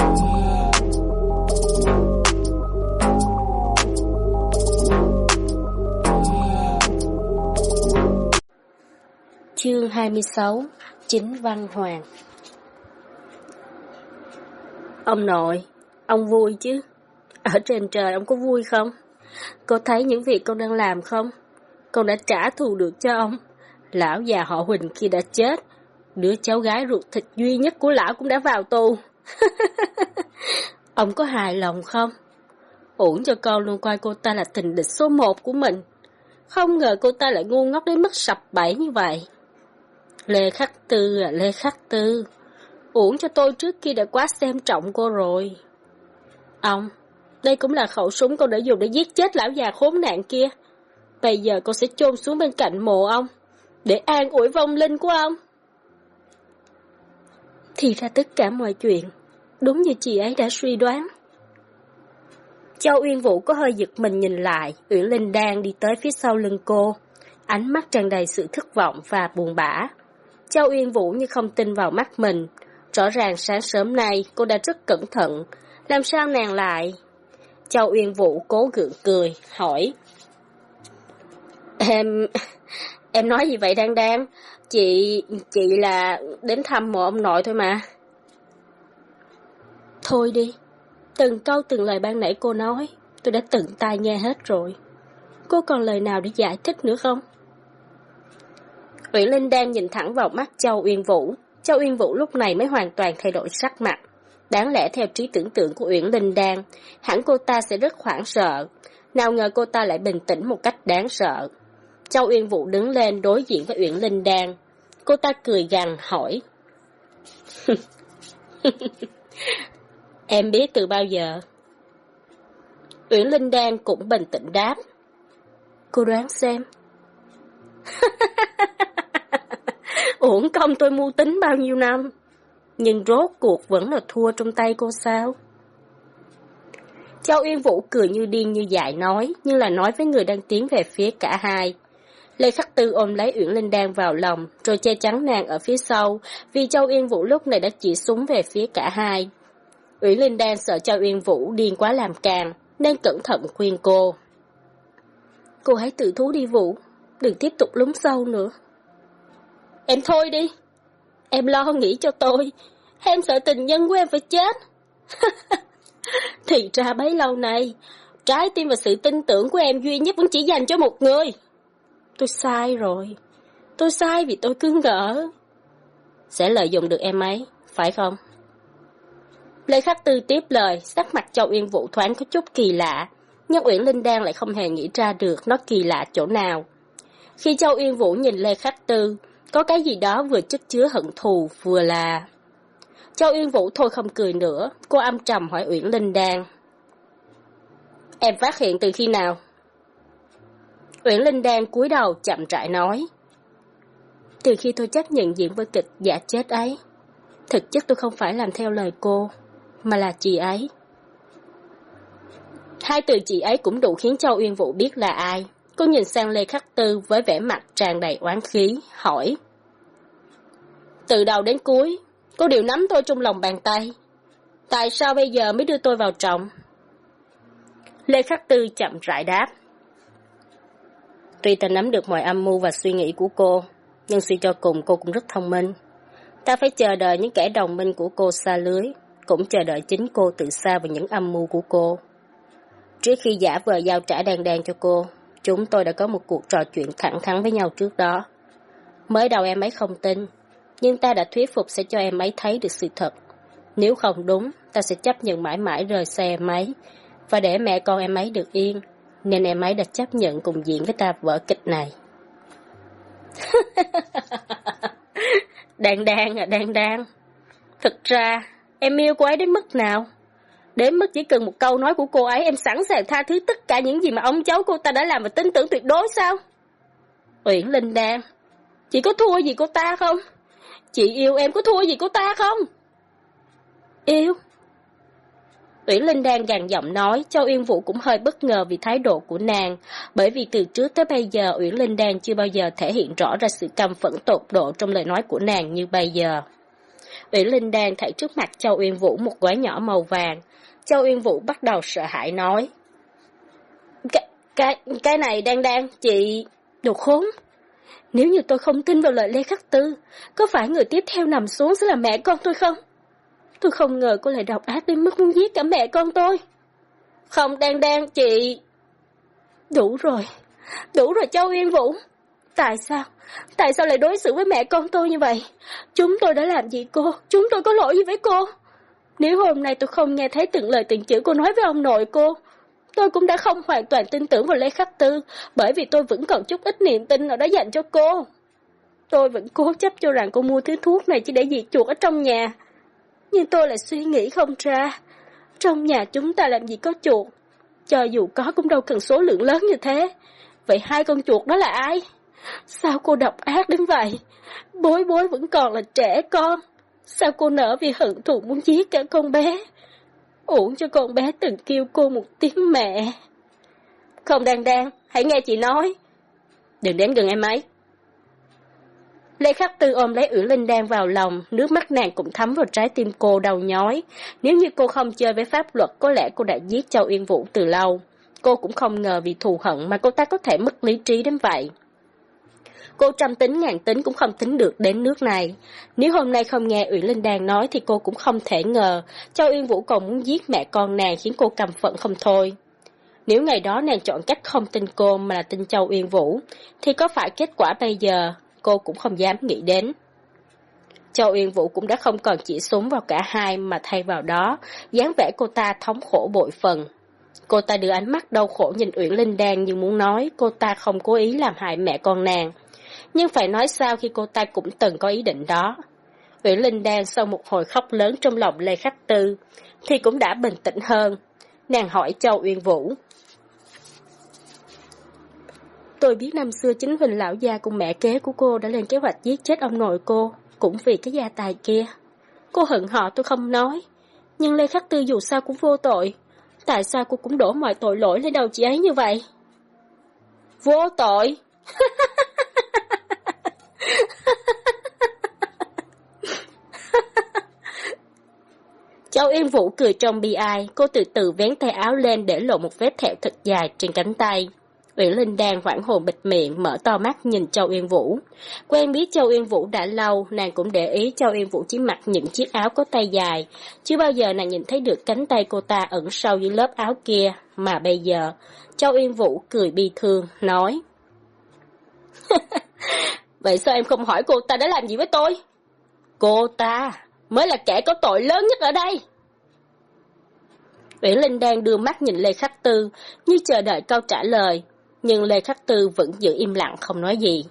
Chương 26 Chính Văn Hoàng Ông nội, ông vui chứ? Ở trên trời ông có vui không? Có thấy những việc con đang làm không? Con đã trả thù được cho ông. Lão già họ Huỳnh khi đã chết. Đứa cháu gái ruột thịt duy nhất của lão cũng đã vào tù. ông có hài lòng không? Uổng cho con luôn coi cô ta là tình địch số một của mình. Không ngờ cô ta lại ngu ngốc đến mức sập bẫy như vậy. Lê Khắc Tư à, Lê Khắc Tư. Uổng cho tôi trước khi đã quá xem trọng cô rồi. Ông, đây cũng là khẩu súng con đã dùng để giết chết lão già khốn nạn kia. Bây giờ con sẽ chôn xuống bên cạnh mộ ông, để an ủi vong linh của ông. Thì ra tất cả mọi chuyện, đúng như chị ấy đã suy đoán. Châu Uyên Vũ có hơi giật mình nhìn lại, Uyển Linh đang đi tới phía sau lưng cô. Ánh mắt tràn đầy sự thất vọng và buồn bã. Châu Uyên Vũ như không tin vào mắt mình. Rõ ràng sáng sớm nay cô đã rất cẩn thận. Làm sao nàng lại? Châu Uyên Vũ cố gượng cười, hỏi. Em... Em nói gì vậy Đan Đan? Chị... chị là đến thăm mộ ông nội thôi mà. Thôi đi. Từng câu từng lời ban nãy cô nói, tôi đã từng tai nghe hết rồi. Cô còn lời nào để giải thích nữa không? Uyển Linh đang nhìn thẳng vào mắt Châu Uyên Vũ. Châu Uyên Vũ lúc này mới hoàn toàn thay đổi sắc mặt. Đáng lẽ theo trí tưởng tượng của Uyển Linh Đan, hẳn cô ta sẽ rất hoảng sợ. Nào ngờ cô ta lại bình tĩnh một cách đáng sợ. Châu Uyên Vũ đứng lên đối diện với Uyển Linh Đan. Cô ta cười gằn hỏi. em biết từ bao giờ? Uyển Linh Đan cũng bình tĩnh đáp. Cô đoán xem. Uổng công tôi mưu tính bao nhiêu năm. Nhưng rốt cuộc vẫn là thua trong tay cô sao? Châu Uyên Vũ cười như điên như dại nói, nhưng là nói với người đang tiến về phía cả hai. Lê Khắc Tư ôm lấy Uyển Linh Đan vào lòng, rồi che chắn nàng ở phía sau, vì Châu Uyên Vũ lúc này đã chỉ súng về phía cả hai. Ủy Linh Đan sợ cho Uyên Vũ điên quá làm càng, nên cẩn thận khuyên cô. Cô hãy tự thú đi Vũ, đừng tiếp tục lúng sâu nữa. Em thôi đi. Em lo nghĩ cho tôi. Em sợ tình nhân của em phải chết. Thì ra bấy lâu nay, trái tim và sự tin tưởng của em duy nhất vẫn chỉ dành cho một người. Tôi sai rồi. Tôi sai vì tôi cứ ngỡ. Sẽ lợi dụng được em ấy, phải không? Lê Khắc Tư tiếp lời, sắc mặt Châu Uyên Vũ thoáng có chút kỳ lạ, nhưng Uyển Linh Đan lại không hề nghĩ ra được nó kỳ lạ chỗ nào. Khi Châu Uyên Vũ nhìn Lê Khắc Tư, có cái gì đó vừa chất chứa hận thù, vừa là... Châu Uyên Vũ thôi không cười nữa, cô âm trầm hỏi Uyển Linh Đan. Em phát hiện từ khi nào? Uyển Linh Đan cúi đầu chậm rãi nói. Từ khi tôi chấp nhận diễn với kịch giả chết ấy, thực chất tôi không phải làm theo lời cô, mà là chị ấy. Hai từ chị ấy cũng đủ khiến Châu Uyên Vũ biết là ai. Cô nhìn sang Lê Khắc Tư với vẻ mặt tràn đầy oán khí, hỏi. Từ đầu đến cuối, cô đều nắm tôi trong lòng bàn tay. Tại sao bây giờ mới đưa tôi vào trọng? Lê Khắc Tư chậm rãi đáp. Tuy ta nắm được mọi âm mưu và suy nghĩ của cô, nhưng suy cho cùng cô cũng rất thông minh. Ta phải chờ đợi những kẻ đồng minh của cô xa lưới, cũng chờ đợi chính cô tự xa vào những âm mưu của cô. Trước khi giả vờ giao trả đàn đàn cho cô, Chúng tôi đã có một cuộc trò chuyện thẳng thắn với nhau trước đó. Mới đầu em ấy không tin, nhưng ta đã thuyết phục sẽ cho em ấy thấy được sự thật. Nếu không đúng, ta sẽ chấp nhận mãi mãi rời xe em ấy, và để mẹ con em ấy được yên, nên em ấy đã chấp nhận cùng diễn với ta vở kịch này. đang đang à, đang đang. Thực ra, em yêu cô ấy đến mức nào? Đến mức chỉ cần một câu nói của cô ấy em sẵn sàng tha thứ tất cả những gì mà ông cháu cô ta đã làm và tin tưởng tuyệt đối sao? Uyển Linh Đan, chị có thua gì cô ta không? Chị yêu em có thua gì cô ta không? Yêu? Uyển Linh Đan gằn giọng nói, Châu Yên Vũ cũng hơi bất ngờ vì thái độ của nàng, bởi vì từ trước tới bây giờ Uyển Linh Đan chưa bao giờ thể hiện rõ ra sự căm phẫn tột độ trong lời nói của nàng như bây giờ. Ủy Linh đang thấy trước mặt Châu Uyên Vũ một gói nhỏ màu vàng. Châu Uyên Vũ bắt đầu sợ hãi nói. Cái, cái, cái này đang đang, chị... Đồ khốn! Nếu như tôi không tin vào lời Lê Khắc Tư, có phải người tiếp theo nằm xuống sẽ là mẹ con tôi không? Tôi không ngờ cô lại độc ác đến mức muốn giết cả mẹ con tôi. Không đang đang, chị... Đủ rồi, đủ rồi Châu Uyên Vũ. Tại sao? Tại sao lại đối xử với mẹ con tôi như vậy? Chúng tôi đã làm gì cô? Chúng tôi có lỗi gì với cô? Nếu hôm nay tôi không nghe thấy từng lời từng chữ cô nói với ông nội cô, tôi cũng đã không hoàn toàn tin tưởng vào Lê Khắc Tư, bởi vì tôi vẫn còn chút ít niềm tin nào đó dành cho cô. Tôi vẫn cố chấp cho rằng cô mua thứ thuốc này chỉ để diệt chuột ở trong nhà. Nhưng tôi lại suy nghĩ không ra. Trong nhà chúng ta làm gì có chuột? Cho dù có cũng đâu cần số lượng lớn như thế. Vậy hai con chuột đó là ai? Sao cô độc ác đến vậy? Bối bối vẫn còn là trẻ con. Sao cô nở vì hận thù muốn giết cả con bé? Uổng cho con bé từng kêu cô một tiếng mẹ. Không đang đang, hãy nghe chị nói. Đừng đến gần em ấy. Lê Khắc Tư ôm lấy ử Linh đang vào lòng, nước mắt nàng cũng thấm vào trái tim cô đau nhói. Nếu như cô không chơi với pháp luật, có lẽ cô đã giết Châu Yên Vũ từ lâu. Cô cũng không ngờ vì thù hận mà cô ta có thể mất lý trí đến vậy. Cô trăm tính ngàn tính cũng không tính được đến nước này. Nếu hôm nay không nghe Uyển Linh Đàn nói thì cô cũng không thể ngờ Châu Yên Vũ còn muốn giết mẹ con nàng khiến cô cầm phận không thôi. Nếu ngày đó nàng chọn cách không tin cô mà là tin Châu Yên Vũ, thì có phải kết quả bây giờ cô cũng không dám nghĩ đến. Châu Yên Vũ cũng đã không còn chỉ súng vào cả hai mà thay vào đó, dáng vẻ cô ta thống khổ bội phần. Cô ta đưa ánh mắt đau khổ nhìn Uyển Linh Đan nhưng muốn nói cô ta không cố ý làm hại mẹ con nàng. Nhưng phải nói sao khi cô ta cũng từng có ý định đó. Uyển Linh Đan sau một hồi khóc lớn trong lòng Lê Khắc Tư, thì cũng đã bình tĩnh hơn. Nàng hỏi Châu Uyên Vũ. Tôi biết năm xưa chính Huỳnh lão gia cùng mẹ kế của cô đã lên kế hoạch giết chết ông nội cô, cũng vì cái gia tài kia. Cô hận họ tôi không nói, nhưng Lê Khắc Tư dù sao cũng vô tội. Tại sao cô cũng đổ mọi tội lỗi lên đầu chị ấy như vậy? Vô tội? Châu Yên Vũ cười trong bi ai, cô từ từ vén tay áo lên để lộ một vết thẹo thật dài trên cánh tay. Uyển Linh đang hoảng hồn bịt miệng, mở to mắt nhìn Châu Yên Vũ. Quen biết Châu Yên Vũ đã lâu, nàng cũng để ý Châu Yên Vũ chỉ mặc những chiếc áo có tay dài. Chưa bao giờ nàng nhìn thấy được cánh tay cô ta ẩn sau dưới lớp áo kia, mà bây giờ, Châu Yên Vũ cười bi thương, nói. Vậy sao em không hỏi cô ta đã làm gì với tôi? Cô ta mới là kẻ có tội lớn nhất ở đây. Uyển Linh đang đưa mắt nhìn Lê Khắc Tư, như chờ đợi câu trả lời, nhưng Lê Khắc Tư vẫn giữ im lặng không nói gì.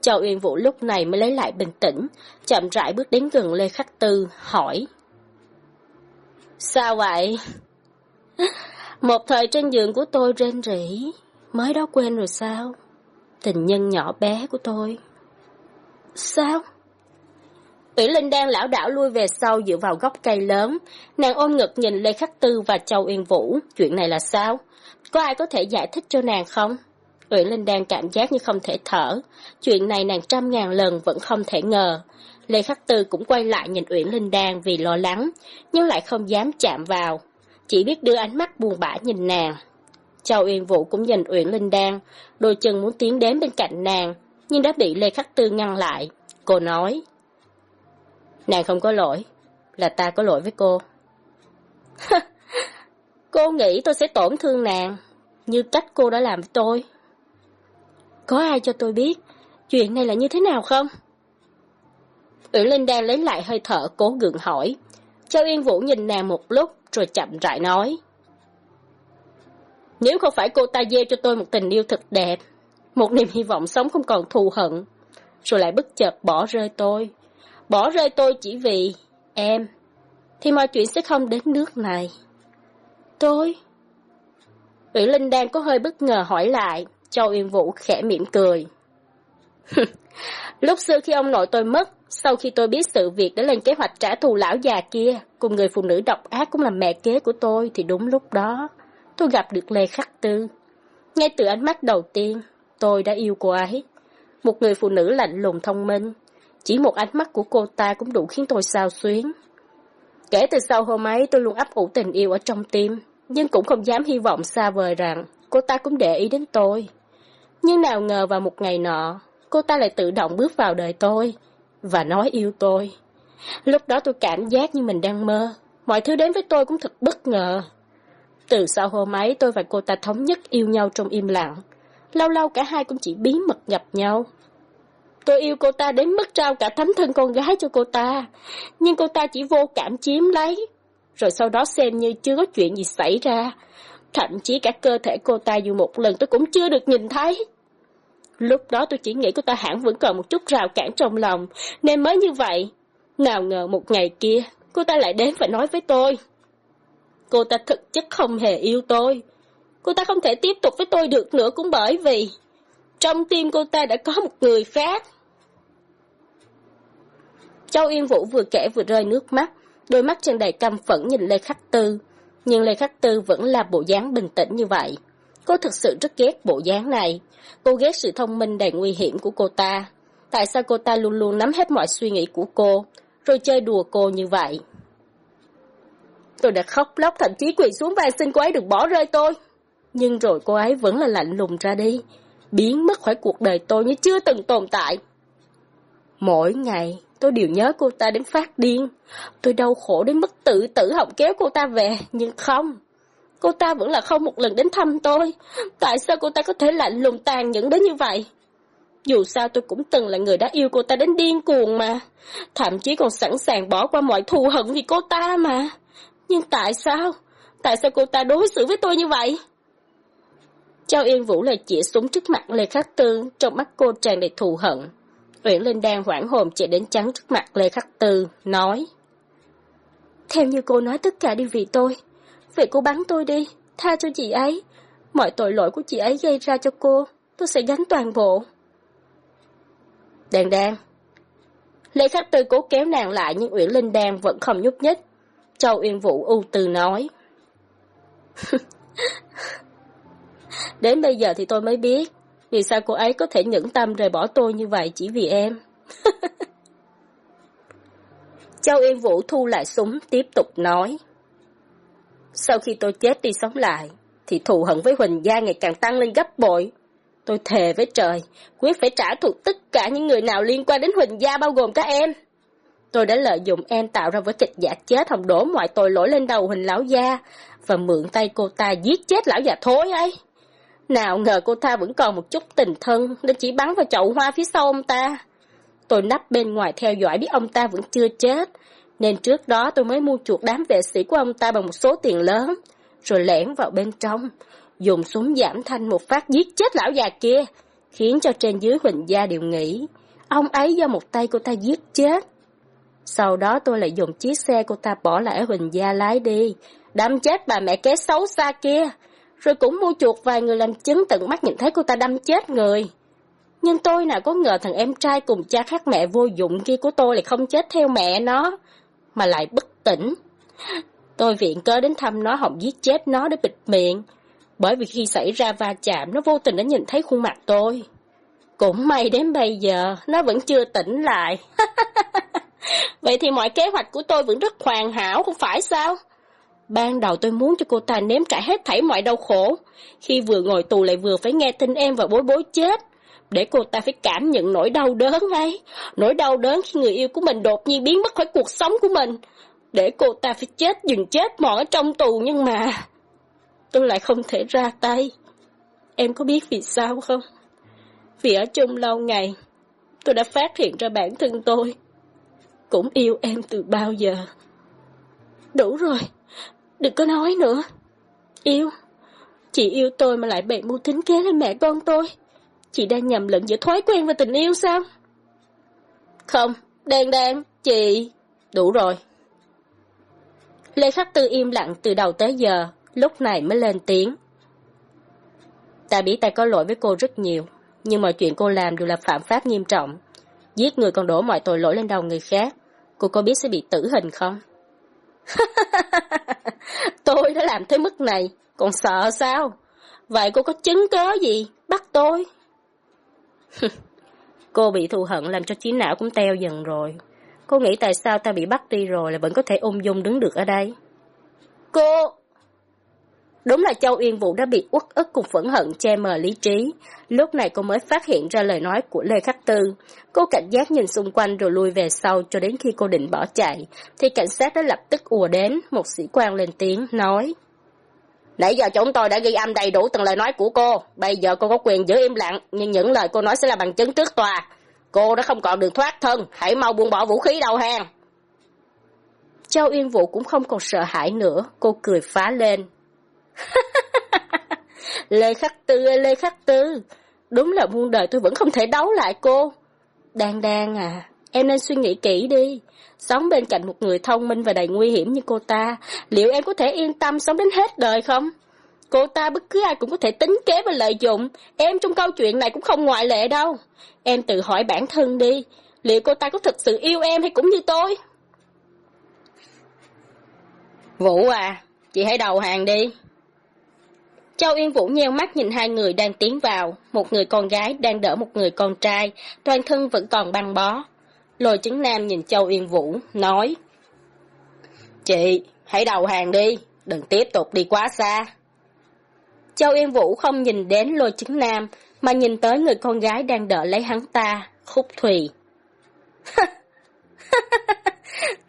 Châu Uyên Vũ lúc này mới lấy lại bình tĩnh, chậm rãi bước đến gần Lê Khắc Tư, hỏi. Sao vậy? Một thời trên giường của tôi rên rỉ, mới đó quên rồi sao? Tình nhân nhỏ bé của tôi. Sao? Uyển Linh đang lão đảo lui về sau dựa vào gốc cây lớn. Nàng ôm ngực nhìn Lê Khắc Tư và Châu Yên Vũ. Chuyện này là sao? Có ai có thể giải thích cho nàng không? Uyển Linh đang cảm giác như không thể thở. Chuyện này nàng trăm ngàn lần vẫn không thể ngờ. Lê Khắc Tư cũng quay lại nhìn Uyển Linh Đan vì lo lắng, nhưng lại không dám chạm vào. Chỉ biết đưa ánh mắt buồn bã nhìn nàng. Châu Uyên Vũ cũng nhìn Uyển Linh Đan, đôi chân muốn tiến đến bên cạnh nàng, nhưng đã bị Lê Khắc Tư ngăn lại. Cô nói, Nàng không có lỗi, là ta có lỗi với cô. cô nghĩ tôi sẽ tổn thương nàng, như cách cô đã làm với tôi. Có ai cho tôi biết chuyện này là như thế nào không? Uyển Linh đang lấy lại hơi thở cố gượng hỏi. Châu Yên Vũ nhìn nàng một lúc rồi chậm rãi nói. Nếu không phải cô ta gieo cho tôi một tình yêu thật đẹp, một niềm hy vọng sống không còn thù hận, rồi lại bất chợt bỏ rơi tôi, bỏ rơi tôi chỉ vì em, thì mọi chuyện sẽ không đến nước này. Tôi? Ủy Linh đang có hơi bất ngờ hỏi lại, Châu Yên Vũ khẽ mỉm cười. Lúc xưa khi ông nội tôi mất, sau khi tôi biết sự việc đã lên kế hoạch trả thù lão già kia, cùng người phụ nữ độc ác cũng là mẹ kế của tôi, thì đúng lúc đó, tôi gặp được Lê Khắc Tư. Ngay từ ánh mắt đầu tiên, tôi đã yêu cô ấy. Một người phụ nữ lạnh lùng thông minh, chỉ một ánh mắt của cô ta cũng đủ khiến tôi sao xuyến. Kể từ sau hôm ấy tôi luôn ấp ủ tình yêu ở trong tim, nhưng cũng không dám hy vọng xa vời rằng cô ta cũng để ý đến tôi. Nhưng nào ngờ vào một ngày nọ, cô ta lại tự động bước vào đời tôi và nói yêu tôi. Lúc đó tôi cảm giác như mình đang mơ, mọi thứ đến với tôi cũng thật bất ngờ. Từ sau hôm ấy tôi và cô ta thống nhất yêu nhau trong im lặng. Lâu lâu cả hai cũng chỉ bí mật gặp nhau. Tôi yêu cô ta đến mức trao cả thánh thân con gái cho cô ta. Nhưng cô ta chỉ vô cảm chiếm lấy. Rồi sau đó xem như chưa có chuyện gì xảy ra. Thậm chí cả cơ thể cô ta dù một lần tôi cũng chưa được nhìn thấy. Lúc đó tôi chỉ nghĩ cô ta hẳn vẫn còn một chút rào cản trong lòng, nên mới như vậy. Nào ngờ một ngày kia, cô ta lại đến và nói với tôi. Cô ta thực chất không hề yêu tôi. Cô ta không thể tiếp tục với tôi được nữa cũng bởi vì trong tim cô ta đã có một người khác. Châu Yên Vũ vừa kể vừa rơi nước mắt, đôi mắt tràn đầy căm phẫn nhìn Lê Khắc Tư. Nhưng Lê Khắc Tư vẫn là bộ dáng bình tĩnh như vậy. Cô thực sự rất ghét bộ dáng này. Cô ghét sự thông minh đầy nguy hiểm của cô ta. Tại sao cô ta luôn luôn nắm hết mọi suy nghĩ của cô, rồi chơi đùa cô như vậy? Tôi đã khóc lóc thậm chí quỳ xuống van xin cô ấy đừng bỏ rơi tôi. Nhưng rồi cô ấy vẫn là lạnh lùng ra đi, biến mất khỏi cuộc đời tôi như chưa từng tồn tại. Mỗi ngày, tôi đều nhớ cô ta đến phát điên. Tôi đau khổ đến mức tự tử họng kéo cô ta về, nhưng không. Cô ta vẫn là không một lần đến thăm tôi. Tại sao cô ta có thể lạnh lùng tàn nhẫn đến như vậy? Dù sao tôi cũng từng là người đã yêu cô ta đến điên cuồng mà. Thậm chí còn sẵn sàng bỏ qua mọi thù hận vì cô ta mà. Nhưng tại sao? Tại sao cô ta đối xử với tôi như vậy? Châu Yên Vũ lại chỉ súng trước mặt Lê Khắc Tư, trong mắt cô tràn đầy thù hận. Uyển Linh đang hoảng hồn chạy đến trắng trước mặt Lê Khắc Tư, nói. Theo như cô nói tất cả đều vì tôi. Vậy cô bắn tôi đi, tha cho chị ấy. Mọi tội lỗi của chị ấy gây ra cho cô, tôi sẽ gánh toàn bộ. Đàn đàn. Lê Khắc Tư cố kéo nàng lại nhưng Uyển Linh Đan vẫn không nhúc nhích. Châu Uyên Vũ ưu tư nói. Đến bây giờ thì tôi mới biết, vì sao cô ấy có thể nhẫn tâm rời bỏ tôi như vậy chỉ vì em. Châu Yên Vũ thu lại súng, tiếp tục nói. Sau khi tôi chết đi sống lại, thì thù hận với Huỳnh Gia ngày càng tăng lên gấp bội. Tôi thề với trời, quyết phải trả thù tất cả những người nào liên quan đến Huỳnh Gia bao gồm các em. Tôi đã lợi dụng em tạo ra vở kịch giả chết hồng đổ mọi tội lỗi lên đầu Huỳnh Lão Gia và mượn tay cô ta giết chết lão già thối ấy. Nào ngờ cô ta vẫn còn một chút tình thân nên chỉ bắn vào chậu hoa phía sau ông ta. Tôi nắp bên ngoài theo dõi biết ông ta vẫn chưa chết, nên trước đó tôi mới mua chuột đám vệ sĩ của ông ta bằng một số tiền lớn, rồi lẻn vào bên trong, dùng súng giảm thanh một phát giết chết lão già kia, khiến cho trên dưới Huỳnh Gia đều nghĩ, ông ấy do một tay cô ta giết chết. Sau đó tôi lại dùng chiếc xe cô ta bỏ lại ở Huỳnh Gia lái đi, đâm chết bà mẹ kế xấu xa kia, rồi cũng mua chuột vài người làm chứng tận mắt nhìn thấy cô ta đâm chết người. Nhưng tôi nào có ngờ thằng em trai cùng cha khác mẹ vô dụng kia của tôi lại không chết theo mẹ nó, mà lại bất tỉnh. Tôi viện cớ đến thăm nó hỏng giết chết nó để bịt miệng, bởi vì khi xảy ra va chạm nó vô tình đã nhìn thấy khuôn mặt tôi. Cũng may đến bây giờ nó vẫn chưa tỉnh lại. Vậy thì mọi kế hoạch của tôi vẫn rất hoàn hảo không phải sao? Ban đầu tôi muốn cho cô ta nếm trải hết thảy mọi đau khổ, khi vừa ngồi tù lại vừa phải nghe tin em và bối bối chết, để cô ta phải cảm nhận nỗi đau đớn ấy, nỗi đau đớn khi người yêu của mình đột nhiên biến mất khỏi cuộc sống của mình, để cô ta phải chết dừng chết mòn ở trong tù nhưng mà... Tôi lại không thể ra tay. Em có biết vì sao không? Vì ở chung lâu ngày, tôi đã phát hiện ra bản thân tôi cũng yêu em từ bao giờ. Đủ rồi, Đừng có nói nữa. Yêu. Chị yêu tôi mà lại bày mưu tính kế lên mẹ con tôi. Chị đang nhầm lẫn giữa thói quen và tình yêu sao? Không, đen đen, chị... Đủ rồi. Lê Khắc Tư im lặng từ đầu tới giờ, lúc này mới lên tiếng. Ta biết ta có lỗi với cô rất nhiều, nhưng mọi chuyện cô làm đều là phạm pháp nghiêm trọng. Giết người còn đổ mọi tội lỗi lên đầu người khác. Cô có biết sẽ bị tử hình không? tôi đã làm tới mức này, còn sợ sao? Vậy cô có chứng cớ gì bắt tôi? Cô bị thù hận làm cho trí não cũng teo dần rồi. Cô nghĩ tại sao ta bị bắt đi rồi là vẫn có thể ung dung đứng được ở đây? Cô! Đúng là Châu Yên Vũ đã bị uất ức cùng phẫn hận che mờ lý trí. Lúc này cô mới phát hiện ra lời nói của Lê Khắc Tư. Cô cảnh giác nhìn xung quanh rồi lui về sau cho đến khi cô định bỏ chạy, thì cảnh sát đã lập tức ùa đến, một sĩ quan lên tiếng, nói. Nãy giờ chúng tôi đã ghi âm đầy đủ từng lời nói của cô. Bây giờ cô có quyền giữ im lặng, nhưng những lời cô nói sẽ là bằng chứng trước tòa. Cô đã không còn đường thoát thân, hãy mau buông bỏ vũ khí đầu hàng. Châu Yên Vũ cũng không còn sợ hãi nữa, cô cười phá lên. Lê Khắc Tư ơi Lê Khắc Tư, đúng là muôn đời tôi vẫn không thể đấu lại cô. Đang đang à, em nên suy nghĩ kỹ đi. Sống bên cạnh một người thông minh và đầy nguy hiểm như cô ta, liệu em có thể yên tâm sống đến hết đời không? Cô ta bất cứ ai cũng có thể tính kế và lợi dụng, em trong câu chuyện này cũng không ngoại lệ đâu. Em tự hỏi bản thân đi, liệu cô ta có thực sự yêu em hay cũng như tôi? Vũ à, chị hãy đầu hàng đi. Châu Yên Vũ nheo mắt nhìn hai người đang tiến vào, một người con gái đang đỡ một người con trai, toàn thân vẫn còn băng bó. Lôi chứng nam nhìn Châu Yên Vũ, nói Chị, hãy đầu hàng đi, đừng tiếp tục đi quá xa. Châu Yên Vũ không nhìn đến lôi chứng nam, mà nhìn tới người con gái đang đỡ lấy hắn ta, khúc thùy.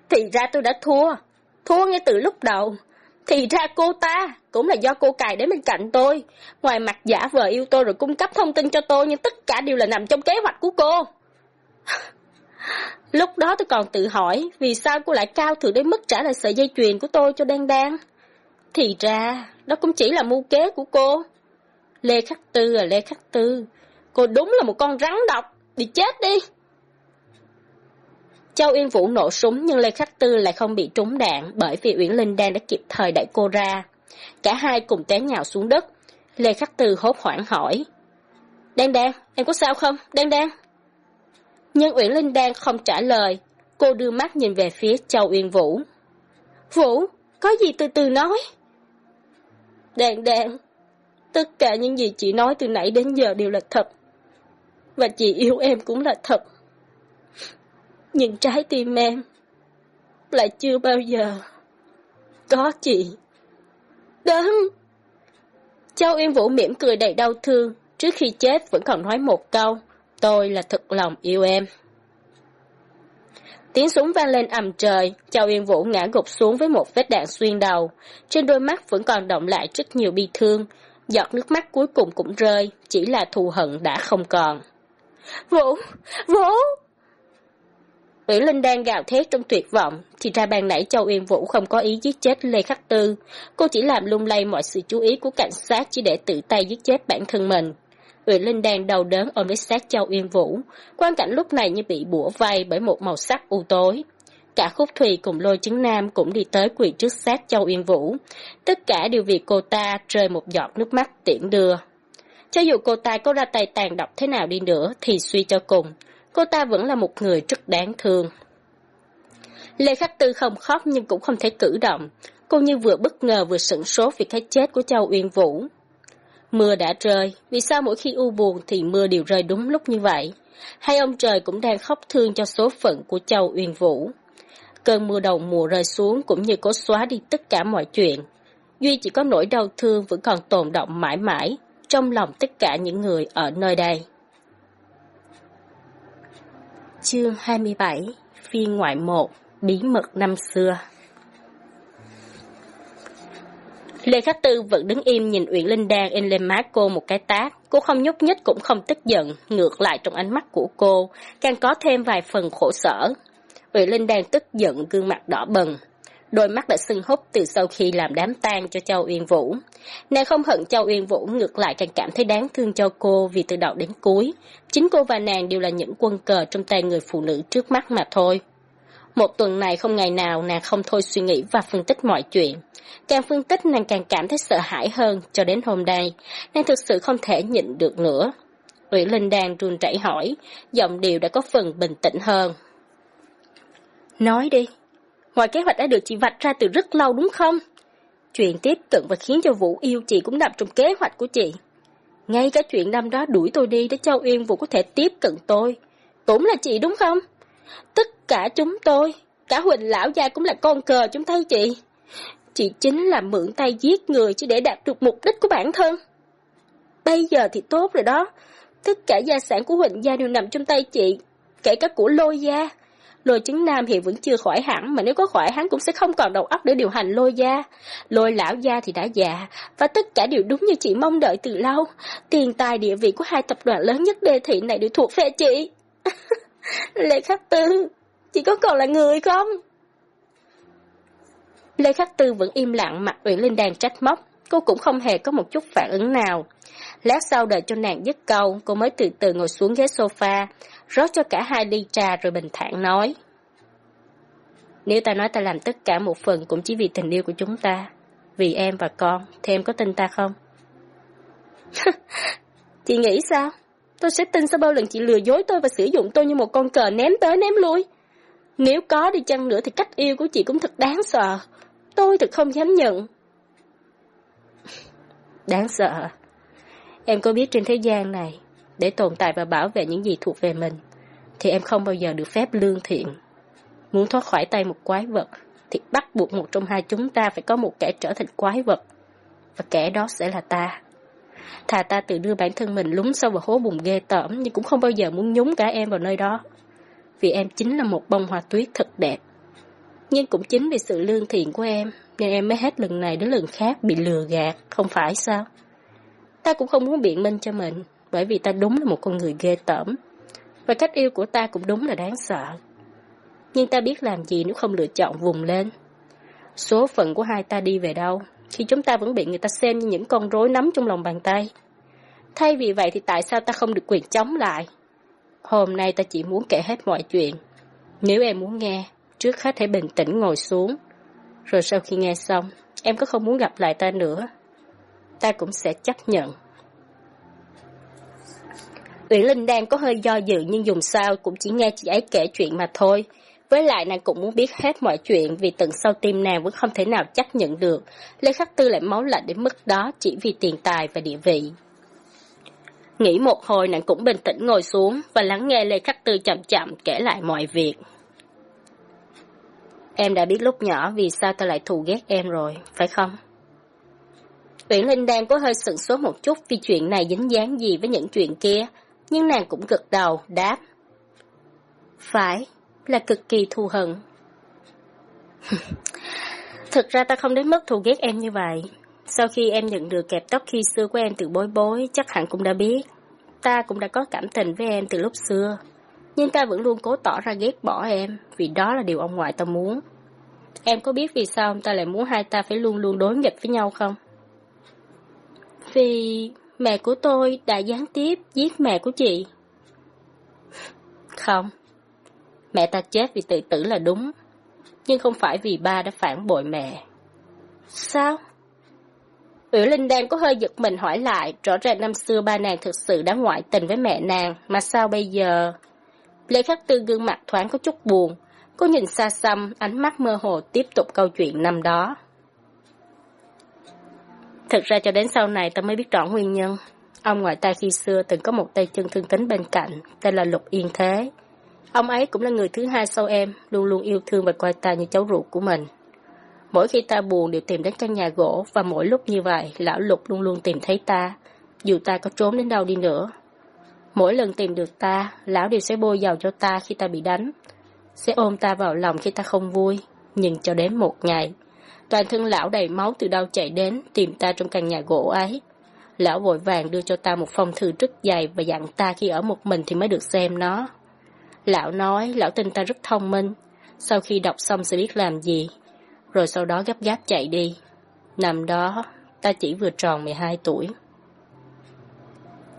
Thì ra tôi đã thua, thua ngay từ lúc đầu. Thì ra cô ta cũng là do cô cài đến bên cạnh tôi. Ngoài mặt giả vờ yêu tôi rồi cung cấp thông tin cho tôi nhưng tất cả đều là nằm trong kế hoạch của cô. Lúc đó tôi còn tự hỏi vì sao cô lại cao thượng đến mức trả lại sợi dây chuyền của tôi cho Đan Đan. Thì ra, đó cũng chỉ là mưu kế của cô. Lê Khắc Tư à Lê Khắc Tư, cô đúng là một con rắn độc, đi chết đi. Châu Yên Vũ nổ súng nhưng Lê Khắc Tư lại không bị trúng đạn bởi vì Uyển Linh Đan đã kịp thời đẩy cô ra. Cả hai cùng té nhào xuống đất. Lê Khắc Tư hốt hoảng hỏi. Đan Đan, em có sao không? Đan Đan. Nhưng Uyển Linh Đan không trả lời. Cô đưa mắt nhìn về phía Châu Uyên Vũ. Vũ, có gì từ từ nói? Đan Đan, tất cả những gì chị nói từ nãy đến giờ đều là thật. Và chị yêu em cũng là thật. Nhưng trái tim em lại chưa bao giờ có chị. Đừng! Châu Yên Vũ mỉm cười đầy đau thương, trước khi chết vẫn còn nói một câu, tôi là thật lòng yêu em. Tiếng súng vang lên ầm trời, Châu Yên Vũ ngã gục xuống với một vết đạn xuyên đầu. Trên đôi mắt vẫn còn động lại rất nhiều bi thương, giọt nước mắt cuối cùng cũng rơi, chỉ là thù hận đã không còn. Vũ! Vũ! Uyển Linh đang gào thét trong tuyệt vọng, thì ra ban nãy Châu Uyên Vũ không có ý giết chết Lê Khắc Tư. Cô chỉ làm lung lay mọi sự chú ý của cảnh sát chỉ để tự tay giết chết bản thân mình. Uyển Linh đang đau đớn ôm lấy xác Châu Uyên Vũ. Quan cảnh lúc này như bị bủa vây bởi một màu sắc u tối. Cả Khúc Thùy cùng Lôi Chứng Nam cũng đi tới quỳ trước xác Châu Uyên Vũ. Tất cả đều vì cô ta rơi một giọt nước mắt tiễn đưa. Cho dù cô ta có ra tay tàn độc thế nào đi nữa thì suy cho cùng, cô ta vẫn là một người rất đáng thương. Lê Khắc Tư không khóc nhưng cũng không thể cử động, cô như vừa bất ngờ vừa sửng sốt vì cái chết của Châu Uyên Vũ. Mưa đã rơi, vì sao mỗi khi u buồn thì mưa đều rơi đúng lúc như vậy? Hay ông trời cũng đang khóc thương cho số phận của Châu Uyên Vũ? Cơn mưa đầu mùa rơi xuống cũng như cố xóa đi tất cả mọi chuyện. Duy chỉ có nỗi đau thương vẫn còn tồn động mãi mãi trong lòng tất cả những người ở nơi đây. Chương 27 Phiên ngoại 1 Bí mật năm xưa Lê Khắc Tư vẫn đứng im nhìn Uyển Linh Đan in lên má cô một cái tát, Cô không nhúc nhích cũng không tức giận, ngược lại trong ánh mắt của cô, càng có thêm vài phần khổ sở. Uyển Linh Đan tức giận, gương mặt đỏ bừng. Đôi mắt đã sưng húp từ sau khi làm đám tang cho Châu Uyên Vũ. Nàng không hận Châu Uyên Vũ, ngược lại càng cảm thấy đáng thương cho cô vì từ đầu đến cuối. Chính cô và nàng đều là những quân cờ trong tay người phụ nữ trước mắt mà thôi. Một tuần này không ngày nào nàng không thôi suy nghĩ và phân tích mọi chuyện. Càng phân tích nàng càng cảm thấy sợ hãi hơn cho đến hôm nay. Nàng thực sự không thể nhịn được nữa. Ủy Linh đang run rẩy hỏi, giọng điệu đã có phần bình tĩnh hơn. Nói đi, ngoài kế hoạch đã được chị vạch ra từ rất lâu đúng không? Chuyện tiếp cận và khiến cho Vũ yêu chị cũng nằm trong kế hoạch của chị. Ngay cả chuyện năm đó đuổi tôi đi để Châu Uyên Vũ có thể tiếp cận tôi. Cũng là chị đúng không? Tất cả chúng tôi, cả Huỳnh lão gia cũng là con cờ trong tay chị. Chị chính là mượn tay giết người chỉ để đạt được mục đích của bản thân. Bây giờ thì tốt rồi đó. Tất cả gia sản của Huỳnh gia đều nằm trong tay chị, kể cả của lôi gia. Lôi chứng nam hiện vẫn chưa khỏi hẳn, mà nếu có khỏi hắn cũng sẽ không còn đầu óc để điều hành lôi gia. Lôi lão gia thì đã già, và tất cả đều đúng như chị mong đợi từ lâu. Tiền tài địa vị của hai tập đoàn lớn nhất đề thị này đều thuộc về chị. Lê Khắc Tư, chị có còn là người không? Lê Khắc Tư vẫn im lặng mặt Uyển Linh đang trách móc, cô cũng không hề có một chút phản ứng nào. Lát sau đợi cho nàng dứt câu, cô mới từ từ ngồi xuống ghế sofa, rót cho cả hai ly trà rồi bình thản nói. Nếu ta nói ta làm tất cả một phần cũng chỉ vì tình yêu của chúng ta, vì em và con, thì em có tin ta không? chị nghĩ sao? Tôi sẽ tin sau bao lần chị lừa dối tôi và sử dụng tôi như một con cờ ném tới ném lui. Nếu có đi chăng nữa thì cách yêu của chị cũng thật đáng sợ. Tôi thật không dám nhận. Đáng sợ. Em có biết trên thế gian này, để tồn tại và bảo vệ những gì thuộc về mình, thì em không bao giờ được phép lương thiện. Muốn thoát khỏi tay một quái vật, thì bắt buộc một trong hai chúng ta phải có một kẻ trở thành quái vật. Và kẻ đó sẽ là ta. Thà ta tự đưa bản thân mình lúng sâu vào hố bùn ghê tởm, nhưng cũng không bao giờ muốn nhúng cả em vào nơi đó. Vì em chính là một bông hoa tuyết thật đẹp. Nhưng cũng chính vì sự lương thiện của em, nên em mới hết lần này đến lần khác bị lừa gạt, không phải sao? Ta cũng không muốn biện minh cho mình, bởi vì ta đúng là một con người ghê tởm. Và cách yêu của ta cũng đúng là đáng sợ. Nhưng ta biết làm gì nếu không lựa chọn vùng lên. Số phận của hai ta đi về đâu, khi chúng ta vẫn bị người ta xem như những con rối nắm trong lòng bàn tay. Thay vì vậy thì tại sao ta không được quyền chống lại? Hôm nay ta chỉ muốn kể hết mọi chuyện. Nếu em muốn nghe, trước hết hãy bình tĩnh ngồi xuống. Rồi sau khi nghe xong, em có không muốn gặp lại ta nữa, ta cũng sẽ chấp nhận. Uyển Linh đang có hơi do dự nhưng dùng sao cũng chỉ nghe chị ấy kể chuyện mà thôi. Với lại nàng cũng muốn biết hết mọi chuyện vì tận sau tim nàng vẫn không thể nào chấp nhận được. Lê Khắc Tư lại máu lạnh đến mức đó chỉ vì tiền tài và địa vị. Nghĩ một hồi nàng cũng bình tĩnh ngồi xuống và lắng nghe Lê Khắc Tư chậm chậm kể lại mọi việc. Em đã biết lúc nhỏ vì sao ta lại thù ghét em rồi, phải không? Uyển Linh đang có hơi sửng sốt một chút vì chuyện này dính dáng gì với những chuyện kia, nhưng nàng cũng gật đầu, đáp. Phải, là cực kỳ thù hận. Thực ra ta không đến mức thù ghét em như vậy. Sau khi em nhận được kẹp tóc khi xưa của em từ bối bối, chắc hẳn cũng đã biết. Ta cũng đã có cảm tình với em từ lúc xưa. Nhưng ta vẫn luôn cố tỏ ra ghét bỏ em, vì đó là điều ông ngoại ta muốn. Em có biết vì sao ông ta lại muốn hai ta phải luôn luôn đối nghịch với nhau không? Vì mẹ của tôi đã gián tiếp giết mẹ của chị. Không, mẹ ta chết vì tự tử là đúng, nhưng không phải vì ba đã phản bội mẹ. Sao? Uyển Linh đang có hơi giật mình hỏi lại, rõ ràng năm xưa ba nàng thực sự đã ngoại tình với mẹ nàng, mà sao bây giờ? Lê Khắc Tư gương mặt thoáng có chút buồn, cô nhìn xa xăm, ánh mắt mơ hồ tiếp tục câu chuyện năm đó. Thực ra cho đến sau này ta mới biết rõ nguyên nhân. Ông ngoại ta khi xưa từng có một tay chân thương tính bên cạnh, tên là Lục Yên Thế. Ông ấy cũng là người thứ hai sau em, luôn luôn yêu thương và coi ta như cháu ruột của mình. Mỗi khi ta buồn đều tìm đến căn nhà gỗ và mỗi lúc như vậy, lão Lục luôn luôn tìm thấy ta, dù ta có trốn đến đâu đi nữa. Mỗi lần tìm được ta, lão đều sẽ bôi dầu cho ta khi ta bị đánh, sẽ ôm ta vào lòng khi ta không vui, nhưng cho đến một ngày, toàn thân lão đầy máu từ đâu chạy đến tìm ta trong căn nhà gỗ ấy. Lão vội vàng đưa cho ta một phong thư rất dày và dặn ta khi ở một mình thì mới được xem nó. Lão nói lão tin ta rất thông minh, sau khi đọc xong sẽ biết làm gì, rồi sau đó gấp gáp chạy đi. Năm đó, ta chỉ vừa tròn 12 tuổi.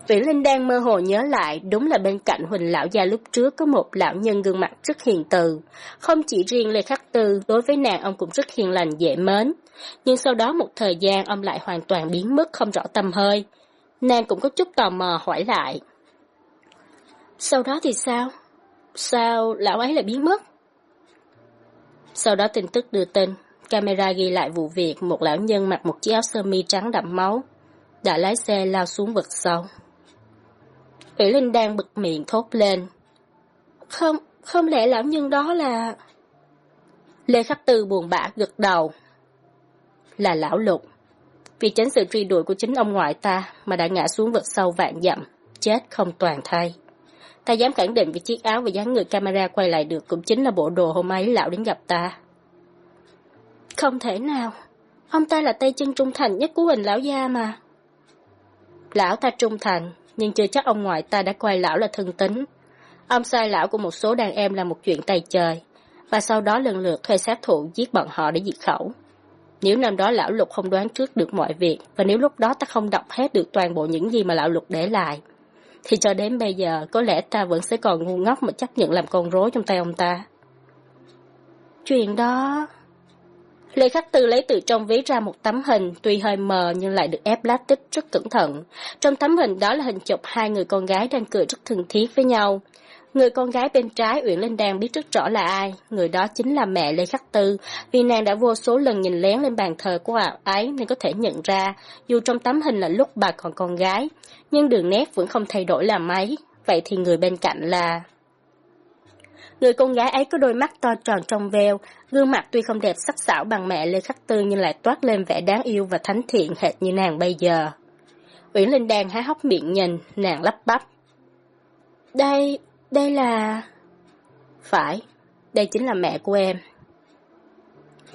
Vĩ Linh đang mơ hồ nhớ lại, đúng là bên cạnh Huỳnh lão gia lúc trước có một lão nhân gương mặt rất hiền từ. Không chỉ riêng Lê Khắc Tư, đối với nàng ông cũng rất hiền lành dễ mến. Nhưng sau đó một thời gian ông lại hoàn toàn biến mất không rõ tâm hơi. Nàng cũng có chút tò mò hỏi lại. Sau đó thì sao? Sao lão ấy lại biến mất? Sau đó tin tức đưa tin, camera ghi lại vụ việc một lão nhân mặc một chiếc áo sơ mi trắng đậm máu, đã lái xe lao xuống vực sâu. Ủy Linh đang bực miệng thốt lên. Không, không lẽ lão nhân đó là... Lê Khắc Tư buồn bã gật đầu. Là lão lục. Vì tránh sự truy đuổi của chính ông ngoại ta mà đã ngã xuống vực sâu vạn dặm, chết không toàn thay. Ta dám khẳng định vì chiếc áo và dáng người camera quay lại được cũng chính là bộ đồ hôm ấy lão đến gặp ta. Không thể nào. Ông ta là tay chân trung thành nhất của Huỳnh lão gia mà. Lão ta trung thành, nhưng chưa chắc ông ngoại ta đã quay lão là thân tính. Ông sai lão của một số đàn em là một chuyện tay trời, và sau đó lần lượt thuê sát thủ giết bọn họ để diệt khẩu. Nếu năm đó lão lục không đoán trước được mọi việc, và nếu lúc đó ta không đọc hết được toàn bộ những gì mà lão lục để lại, thì cho đến bây giờ có lẽ ta vẫn sẽ còn ngu ngốc mà chấp nhận làm con rối trong tay ông ta. Chuyện đó... Lê Khắc Tư lấy từ trong ví ra một tấm hình, tuy hơi mờ nhưng lại được ép lát tích rất cẩn thận. Trong tấm hình đó là hình chụp hai người con gái đang cười rất thân thiết với nhau. Người con gái bên trái Uyển Linh đang biết rất rõ là ai, người đó chính là mẹ Lê Khắc Tư, vì nàng đã vô số lần nhìn lén lên bàn thờ của ảo ấy nên có thể nhận ra, dù trong tấm hình là lúc bà còn con gái, nhưng đường nét vẫn không thay đổi là mấy, vậy thì người bên cạnh là... Người con gái ấy có đôi mắt to tròn trong veo, gương mặt tuy không đẹp sắc sảo bằng mẹ Lê Khắc Tư nhưng lại toát lên vẻ đáng yêu và thánh thiện hệt như nàng bây giờ. Uyển Linh đang há hốc miệng nhìn, nàng lắp bắp. Đây, đây là... Phải, đây chính là mẹ của em.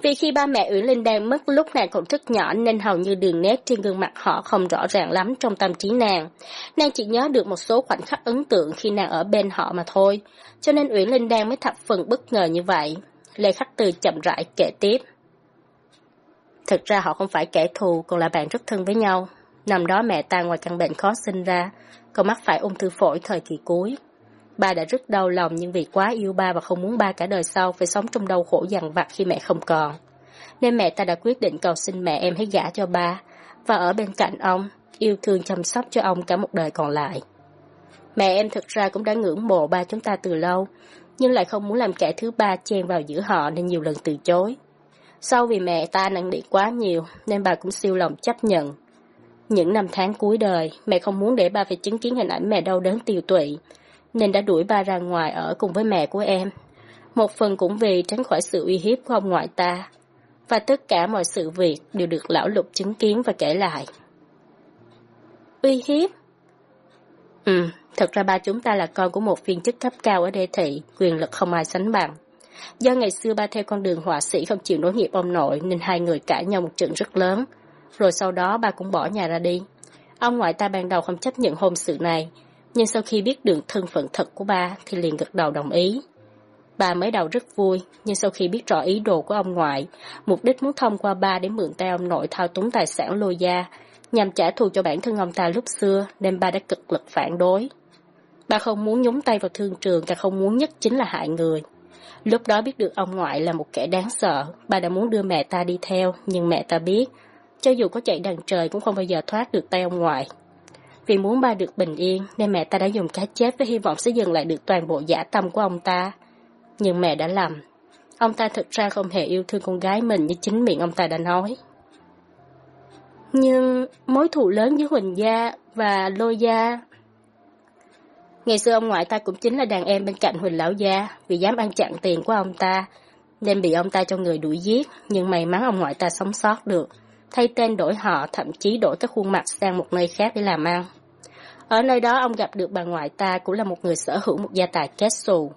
Vì khi ba mẹ Uyển Linh đang mất lúc nàng còn rất nhỏ nên hầu như đường nét trên gương mặt họ không rõ ràng lắm trong tâm trí nàng. Nàng chỉ nhớ được một số khoảnh khắc ấn tượng khi nàng ở bên họ mà thôi, cho nên Uyển Linh đang mới thập phần bất ngờ như vậy. Lê Khắc Từ chậm rãi kể tiếp. Thực ra họ không phải kẻ thù, còn là bạn rất thân với nhau. Năm đó mẹ ta ngoài căn bệnh khó sinh ra, còn mắc phải ung thư phổi thời kỳ cuối. Ba đã rất đau lòng nhưng vì quá yêu ba và không muốn ba cả đời sau phải sống trong đau khổ dằn vặt khi mẹ không còn. Nên mẹ ta đã quyết định cầu xin mẹ em hãy gả cho ba và ở bên cạnh ông, yêu thương chăm sóc cho ông cả một đời còn lại. Mẹ em thực ra cũng đã ngưỡng mộ ba chúng ta từ lâu, nhưng lại không muốn làm kẻ thứ ba chen vào giữa họ nên nhiều lần từ chối. Sau vì mẹ ta nặng nề quá nhiều nên bà cũng siêu lòng chấp nhận. Những năm tháng cuối đời, mẹ không muốn để ba phải chứng kiến hình ảnh mẹ đau đớn tiêu tụy, nên đã đuổi ba ra ngoài ở cùng với mẹ của em. Một phần cũng vì tránh khỏi sự uy hiếp của ông ngoại ta. Và tất cả mọi sự việc đều được lão lục chứng kiến và kể lại. Uy hiếp? Ừ, thật ra ba chúng ta là con của một viên chức cấp cao ở đê thị, quyền lực không ai sánh bằng. Do ngày xưa ba theo con đường họa sĩ không chịu nối nghiệp ông nội nên hai người cãi nhau một trận rất lớn. Rồi sau đó ba cũng bỏ nhà ra đi. Ông ngoại ta ban đầu không chấp nhận hôn sự này, nhưng sau khi biết được thân phận thật của ba thì liền gật đầu đồng ý. Bà mới đầu rất vui, nhưng sau khi biết rõ ý đồ của ông ngoại, mục đích muốn thông qua ba để mượn tay ông nội thao túng tài sản lôi gia, nhằm trả thù cho bản thân ông ta lúc xưa, nên ba đã cực lực phản đối. Ba không muốn nhúng tay vào thương trường, cả không muốn nhất chính là hại người. Lúc đó biết được ông ngoại là một kẻ đáng sợ, ba đã muốn đưa mẹ ta đi theo, nhưng mẹ ta biết, cho dù có chạy đằng trời cũng không bao giờ thoát được tay ông ngoại. Vì muốn ba được bình yên, nên mẹ ta đã dùng cá chết với hy vọng sẽ dừng lại được toàn bộ giả tâm của ông ta. Nhưng mẹ đã lầm. Ông ta thực ra không hề yêu thương con gái mình như chính miệng ông ta đã nói. Nhưng mối thù lớn giữa Huỳnh Gia và Lôi Gia... Ngày xưa ông ngoại ta cũng chính là đàn em bên cạnh Huỳnh Lão Gia vì dám ăn chặn tiền của ông ta, nên bị ông ta cho người đuổi giết, nhưng may mắn ông ngoại ta sống sót được, thay tên đổi họ, thậm chí đổi các khuôn mặt sang một nơi khác để làm ăn. Ở nơi đó ông gặp được bà ngoại ta cũng là một người sở hữu một gia tài kết xù.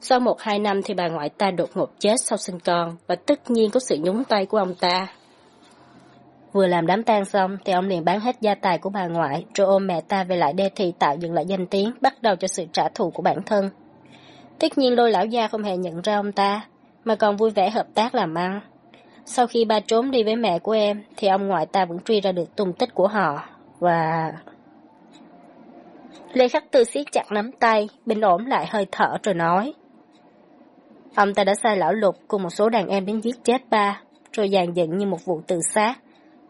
Sau một, hai năm thì bà ngoại ta đột ngột chết sau sinh con và tất nhiên có sự nhúng tay của ông ta. Vừa làm đám tang xong thì ông liền bán hết gia tài của bà ngoại, rồi ôm mẹ ta về lại đê thị tạo dựng lại danh tiếng, bắt đầu cho sự trả thù của bản thân. Tất nhiên lôi lão gia không hề nhận ra ông ta, mà còn vui vẻ hợp tác làm ăn. Sau khi ba trốn đi với mẹ của em, thì ông ngoại ta vẫn truy ra được tung tích của họ và Lê Khắc Tư siết chặt nắm tay, bình ổn lại hơi thở rồi nói. Ông ta đã sai lão lục cùng một số đàn em đến giết chết ba, rồi dàn dựng như một vụ tự sát,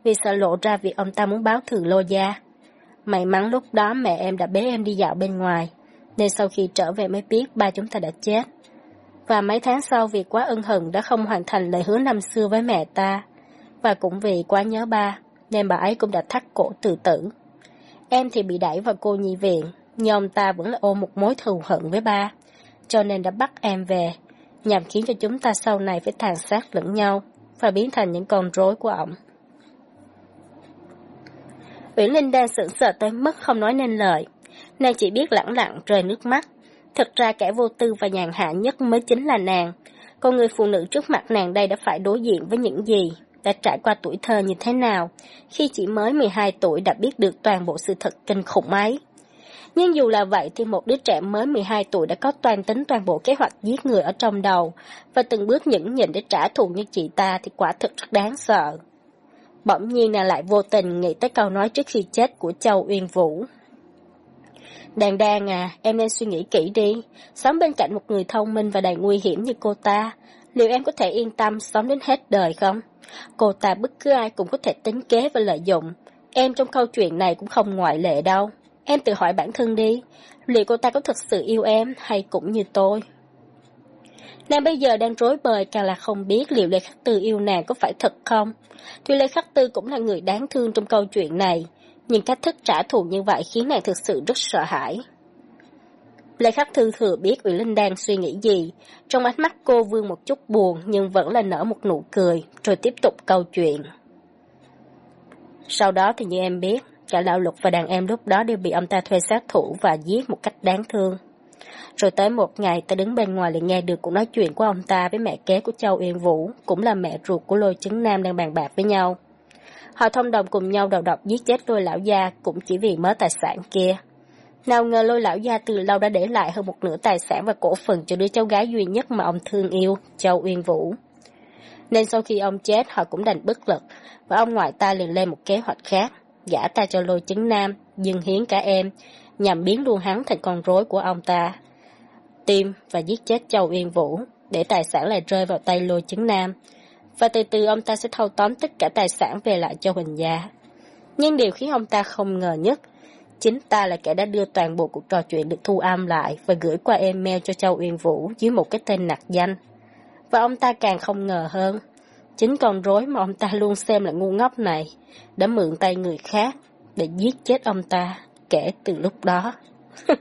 vì sợ lộ ra việc ông ta muốn báo thù lô gia. May mắn lúc đó mẹ em đã bế em đi dạo bên ngoài, nên sau khi trở về mới biết ba chúng ta đã chết. Và mấy tháng sau vì quá ân hận đã không hoàn thành lời hứa năm xưa với mẹ ta, và cũng vì quá nhớ ba, nên bà ấy cũng đã thắt cổ tự tử. Em thì bị đẩy vào cô nhi viện, nhưng ông ta vẫn là ôm một mối thù hận với ba. cho nên đã bắt em về, nhằm khiến cho chúng ta sau này phải tàn sát lẫn nhau và biến thành những con rối của ổng. Uyển Linh đang sững sờ tới mức không nói nên lời. Nàng chỉ biết lẳng lặng rơi nước mắt. Thật ra kẻ vô tư và nhàn hạ nhất mới chính là nàng. Con người phụ nữ trước mặt nàng đây đã phải đối diện với những gì, đã trải qua tuổi thơ như thế nào, khi chỉ mới 12 tuổi đã biết được toàn bộ sự thật kinh khủng ấy. Nhưng dù là vậy thì một đứa trẻ mới 12 tuổi đã có toàn tính toàn bộ kế hoạch giết người ở trong đầu, và từng bước nhẫn nhịn để trả thù như chị ta thì quả thực rất đáng sợ. Bỗng nhiên nàng lại vô tình nghĩ tới câu nói trước khi chết của Châu Uyên Vũ. Đàn đàn à, em nên suy nghĩ kỹ đi. Sống bên cạnh một người thông minh và đầy nguy hiểm như cô ta, liệu em có thể yên tâm sống đến hết đời không? Cô ta bất cứ ai cũng có thể tính kế và lợi dụng. Em trong câu chuyện này cũng không ngoại lệ đâu. Em tự hỏi bản thân đi, liệu cô ta có thật sự yêu em hay cũng như tôi? Nàng bây giờ đang rối bời càng là không biết liệu Lê Khắc Tư yêu nàng có phải thật không. Tuy Lê Khắc Tư cũng là người đáng thương trong câu chuyện này, nhưng cách thức trả thù như vậy khiến nàng thực sự rất sợ hãi. Lê Khắc Thư thừa biết Uyển Linh đang suy nghĩ gì, trong ánh mắt cô vương một chút buồn nhưng vẫn là nở một nụ cười, rồi tiếp tục câu chuyện. Sau đó thì như em biết, cả lão lục và đàn em lúc đó đều bị ông ta thuê sát thủ và giết một cách đáng thương. Rồi tới một ngày ta đứng bên ngoài lại nghe được cuộc nói chuyện của ông ta với mẹ kế của Châu Yên Vũ, cũng là mẹ ruột của Lôi chứng Nam đang bàn bạc với nhau. Họ thông đồng cùng nhau đầu độc giết chết lôi lão gia cũng chỉ vì mớ tài sản kia. Nào ngờ lôi lão gia từ lâu đã để lại hơn một nửa tài sản và cổ phần cho đứa cháu gái duy nhất mà ông thương yêu, Châu Uyên Vũ. Nên sau khi ông chết họ cũng đành bất lực, và ông ngoại ta liền lên một kế hoạch khác, gả ta cho lôi chứng nam, dừng hiến cả em, nhằm biến luôn hắn thành con rối của ông ta. Tim và giết chết Châu Uyên Vũ, để tài sản lại rơi vào tay lôi chứng nam, và từ từ ông ta sẽ thâu tóm tất cả tài sản về lại cho Huỳnh gia. Nhưng điều khiến ông ta không ngờ nhất, chính ta là kẻ đã đưa toàn bộ cuộc trò chuyện được thu âm lại và gửi qua email cho Châu Uyên Vũ dưới một cái tên nặc danh. Và ông ta càng không ngờ hơn, chính con rối mà ông ta luôn xem là ngu ngốc này đã mượn tay người khác để giết chết ông ta kể từ lúc đó.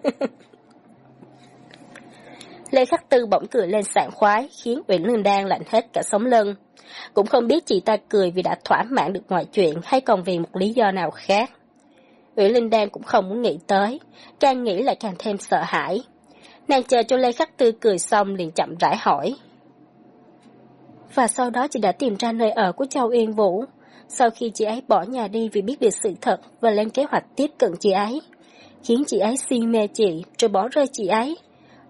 Lê Khắc Tư bỗng cười lên sảng khoái, khiến Uyển Lương Đan lạnh hết cả sống lưng. Cũng không biết chị ta cười vì đã thỏa mãn được mọi chuyện hay còn vì một lý do nào khác. Ủy Linh Đan cũng không muốn nghĩ tới, càng nghĩ lại càng thêm sợ hãi. Nàng chờ cho Lê Khắc Tư cười xong liền chậm rãi hỏi. Và sau đó chị đã tìm ra nơi ở của Châu Yên Vũ. Sau khi chị ấy bỏ nhà đi vì biết được sự thật và lên kế hoạch tiếp cận chị ấy, khiến chị ấy si mê chị rồi bỏ rơi chị ấy.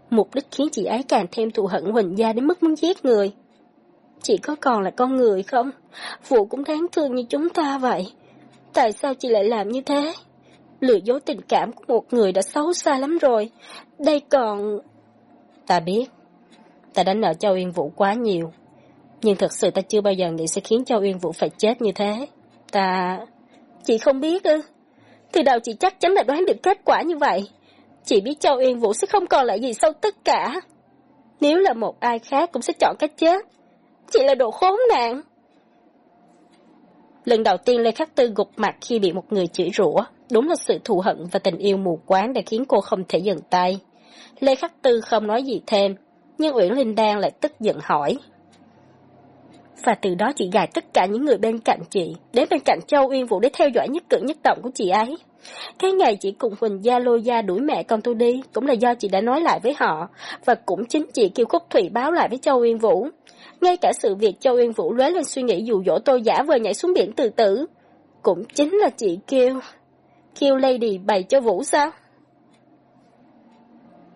Mục đích khiến chị ấy càng thêm thù hận Huỳnh Gia đến mức muốn giết người. Chị có còn là con người không? Vũ cũng đáng thương như chúng ta vậy. Tại sao chị lại làm như thế? Lừa dối tình cảm của một người đã xấu xa lắm rồi. Đây còn... Ta biết. Ta đã nợ Châu Yên Vũ quá nhiều. Nhưng thật sự ta chưa bao giờ nghĩ sẽ khiến Châu Yên Vũ phải chết như thế. Ta... Chị không biết ư? Từ đầu chị chắc chắn là đoán được kết quả như vậy. Chị biết Châu Yên Vũ sẽ không còn lại gì sau tất cả. Nếu là một ai khác cũng sẽ chọn cách chết. Chị là đồ khốn nạn. Lần đầu tiên Lê Khắc Tư gục mặt khi bị một người chửi rủa. Đúng là sự thù hận và tình yêu mù quáng đã khiến cô không thể dừng tay. Lê Khắc Tư không nói gì thêm, nhưng Uyển Linh Đan lại tức giận hỏi. Và từ đó chị gài tất cả những người bên cạnh chị, đến bên cạnh Châu Uyên Vũ để theo dõi nhất cử nhất động của chị ấy. Cái ngày chị cùng Huỳnh Gia Lôi Gia đuổi mẹ con tôi đi, cũng là do chị đã nói lại với họ, và cũng chính chị kêu Khúc Thủy báo lại với Châu Uyên Vũ. Ngay cả sự việc Châu Uyên Vũ lóe lên suy nghĩ dụ dỗ tôi giả vờ nhảy xuống biển từ tử, cũng chính là chị kêu. Kêu Lady bày cho Vũ sao?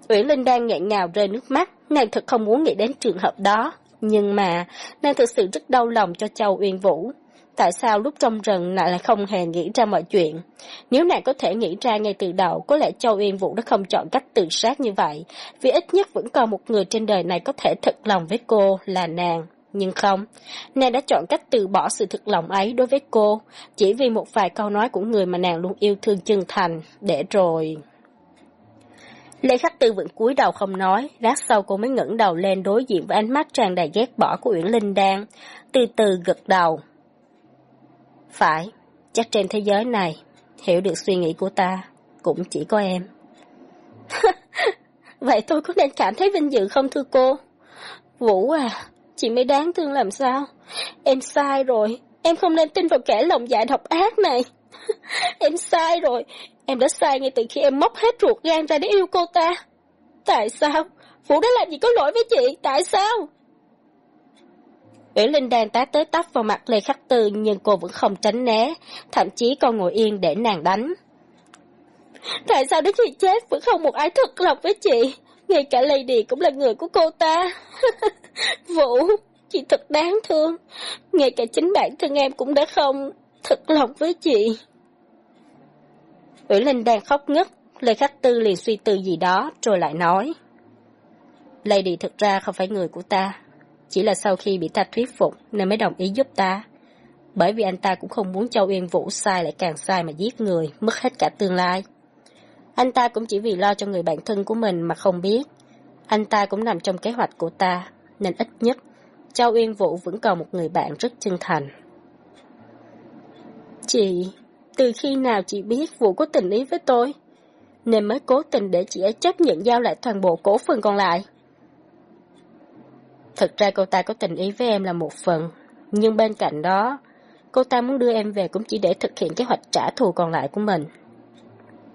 Uyển Linh đang nghẹn ngào rơi nước mắt, nàng thật không muốn nghĩ đến trường hợp đó. Nhưng mà, nàng thực sự rất đau lòng cho Châu Uyên Vũ. Tại sao lúc trong rừng nàng lại không hề nghĩ ra mọi chuyện? Nếu nàng có thể nghĩ ra ngay từ đầu, có lẽ Châu Uyên Vũ đã không chọn cách tự sát như vậy, vì ít nhất vẫn còn một người trên đời này có thể thật lòng với cô là nàng. Nhưng không, nàng đã chọn cách từ bỏ sự thực lòng ấy đối với cô, chỉ vì một vài câu nói của người mà nàng luôn yêu thương chân thành, để rồi... Lê Khắc Tư vẫn cúi đầu không nói, lát sau cô mới ngẩng đầu lên đối diện với ánh mắt tràn đầy ghét bỏ của Uyển Linh Đan, từ từ gật đầu. Phải, chắc trên thế giới này, hiểu được suy nghĩ của ta, cũng chỉ có em. Vậy tôi có nên cảm thấy vinh dự không thưa cô? Vũ à, chị mới đáng thương làm sao? Em sai rồi, em không nên tin vào kẻ lòng dạ độc ác này. em sai rồi, em đã sai ngay từ khi em móc hết ruột gan ra để yêu cô ta. Tại sao? Vũ đã làm gì có lỗi với chị, tại sao? Uyển Linh đang tá tới tóc vào mặt Lê Khắc Tư nhưng cô vẫn không tránh né, thậm chí còn ngồi yên để nàng đánh. Tại sao đến khi chết vẫn không một ai thật lòng với chị? Ngay cả Lady cũng là người của cô ta. Vũ, chị thật đáng thương. Ngay cả chính bản thân em cũng đã không thật lòng với chị. Uyển Linh đang khóc ngất, Lê Khắc Tư liền suy tư gì đó rồi lại nói. Lady thực ra không phải người của ta, chỉ là sau khi bị ta thuyết phục nên mới đồng ý giúp ta. Bởi vì anh ta cũng không muốn Châu Uyên Vũ sai lại càng sai mà giết người, mất hết cả tương lai. Anh ta cũng chỉ vì lo cho người bạn thân của mình mà không biết. Anh ta cũng nằm trong kế hoạch của ta, nên ít nhất, Châu Uyên Vũ vẫn còn một người bạn rất chân thành. Chị, từ khi nào chị biết Vũ có tình ý với tôi? Nên mới cố tình để chị ấy chấp nhận giao lại toàn bộ cổ phần còn lại. Thực ra cô ta có tình ý với em là một phần, nhưng bên cạnh đó, cô ta muốn đưa em về cũng chỉ để thực hiện kế hoạch trả thù còn lại của mình.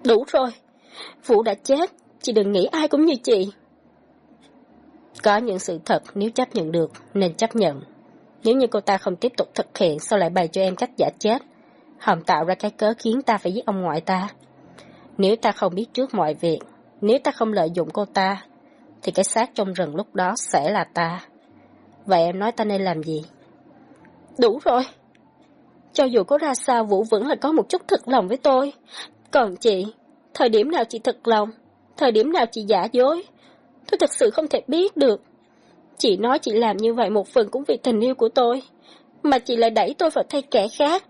Đủ rồi, Vũ đã chết, chị đừng nghĩ ai cũng như chị. Có những sự thật nếu chấp nhận được, nên chấp nhận. Nếu như cô ta không tiếp tục thực hiện, sao lại bày cho em cách giả chết? Hồng tạo ra cái cớ khiến ta phải giết ông ngoại ta. Nếu ta không biết trước mọi việc, nếu ta không lợi dụng cô ta, thì cái xác trong rừng lúc đó sẽ là ta. Vậy em nói ta nên làm gì? Đủ rồi. Cho dù có ra sao Vũ vẫn là có một chút thật lòng với tôi. Còn chị, thời điểm nào chị thật lòng, thời điểm nào chị giả dối, tôi thật sự không thể biết được. Chị nói chị làm như vậy một phần cũng vì tình yêu của tôi, mà chị lại đẩy tôi vào thay kẻ khác,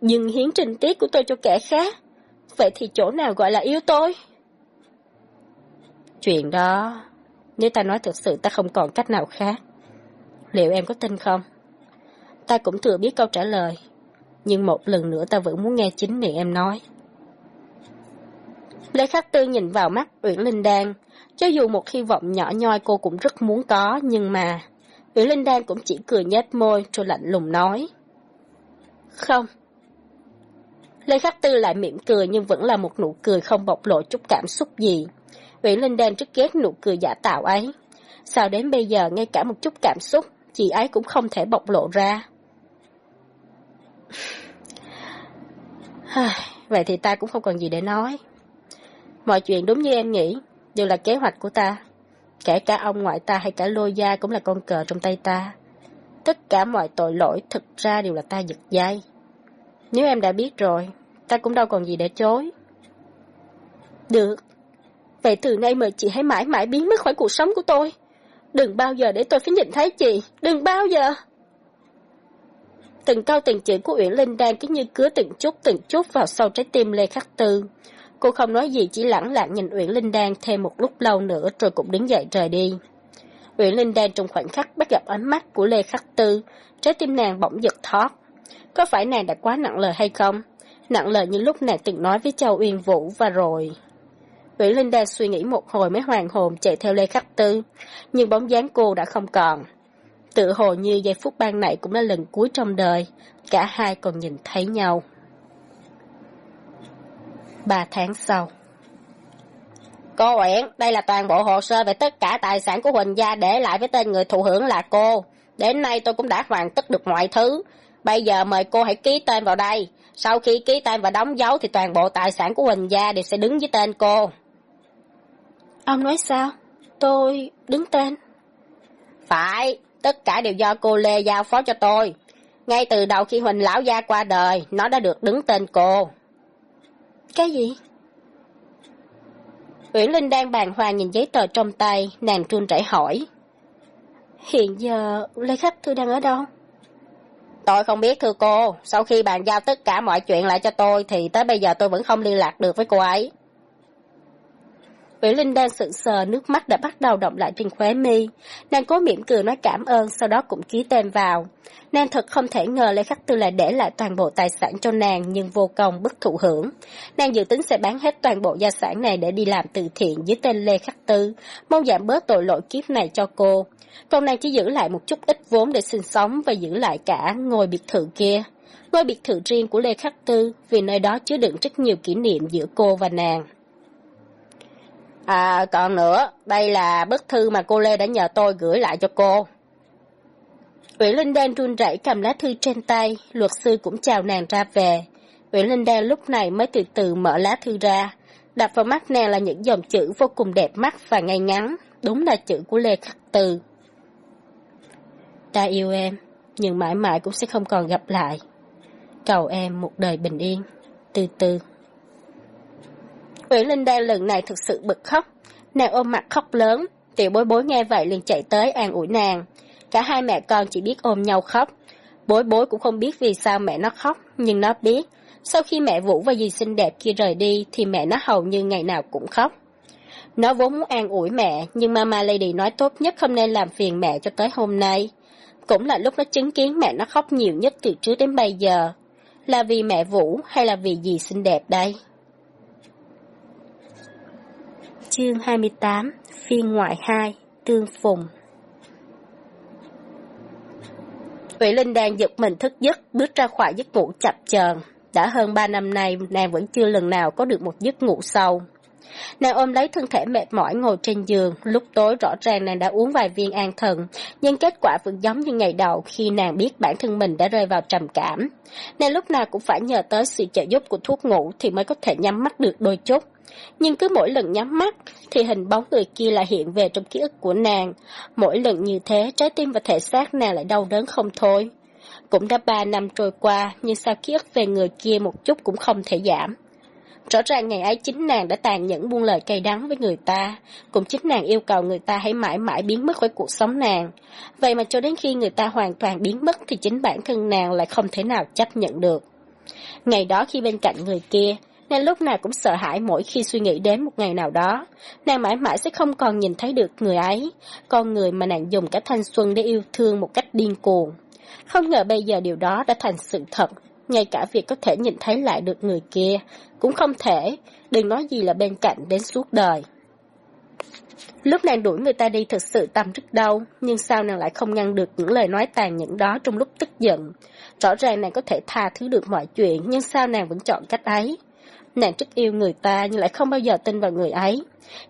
nhưng hiến trình tiết của tôi cho kẻ khác. Vậy thì chỗ nào gọi là yêu tôi? Chuyện đó, nếu ta nói thật sự ta không còn cách nào khác. Liệu em có tin không? Ta cũng thừa biết câu trả lời, nhưng một lần nữa ta vẫn muốn nghe chính miệng em nói. Lê Khắc Tư nhìn vào mắt Uyển Linh Đan, cho dù một hy vọng nhỏ nhoi cô cũng rất muốn có, nhưng mà... Uyển Linh Đan cũng chỉ cười nhếch môi rồi lạnh lùng nói. Không. Lê Khắc Tư lại mỉm cười nhưng vẫn là một nụ cười không bộc lộ chút cảm xúc gì. Uyển Linh Đan rất ghét nụ cười giả tạo ấy. Sao đến bây giờ ngay cả một chút cảm xúc, chị ấy cũng không thể bộc lộ ra. Vậy thì ta cũng không còn gì để nói. Mọi chuyện đúng như em nghĩ, đều là kế hoạch của ta. Kể cả ông ngoại ta hay cả lô gia cũng là con cờ trong tay ta. Tất cả mọi tội lỗi thực ra đều là ta giật dây. Nếu em đã biết rồi, ta cũng đâu còn gì để chối. Được. Vậy từ nay mời chị hãy mãi mãi biến mất khỏi cuộc sống của tôi. Đừng bao giờ để tôi phải nhìn thấy chị. Đừng bao giờ. Từng câu từng chữ của Uyển Linh đang cứ như cứa từng chút từng chút vào sâu trái tim Lê Khắc Tư. Cô không nói gì chỉ lẳng lặng nhìn Uyển Linh Đan thêm một lúc lâu nữa rồi cũng đứng dậy rời đi. Uyển Linh Đan trong khoảnh khắc bắt gặp ánh mắt của Lê Khắc Tư, trái tim nàng bỗng giật thót. Có phải nàng đã quá nặng lời hay không? Nặng lời như lúc nàng từng nói với Châu Uyên Vũ và rồi. Uyển Linh Đan suy nghĩ một hồi mới hoàn hồn chạy theo Lê Khắc Tư, nhưng bóng dáng cô đã không còn. Tự hồ như giây phút ban nãy cũng là lần cuối trong đời, cả hai còn nhìn thấy nhau. Ba tháng sau Cô Uyển, đây là toàn bộ hồ sơ về tất cả tài sản của Huỳnh Gia để lại với tên người thụ hưởng là cô. Đến nay tôi cũng đã hoàn tất được mọi thứ. Bây giờ mời cô hãy ký tên vào đây. Sau khi ký tên và đóng dấu thì toàn bộ tài sản của Huỳnh Gia đều sẽ đứng với tên cô. Ông nói sao? Tôi đứng tên? Phải, tất cả đều do cô Lê giao phó cho tôi. Ngay từ đầu khi Huỳnh Lão Gia qua đời, nó đã được đứng tên cô. Cái gì? Uyển Linh đang bàn hoàng nhìn giấy tờ trong tay, nàng run rẩy hỏi. Hiện giờ Lê Khách Thư đang ở đâu? Tôi không biết thưa cô, sau khi bàn giao tất cả mọi chuyện lại cho tôi thì tới bây giờ tôi vẫn không liên lạc được với cô ấy. Ủy Linh đang sững sờ, nước mắt đã bắt đầu động lại trên khóe mi. Nàng cố mỉm cười nói cảm ơn, sau đó cũng ký tên vào. Nàng thật không thể ngờ Lê Khắc Tư lại để lại toàn bộ tài sản cho nàng nhưng vô công bất thụ hưởng. Nàng dự tính sẽ bán hết toàn bộ gia sản này để đi làm từ thiện dưới tên Lê Khắc Tư, mong giảm bớt tội lỗi kiếp này cho cô. Còn nàng chỉ giữ lại một chút ít vốn để sinh sống và giữ lại cả ngôi biệt thự kia. Ngôi biệt thự riêng của Lê Khắc Tư vì nơi đó chứa đựng rất nhiều kỷ niệm giữa cô và nàng. À, còn nữa, đây là bức thư mà cô Lê đã nhờ tôi gửi lại cho cô. Ủy Linh đang run rẩy cầm lá thư trên tay, luật sư cũng chào nàng ra về. Ủy Linh đang lúc này mới từ từ mở lá thư ra. Đập vào mắt nàng là những dòng chữ vô cùng đẹp mắt và ngay ngắn, đúng là chữ của Lê Khắc Từ. Ta yêu em, nhưng mãi mãi cũng sẽ không còn gặp lại. Cầu em một đời bình yên, từ từ. Ủy Linh Đan lần này thực sự bực khóc. Nàng ôm mặt khóc lớn, tiểu bối bối nghe vậy liền chạy tới an ủi nàng. Cả hai mẹ con chỉ biết ôm nhau khóc. Bối bối cũng không biết vì sao mẹ nó khóc, nhưng nó biết. Sau khi mẹ Vũ và dì xinh đẹp kia rời đi thì mẹ nó hầu như ngày nào cũng khóc. Nó vốn muốn an ủi mẹ, nhưng Mama Lady nói tốt nhất không nên làm phiền mẹ cho tới hôm nay. Cũng là lúc nó chứng kiến mẹ nó khóc nhiều nhất từ trước đến bây giờ. Là vì mẹ Vũ hay là vì dì xinh đẹp đây? Chương 28 Phiên ngoại 2 Tương Phùng Huệ Linh đang giật mình thức giấc, bước ra khỏi giấc ngủ chập chờn. Đã hơn ba năm nay, nàng vẫn chưa lần nào có được một giấc ngủ sâu. Nàng ôm lấy thân thể mệt mỏi ngồi trên giường, lúc tối rõ ràng nàng đã uống vài viên an thần, nhưng kết quả vẫn giống như ngày đầu khi nàng biết bản thân mình đã rơi vào trầm cảm. Nàng lúc nào cũng phải nhờ tới sự trợ giúp của thuốc ngủ thì mới có thể nhắm mắt được đôi chút. Nhưng cứ mỗi lần nhắm mắt thì hình bóng người kia lại hiện về trong ký ức của nàng. Mỗi lần như thế, trái tim và thể xác nàng lại đau đớn không thôi. Cũng đã ba năm trôi qua, nhưng sao ký ức về người kia một chút cũng không thể giảm. Rõ ràng ngày ấy chính nàng đã tàn nhẫn buông lời cay đắng với người ta, cũng chính nàng yêu cầu người ta hãy mãi mãi biến mất khỏi cuộc sống nàng. Vậy mà cho đến khi người ta hoàn toàn biến mất thì chính bản thân nàng lại không thể nào chấp nhận được. Ngày đó khi bên cạnh người kia, nàng lúc nào cũng sợ hãi mỗi khi suy nghĩ đến một ngày nào đó. Nàng mãi mãi sẽ không còn nhìn thấy được người ấy, con người mà nàng dùng cả thanh xuân để yêu thương một cách điên cuồng. Không ngờ bây giờ điều đó đã thành sự thật, ngay cả việc có thể nhìn thấy lại được người kia, cũng không thể, đừng nói gì là bên cạnh đến suốt đời. Lúc nàng đuổi người ta đi thực sự tâm rất đau, nhưng sao nàng lại không ngăn được những lời nói tàn nhẫn đó trong lúc tức giận. Rõ ràng nàng có thể tha thứ được mọi chuyện, nhưng sao nàng vẫn chọn cách ấy? Nàng rất yêu người ta nhưng lại không bao giờ tin vào người ấy.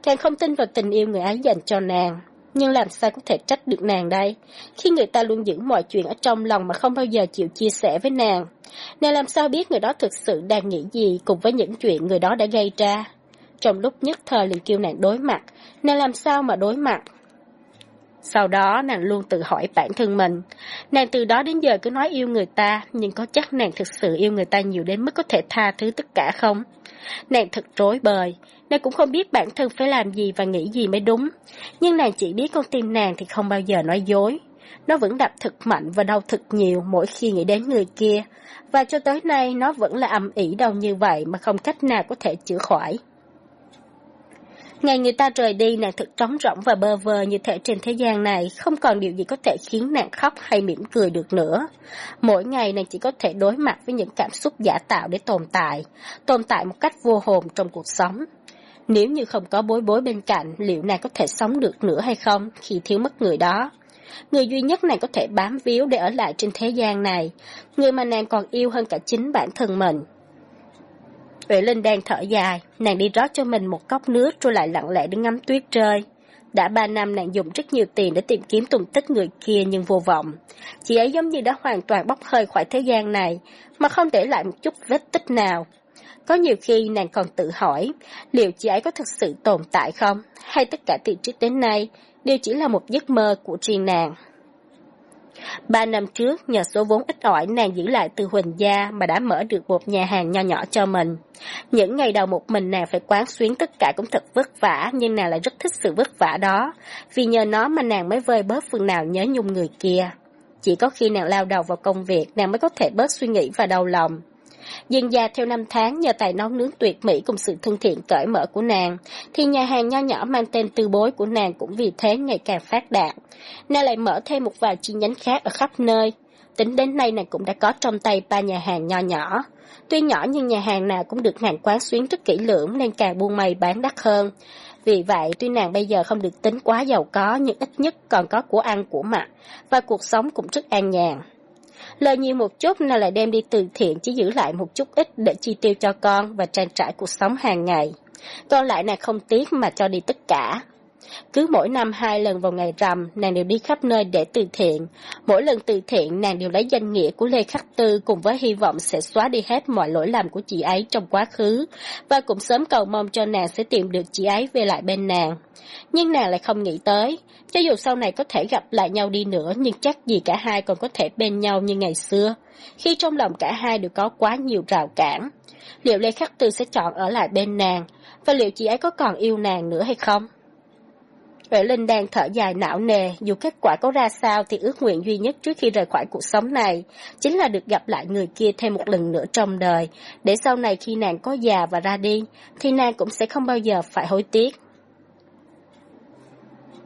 Càng không tin vào tình yêu người ấy dành cho nàng. Nhưng làm sao có thể trách được nàng đây, khi người ta luôn giữ mọi chuyện ở trong lòng mà không bao giờ chịu chia sẻ với nàng. Nàng làm sao biết người đó thực sự đang nghĩ gì cùng với những chuyện người đó đã gây ra. Trong lúc nhất thời liền kêu nàng đối mặt, nàng làm sao mà đối mặt. Sau đó nàng luôn tự hỏi bản thân mình. Nàng từ đó đến giờ cứ nói yêu người ta, nhưng có chắc nàng thực sự yêu người ta nhiều đến mức có thể tha thứ tất cả không? Nàng thật rối bời, nàng cũng không biết bản thân phải làm gì và nghĩ gì mới đúng. Nhưng nàng chỉ biết con tim nàng thì không bao giờ nói dối. Nó vẫn đập thật mạnh và đau thật nhiều mỗi khi nghĩ đến người kia. Và cho tới nay nó vẫn là âm ỉ đau như vậy mà không cách nào có thể chữa khỏi. Ngày người ta rời đi, nàng thật trống rỗng và bơ vơ như thể trên thế gian này, không còn điều gì có thể khiến nàng khóc hay mỉm cười được nữa. Mỗi ngày nàng chỉ có thể đối mặt với những cảm xúc giả tạo để tồn tại, tồn tại một cách vô hồn trong cuộc sống. Nếu như không có bối bối bên cạnh, liệu nàng có thể sống được nữa hay không khi thiếu mất người đó? Người duy nhất nàng có thể bám víu để ở lại trên thế gian này, người mà nàng còn yêu hơn cả chính bản thân mình. Huệ Linh đang thở dài, nàng đi rót cho mình một cốc nước rồi lại lặng lẽ đứng ngắm tuyết rơi. Đã ba năm nàng dùng rất nhiều tiền để tìm kiếm tung tích người kia nhưng vô vọng. Chị ấy giống như đã hoàn toàn bốc hơi khỏi thế gian này, mà không để lại một chút vết tích nào. Có nhiều khi nàng còn tự hỏi, liệu chị ấy có thực sự tồn tại không, hay tất cả từ trước đến nay đều chỉ là một giấc mơ của riêng nàng. Ba năm trước, nhờ số vốn ít ỏi nàng giữ lại từ Huỳnh Gia mà đã mở được một nhà hàng nho nhỏ cho mình. Những ngày đầu một mình nàng phải quán xuyến tất cả cũng thật vất vả, nhưng nàng lại rất thích sự vất vả đó, vì nhờ nó mà nàng mới vơi bớt phần nào nhớ nhung người kia. Chỉ có khi nàng lao đầu vào công việc, nàng mới có thể bớt suy nghĩ và đau lòng. Dần già theo năm tháng nhờ tài nấu nướng tuyệt mỹ cùng sự thân thiện cởi mở của nàng, thì nhà hàng nho nhỏ mang tên tư bối của nàng cũng vì thế ngày càng phát đạt. Nàng lại mở thêm một vài chi nhánh khác ở khắp nơi. Tính đến nay nàng cũng đã có trong tay ba nhà hàng nho nhỏ. Tuy nhỏ nhưng nhà hàng nào cũng được nàng quán xuyến rất kỹ lưỡng nên càng buôn may bán đắt hơn. Vì vậy, tuy nàng bây giờ không được tính quá giàu có nhưng ít nhất còn có của ăn của mặc và cuộc sống cũng rất an nhàn. Lời nhiều một chút nàng lại đem đi từ thiện chỉ giữ lại một chút ít để chi tiêu cho con và trang trải cuộc sống hàng ngày. Còn lại nàng không tiếc mà cho đi tất cả. Cứ mỗi năm hai lần vào ngày rằm, nàng đều đi khắp nơi để từ thiện. Mỗi lần từ thiện, nàng đều lấy danh nghĩa của Lê Khắc Tư cùng với hy vọng sẽ xóa đi hết mọi lỗi lầm của chị ấy trong quá khứ, và cũng sớm cầu mong cho nàng sẽ tìm được chị ấy về lại bên nàng. Nhưng nàng lại không nghĩ tới, cho dù sau này có thể gặp lại nhau đi nữa nhưng chắc gì cả hai còn có thể bên nhau như ngày xưa, khi trong lòng cả hai đều có quá nhiều rào cản. Liệu Lê Khắc Tư sẽ chọn ở lại bên nàng, và liệu chị ấy có còn yêu nàng nữa hay không? Huệ Linh đang thở dài não nề, dù kết quả có ra sao thì ước nguyện duy nhất trước khi rời khỏi cuộc sống này, chính là được gặp lại người kia thêm một lần nữa trong đời, để sau này khi nàng có già và ra đi, thì nàng cũng sẽ không bao giờ phải hối tiếc.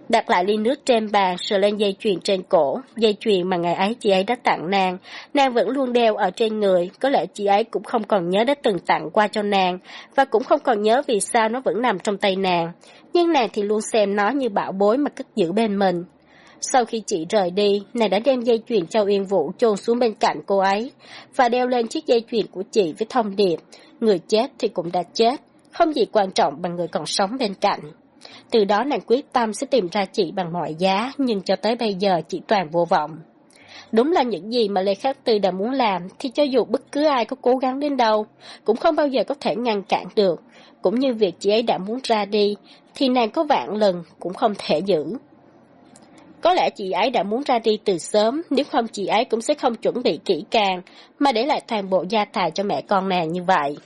Đặt lại ly nước trên bàn, sờ lên dây chuyền trên cổ, dây chuyền mà ngày ấy chị ấy đã tặng nàng. Nàng vẫn luôn đeo ở trên người, có lẽ chị ấy cũng không còn nhớ đã từng tặng qua cho nàng, và cũng không còn nhớ vì sao nó vẫn nằm trong tay nàng. Nhưng nàng thì luôn xem nó như bảo bối mà cất giữ bên mình. Sau khi chị rời đi, nàng đã đem dây chuyền Châu Yên Vũ chôn xuống bên cạnh cô ấy, và đeo lên chiếc dây chuyền của chị với thông điệp, người chết thì cũng đã chết, không gì quan trọng bằng người còn sống bên cạnh. Từ đó nàng quyết tâm sẽ tìm ra chị bằng mọi giá, nhưng cho tới bây giờ chị toàn vô vọng. Đúng là những gì mà Lê Khắc Tư đã muốn làm, thì cho dù bất cứ ai có cố gắng đến đâu, cũng không bao giờ có thể ngăn cản được. Cũng như việc chị ấy đã muốn ra đi, thì nàng có vạn lần cũng không thể giữ. Có lẽ chị ấy đã muốn ra đi từ sớm, nếu không chị ấy cũng sẽ không chuẩn bị kỹ càng, mà để lại toàn bộ gia tài cho mẹ con nàng như vậy.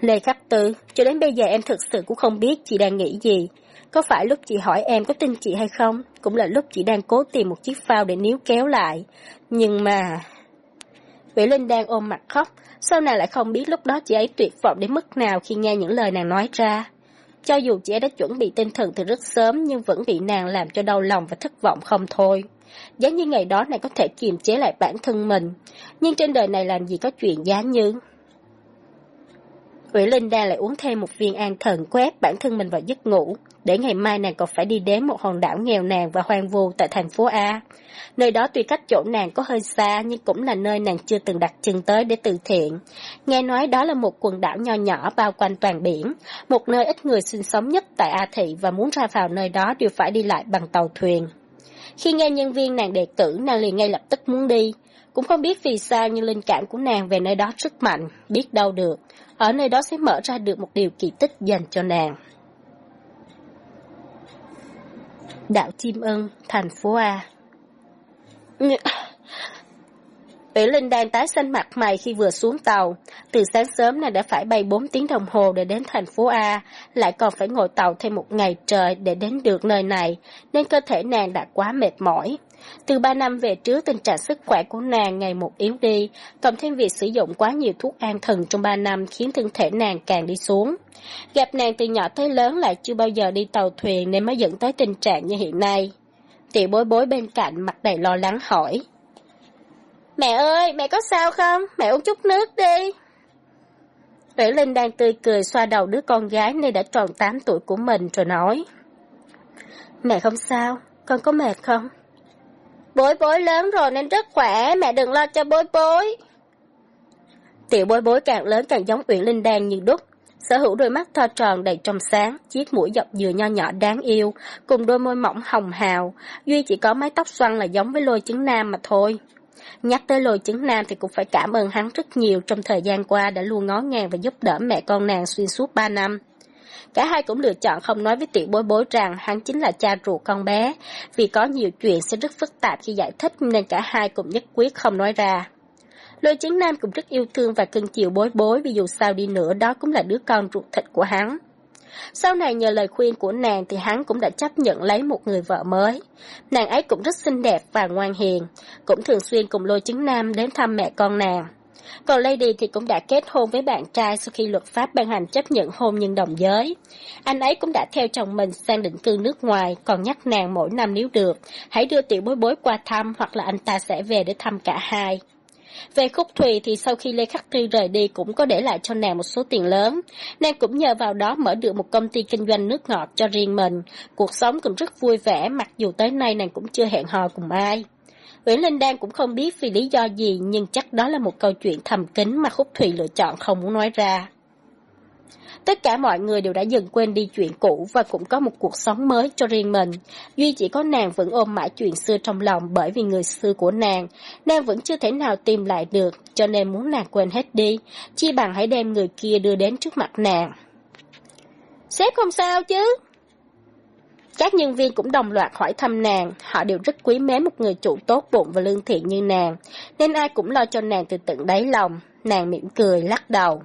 Lê Khắc Tư, cho đến bây giờ em thực sự cũng không biết chị đang nghĩ gì. Có phải lúc chị hỏi em có tin chị hay không, cũng là lúc chị đang cố tìm một chiếc phao để níu kéo lại. Nhưng mà... Vĩ Linh đang ôm mặt khóc, sao nàng lại không biết lúc đó chị ấy tuyệt vọng đến mức nào khi nghe những lời nàng nói ra. Cho dù chị ấy đã chuẩn bị tinh thần từ rất sớm nhưng vẫn bị nàng làm cho đau lòng và thất vọng không thôi. Giống như ngày đó nàng có thể kiềm chế lại bản thân mình, nhưng trên đời này làm gì có chuyện giá như... Ủy Linh đang lại uống thêm một viên an thần quét bản thân mình vào giấc ngủ, để ngày mai nàng còn phải đi đến một hòn đảo nghèo nàn và hoang vu tại thành phố A. Nơi đó tuy cách chỗ nàng có hơi xa nhưng cũng là nơi nàng chưa từng đặt chân tới để từ thiện. Nghe nói đó là một quần đảo nho nhỏ bao quanh toàn biển, một nơi ít người sinh sống nhất tại A Thị và muốn ra vào nơi đó đều phải đi lại bằng tàu thuyền. Khi nghe nhân viên nàng đề cử, nàng liền ngay lập tức muốn đi. Cũng không biết vì sao nhưng linh cảm của nàng về nơi đó rất mạnh, biết đâu được. Ở nơi đó sẽ mở ra được một điều kỳ tích dành cho nàng. Đạo Chim Ân, thành phố A Ủy Linh đang tái xanh mặt mày khi vừa xuống tàu. Từ sáng sớm nàng đã phải bay 4 tiếng đồng hồ để đến thành phố A, lại còn phải ngồi tàu thêm một ngày trời để đến được nơi này, nên cơ thể nàng đã quá mệt mỏi. Từ ba năm về trước, tình trạng sức khỏe của nàng ngày một yếu đi, cộng thêm việc sử dụng quá nhiều thuốc an thần trong ba năm khiến thân thể nàng càng đi xuống. Gặp nàng từ nhỏ tới lớn lại chưa bao giờ đi tàu thuyền nên mới dẫn tới tình trạng như hiện nay. Tiểu bối bối bên cạnh mặt đầy lo lắng hỏi. Mẹ ơi, mẹ có sao không? Mẹ uống chút nước đi. Tuệ Linh đang tươi cười xoa đầu đứa con gái nay đã tròn 8 tuổi của mình rồi nói. Mẹ không sao, con có mệt không? Bối bối lớn rồi nên rất khỏe, mẹ đừng lo cho bối bối. Tiểu bối bối càng lớn càng giống Uyển Linh Đan như đúc, sở hữu đôi mắt to tròn đầy trong sáng, chiếc mũi dọc dừa nho nhỏ đáng yêu, cùng đôi môi mỏng hồng hào, duy chỉ có mái tóc xoăn là giống với lôi trứng nam mà thôi. Nhắc tới lôi chứng nam thì cũng phải cảm ơn hắn rất nhiều trong thời gian qua đã luôn ngó ngàng và giúp đỡ mẹ con nàng xuyên suốt ba năm. Cả hai cũng lựa chọn không nói với tiểu bối bối rằng hắn chính là cha ruột con bé, vì có nhiều chuyện sẽ rất phức tạp khi giải thích nên cả hai cũng nhất quyết không nói ra. Lôi chứng nam cũng rất yêu thương và cưng chiều bối bối vì dù sao đi nữa đó cũng là đứa con ruột thịt của hắn. Sau này nhờ lời khuyên của nàng thì hắn cũng đã chấp nhận lấy một người vợ mới. Nàng ấy cũng rất xinh đẹp và ngoan hiền, cũng thường xuyên cùng lôi chứng nam đến thăm mẹ con nàng. Còn Lady thì cũng đã kết hôn với bạn trai sau khi luật pháp ban hành chấp nhận hôn nhân đồng giới. Anh ấy cũng đã theo chồng mình sang định cư nước ngoài, còn nhắc nàng mỗi năm nếu được, hãy đưa tiểu bối bối qua thăm hoặc là anh ta sẽ về để thăm cả hai. Về Khúc Thùy thì sau khi Lê Khắc Tư rời đi cũng có để lại cho nàng một số tiền lớn. Nàng cũng nhờ vào đó mở được một công ty kinh doanh nước ngọt cho riêng mình. Cuộc sống cũng rất vui vẻ, mặc dù tới nay nàng cũng chưa hẹn hò cùng ai. Nguyễn Linh Đan cũng không biết vì lý do gì, nhưng chắc đó là một câu chuyện thầm kín mà Khúc Thùy lựa chọn không muốn nói ra. Tất cả mọi người đều đã dần quên đi chuyện cũ và cũng có một cuộc sống mới cho riêng mình. Duy chỉ có nàng vẫn ôm mãi chuyện xưa trong lòng bởi vì người xưa của nàng, nàng vẫn chưa thể nào tìm lại được, cho nên muốn nàng quên hết đi, chi bằng hãy đem người kia đưa đến trước mặt nàng. Sếp không sao chứ? Các nhân viên cũng đồng loạt hỏi thăm nàng, họ đều rất quý mến một người chủ tốt bụng và lương thiện như nàng, nên ai cũng lo cho nàng từ tận đáy lòng. Nàng mỉm cười, lắc đầu.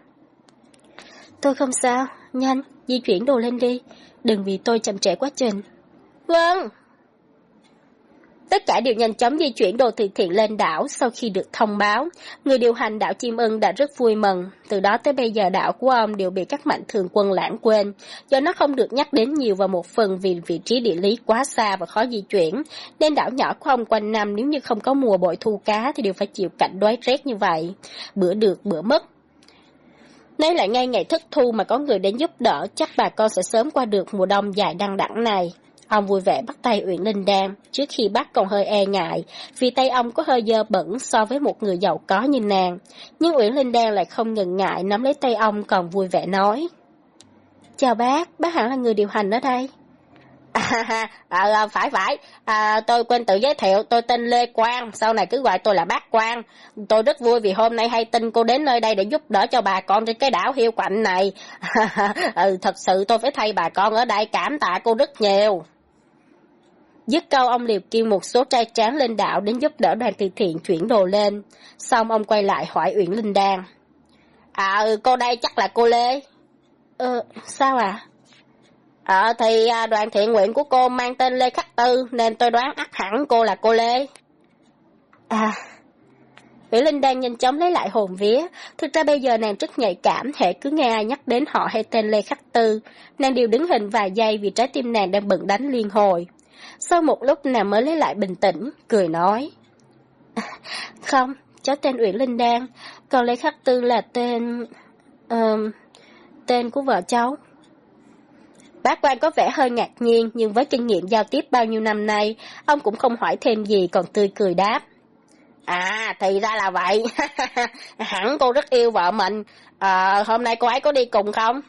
Tôi không sao, nhanh, di chuyển đồ lên đi, đừng vì tôi chậm trễ quá trình. Vâng. Tất cả đều nhanh chóng di chuyển đồ từ thiện lên đảo sau khi được thông báo. Người điều hành đảo Chim Ưng đã rất vui mừng. Từ đó tới bây giờ đảo của ông đều bị các mạnh thường quân lãng quên, do nó không được nhắc đến nhiều và một phần vì vị trí địa lý quá xa và khó di chuyển. Nên đảo nhỏ của ông quanh năm nếu như không có mùa bội thu cá thì đều phải chịu cảnh đói rét như vậy. Bữa được bữa mất, nếu lại ngay ngày thất thu mà có người đến giúp đỡ, chắc bà con sẽ sớm qua được mùa đông dài đăng đẳng này. Ông vui vẻ bắt tay Uyển Linh Đan, trước khi bắt còn hơi e ngại, vì tay ông có hơi dơ bẩn so với một người giàu có như nàng. Nhưng Uyển Linh Đan lại không ngần ngại nắm lấy tay ông còn vui vẻ nói. Chào bác, bác hẳn là người điều hành ở đây. À, à, phải phải, à, tôi quên tự giới thiệu, tôi tên Lê Quang, sau này cứ gọi tôi là bác Quang. Tôi rất vui vì hôm nay hay tin cô đến nơi đây để giúp đỡ cho bà con trên cái đảo hiu quạnh này. ừ, thật sự tôi phải thay bà con ở đây cảm tạ cô rất nhiều. Dứt câu ông liều kêu một số trai tráng lên đảo đến giúp đỡ đoàn từ thiện chuyển đồ lên. Xong ông quay lại hỏi Uyển Linh Đan. À, ừ, cô đây chắc là cô Lê. Ờ, sao ạ? À? Ờ thì à, đoàn thiện nguyện của cô mang tên Lê Khắc Tư nên tôi đoán ắt hẳn cô là cô Lê. À, Vĩ Linh đang nhanh chóng lấy lại hồn vía. Thực ra bây giờ nàng rất nhạy cảm, hệ cứ nghe ai nhắc đến họ hay tên Lê Khắc Tư. Nàng đều đứng hình vài giây vì trái tim nàng đang bận đánh liên hồi. Sau một lúc nàng mới lấy lại bình tĩnh, cười nói. Không, cháu tên Uyển Linh Đan, còn Lê Khắc Tư là tên... Uh, tên của vợ cháu. Bác quan có vẻ hơi ngạc nhiên, nhưng với kinh nghiệm giao tiếp bao nhiêu năm nay, ông cũng không hỏi thêm gì còn tươi cười đáp. À, thì ra là vậy. Hẳn cô rất yêu vợ mình. À, hôm nay cô ấy có đi cùng không?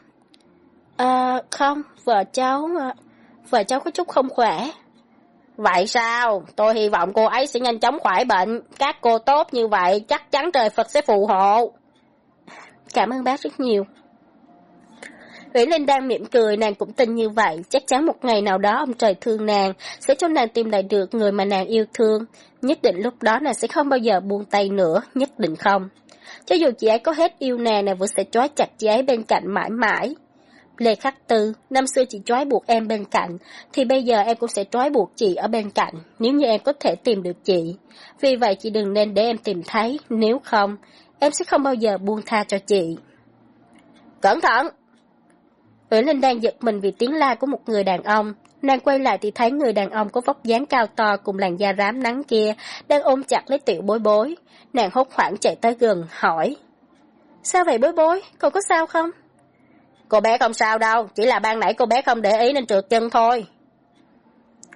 À, không, vợ cháu... À, vợ cháu có chút không khỏe. Vậy sao? Tôi hy vọng cô ấy sẽ nhanh chóng khỏi bệnh. Các cô tốt như vậy, chắc chắn trời Phật sẽ phù hộ. Cảm ơn bác rất nhiều. Nguyễn Linh đang mỉm cười, nàng cũng tin như vậy, chắc chắn một ngày nào đó ông trời thương nàng, sẽ cho nàng tìm lại được người mà nàng yêu thương. Nhất định lúc đó nàng sẽ không bao giờ buông tay nữa, nhất định không. Cho dù chị ấy có hết yêu nàng, nàng vẫn sẽ trói chặt chị ấy bên cạnh mãi mãi. Lê Khắc Tư, năm xưa chị trói buộc em bên cạnh, thì bây giờ em cũng sẽ trói buộc chị ở bên cạnh, nếu như em có thể tìm được chị. Vì vậy chị đừng nên để em tìm thấy, nếu không, em sẽ không bao giờ buông tha cho chị. Cẩn thận! Uyển Linh đang giật mình vì tiếng la của một người đàn ông. Nàng quay lại thì thấy người đàn ông có vóc dáng cao to cùng làn da rám nắng kia, đang ôm chặt lấy tiểu bối bối. Nàng hốt hoảng chạy tới gần, hỏi. Sao vậy bối bối, cậu có sao không? Cô bé không sao đâu, chỉ là ban nãy cô bé không để ý nên trượt chân thôi.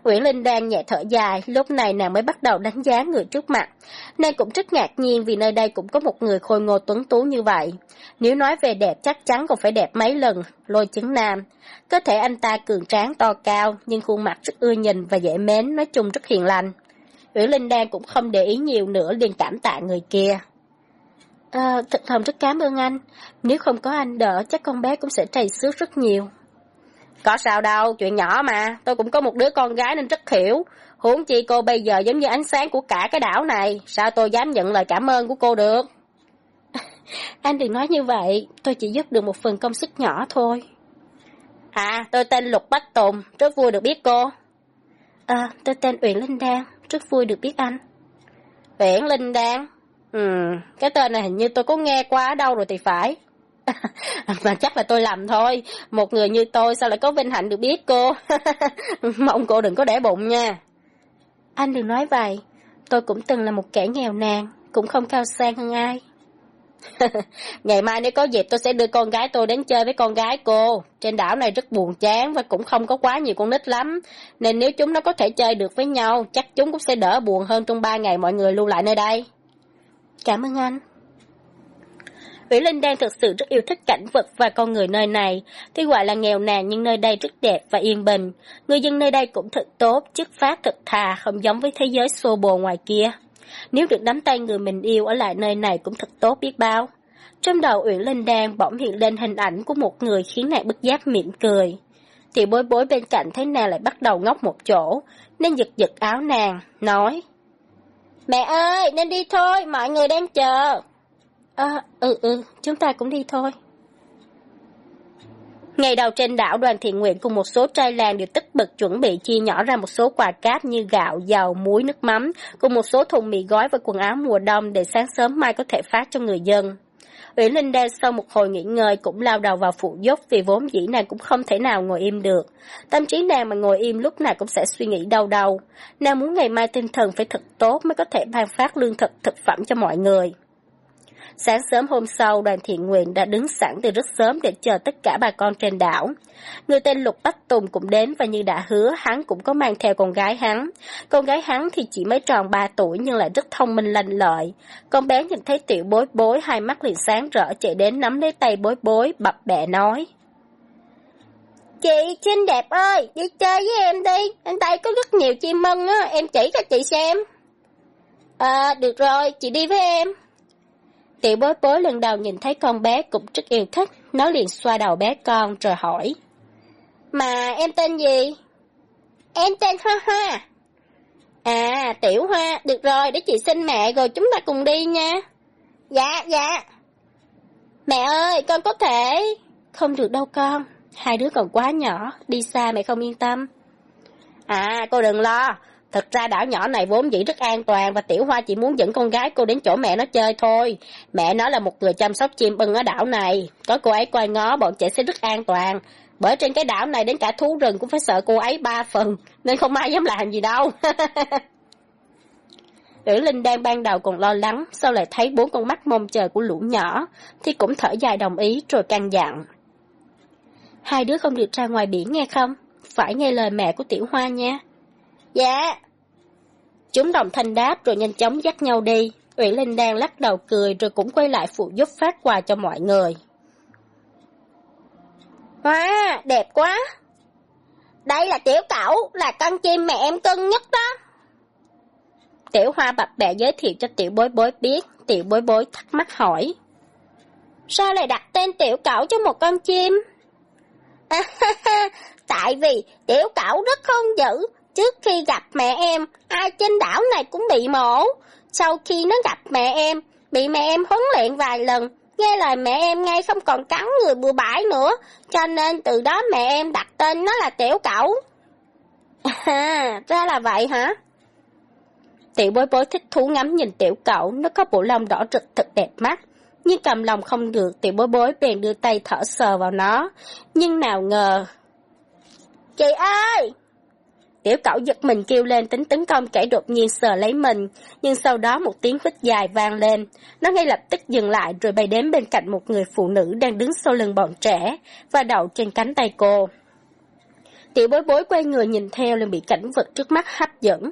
Nguyễn Linh đang nhẹ thở dài, lúc này nàng mới bắt đầu đánh giá người trước mặt. Nàng cũng rất ngạc nhiên vì nơi đây cũng có một người khôi ngô tuấn tú như vậy. Nếu nói về đẹp chắc chắn còn phải đẹp mấy lần, lôi chứng nam. Cơ thể anh ta cường tráng to cao, nhưng khuôn mặt rất ưa nhìn và dễ mến, nói chung rất hiền lành. Nguyễn Linh Đan cũng không để ý nhiều nữa liền cảm tạ người kia. À, thật thầm rất cảm ơn anh. Nếu không có anh đỡ, chắc con bé cũng sẽ trầy xước rất nhiều. Có sao đâu, chuyện nhỏ mà, tôi cũng có một đứa con gái nên rất hiểu. Huống chi cô bây giờ giống như ánh sáng của cả cái đảo này, sao tôi dám nhận lời cảm ơn của cô được? Anh đừng nói như vậy, tôi chỉ giúp được một phần công sức nhỏ thôi. À, tôi tên Lục Bách Tùng, rất vui được biết cô. À, tôi tên Uyển Linh Đan, rất vui được biết anh. Uyển Linh Đan? Ừ, cái tên này hình như tôi có nghe qua ở đâu rồi thì phải. mà chắc là tôi lầm thôi. Một người như tôi sao lại có vinh hạnh được biết cô. Mong cô đừng có để bụng nha. Anh đừng nói vậy. Tôi cũng từng là một kẻ nghèo nàn, cũng không cao sang hơn ai. Ngày mai nếu có dịp tôi sẽ đưa con gái tôi đến chơi với con gái cô. Trên đảo này rất buồn chán và cũng không có quá nhiều con nít lắm. Nên nếu chúng nó có thể chơi được với nhau, chắc chúng cũng sẽ đỡ buồn hơn trong ba ngày mọi người lưu lại nơi đây. Cảm ơn anh. Vĩ Linh đang thực sự rất yêu thích cảnh vật và con người nơi này. Tuy gọi là nghèo nàn nhưng nơi đây rất đẹp và yên bình. Người dân nơi đây cũng thật tốt, chức phát thật thà, không giống với thế giới xô bồ ngoài kia. Nếu được nắm tay người mình yêu ở lại nơi này cũng thật tốt biết bao. Trong đầu Uyển Linh đang bỗng hiện lên hình ảnh của một người khiến nàng bất giác mỉm cười. Thì bối bối bên cạnh thấy nàng lại bắt đầu ngốc một chỗ, nên giật giật áo nàng, nói. Mẹ ơi, nên đi thôi, mọi người đang chờ. À, ừ ừ, chúng ta cũng đi thôi. Ngày đầu trên đảo đoàn thiện nguyện cùng một số trai làng đều tức bật chuẩn bị chia nhỏ ra một số quà cáp như gạo, dầu, muối, nước mắm, cùng một số thùng mì gói và quần áo mùa đông để sáng sớm mai có thể phát cho người dân. Uyển Linh Đen sau một hồi nghỉ ngơi cũng lao đầu vào phụ giúp vì vốn dĩ nàng cũng không thể nào ngồi im được. Tâm trí nàng mà ngồi im lúc nào cũng sẽ suy nghĩ đau đầu. Nàng muốn ngày mai tinh thần phải thật tốt mới có thể ban phát lương thực thực phẩm cho mọi người. Sáng sớm hôm sau, đoàn thiện nguyện đã đứng sẵn từ rất sớm để chờ tất cả bà con trên đảo. Người tên Lục Bách Tùng cũng đến và như đã hứa, hắn cũng có mang theo con gái hắn. Con gái hắn thì chỉ mới tròn 3 tuổi nhưng lại rất thông minh lanh lợi. Con bé nhìn thấy tiểu bối bối, hai mắt liền sáng rỡ chạy đến nắm lấy tay bối bối, bập bẹ nói. Chị xinh đẹp ơi, đi chơi với em đi, anh tay có rất nhiều chim mân á, em chỉ cho chị xem. À, được rồi, chị đi với em. Tiểu bối bối lần đầu nhìn thấy con bé cũng rất yêu thích, nó liền xoa đầu bé con rồi hỏi. Mà em tên gì? Em tên Hoa Hoa. À, Tiểu Hoa, được rồi, để chị xin mẹ rồi chúng ta cùng đi nha. Dạ, dạ. Mẹ ơi, con có thể... Không được đâu con, hai đứa còn quá nhỏ, đi xa mẹ không yên tâm. À, cô đừng lo, Thật ra đảo nhỏ này vốn dĩ rất an toàn và Tiểu Hoa chỉ muốn dẫn con gái cô đến chỗ mẹ nó chơi thôi. Mẹ nó là một người chăm sóc chim ưng ở đảo này. Có cô ấy coi ngó bọn trẻ sẽ rất an toàn. Bởi trên cái đảo này đến cả thú rừng cũng phải sợ cô ấy ba phần. Nên không ai dám làm gì đâu. Uyển Linh đang ban đầu còn lo lắng, sau lại thấy bốn con mắt mong chờ của lũ nhỏ, thì cũng thở dài đồng ý rồi căn dặn. Hai đứa không được ra ngoài biển nghe không? Phải nghe lời mẹ của Tiểu Hoa nha. Dạ. Chúng đồng thanh đáp rồi nhanh chóng dắt nhau đi. Uyển Linh đang lắc đầu cười rồi cũng quay lại phụ giúp phát quà cho mọi người. Wow, đẹp quá. Đây là tiểu cẩu, là con chim mẹ em cưng nhất đó. Tiểu hoa bập bẹ giới thiệu cho tiểu bối bối biết, tiểu bối bối thắc mắc hỏi. Sao lại đặt tên tiểu cẩu cho một con chim? tại vì tiểu cẩu rất không dữ, Trước khi gặp mẹ em, ai trên đảo này cũng bị mổ. Sau khi nó gặp mẹ em, bị mẹ em huấn luyện vài lần, nghe lời mẹ em ngay không còn cắn người bừa bãi nữa, cho nên từ đó mẹ em đặt tên nó là Tiểu Cẩu. À, ra là vậy hả? Tiểu bối bối thích thú ngắm nhìn tiểu cẩu, nó có bộ lông đỏ rực thật đẹp mắt. Nhưng cầm lòng không được, tiểu bối bối bèn đưa tay thở sờ vào nó. Nhưng nào ngờ... Chị ơi! Tiểu cẩu giật mình kêu lên tính tấn công kẻ đột nhiên sờ lấy mình, nhưng sau đó một tiếng hít dài vang lên. Nó ngay lập tức dừng lại rồi bay đến bên cạnh một người phụ nữ đang đứng sau lưng bọn trẻ và đậu trên cánh tay cô. Tiểu bối bối quay người nhìn theo liền bị cảnh vật trước mắt hấp dẫn.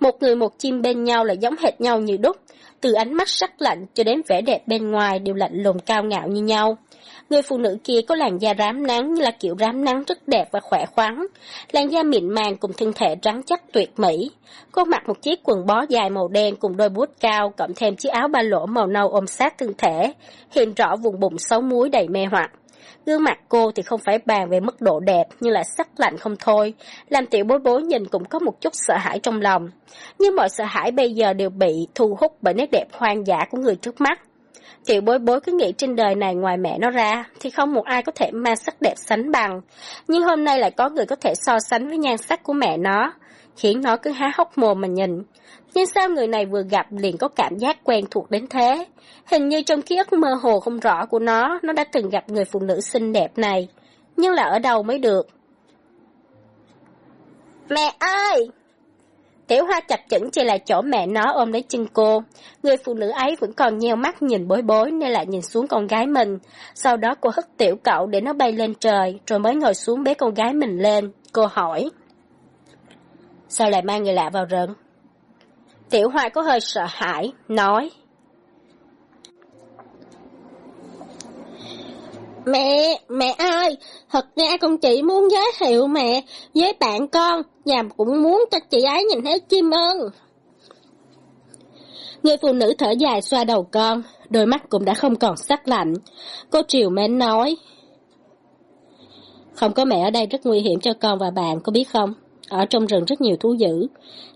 Một người một chim bên nhau là giống hệt nhau như đúc, từ ánh mắt sắc lạnh cho đến vẻ đẹp bên ngoài đều lạnh lùng cao ngạo như nhau. Người phụ nữ kia có làn da rám nắng như là kiểu rám nắng rất đẹp và khỏe khoắn. Làn da mịn màng cùng thân thể rắn chắc tuyệt mỹ. Cô mặc một chiếc quần bó dài màu đen cùng đôi bút cao, cộng thêm chiếc áo ba lỗ màu nâu ôm sát thân thể, hiện rõ vùng bụng xấu muối đầy mê hoặc. Gương mặt cô thì không phải bàn về mức độ đẹp nhưng là sắc lạnh không thôi, làm tiểu bối bối nhìn cũng có một chút sợ hãi trong lòng. Nhưng mọi sợ hãi bây giờ đều bị thu hút bởi nét đẹp hoang dã của người trước mắt. Tiểu bối bối cứ nghĩ trên đời này ngoài mẹ nó ra, thì không một ai có thể mang sắc đẹp sánh bằng. Nhưng hôm nay lại có người có thể so sánh với nhan sắc của mẹ nó, khiến nó cứ há hốc mồm mà nhìn. Nhưng sao người này vừa gặp liền có cảm giác quen thuộc đến thế? Hình như trong ký ức mơ hồ không rõ của nó, nó đã từng gặp người phụ nữ xinh đẹp này. Nhưng là ở đâu mới được? Mẹ ơi! Tiểu hoa chập chững chỉ lại chỗ mẹ nó ôm lấy chân cô. Người phụ nữ ấy vẫn còn nheo mắt nhìn bối bối nên lại nhìn xuống con gái mình. Sau đó cô hất tiểu cậu để nó bay lên trời, rồi mới ngồi xuống bế con gái mình lên. Cô hỏi. Sao lại mang người lạ vào rừng? Tiểu hoa có hơi sợ hãi, nói. Mẹ, mẹ ơi, thật ra con chỉ muốn giới thiệu mẹ với bạn con, và cũng muốn cho chị ấy nhìn thấy chim ưng. Người phụ nữ thở dài xoa đầu con, đôi mắt cũng đã không còn sắc lạnh. Cô triều mến nói. Không có mẹ ở đây rất nguy hiểm cho con và bạn, có biết không? Ở trong rừng rất nhiều thú dữ.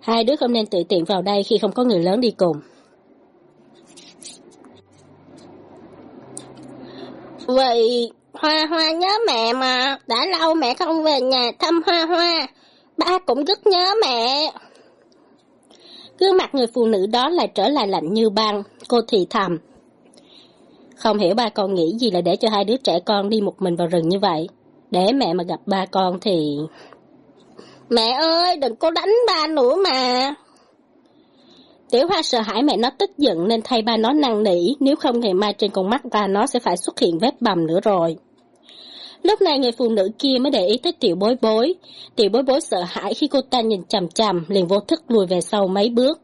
Hai đứa không nên tự tiện vào đây khi không có người lớn đi cùng. Vậy Hoa Hoa nhớ mẹ mà, đã lâu mẹ không về nhà thăm Hoa Hoa. Ba cũng rất nhớ mẹ. Gương mặt người phụ nữ đó lại trở lại lạnh như băng, cô thì thầm. Không hiểu ba con nghĩ gì là để cho hai đứa trẻ con đi một mình vào rừng như vậy. Để mẹ mà gặp ba con thì... Mẹ ơi, đừng có đánh ba nữa mà. Tiểu Hoa sợ hãi mẹ nó tức giận nên thay ba nó năn nỉ, nếu không ngày mai trên con mắt ba nó sẽ phải xuất hiện vết bầm nữa rồi. Lúc này người phụ nữ kia mới để ý tới tiểu bối bối. Tiểu bối bối sợ hãi khi cô ta nhìn chằm chằm, liền vô thức lùi về sau mấy bước.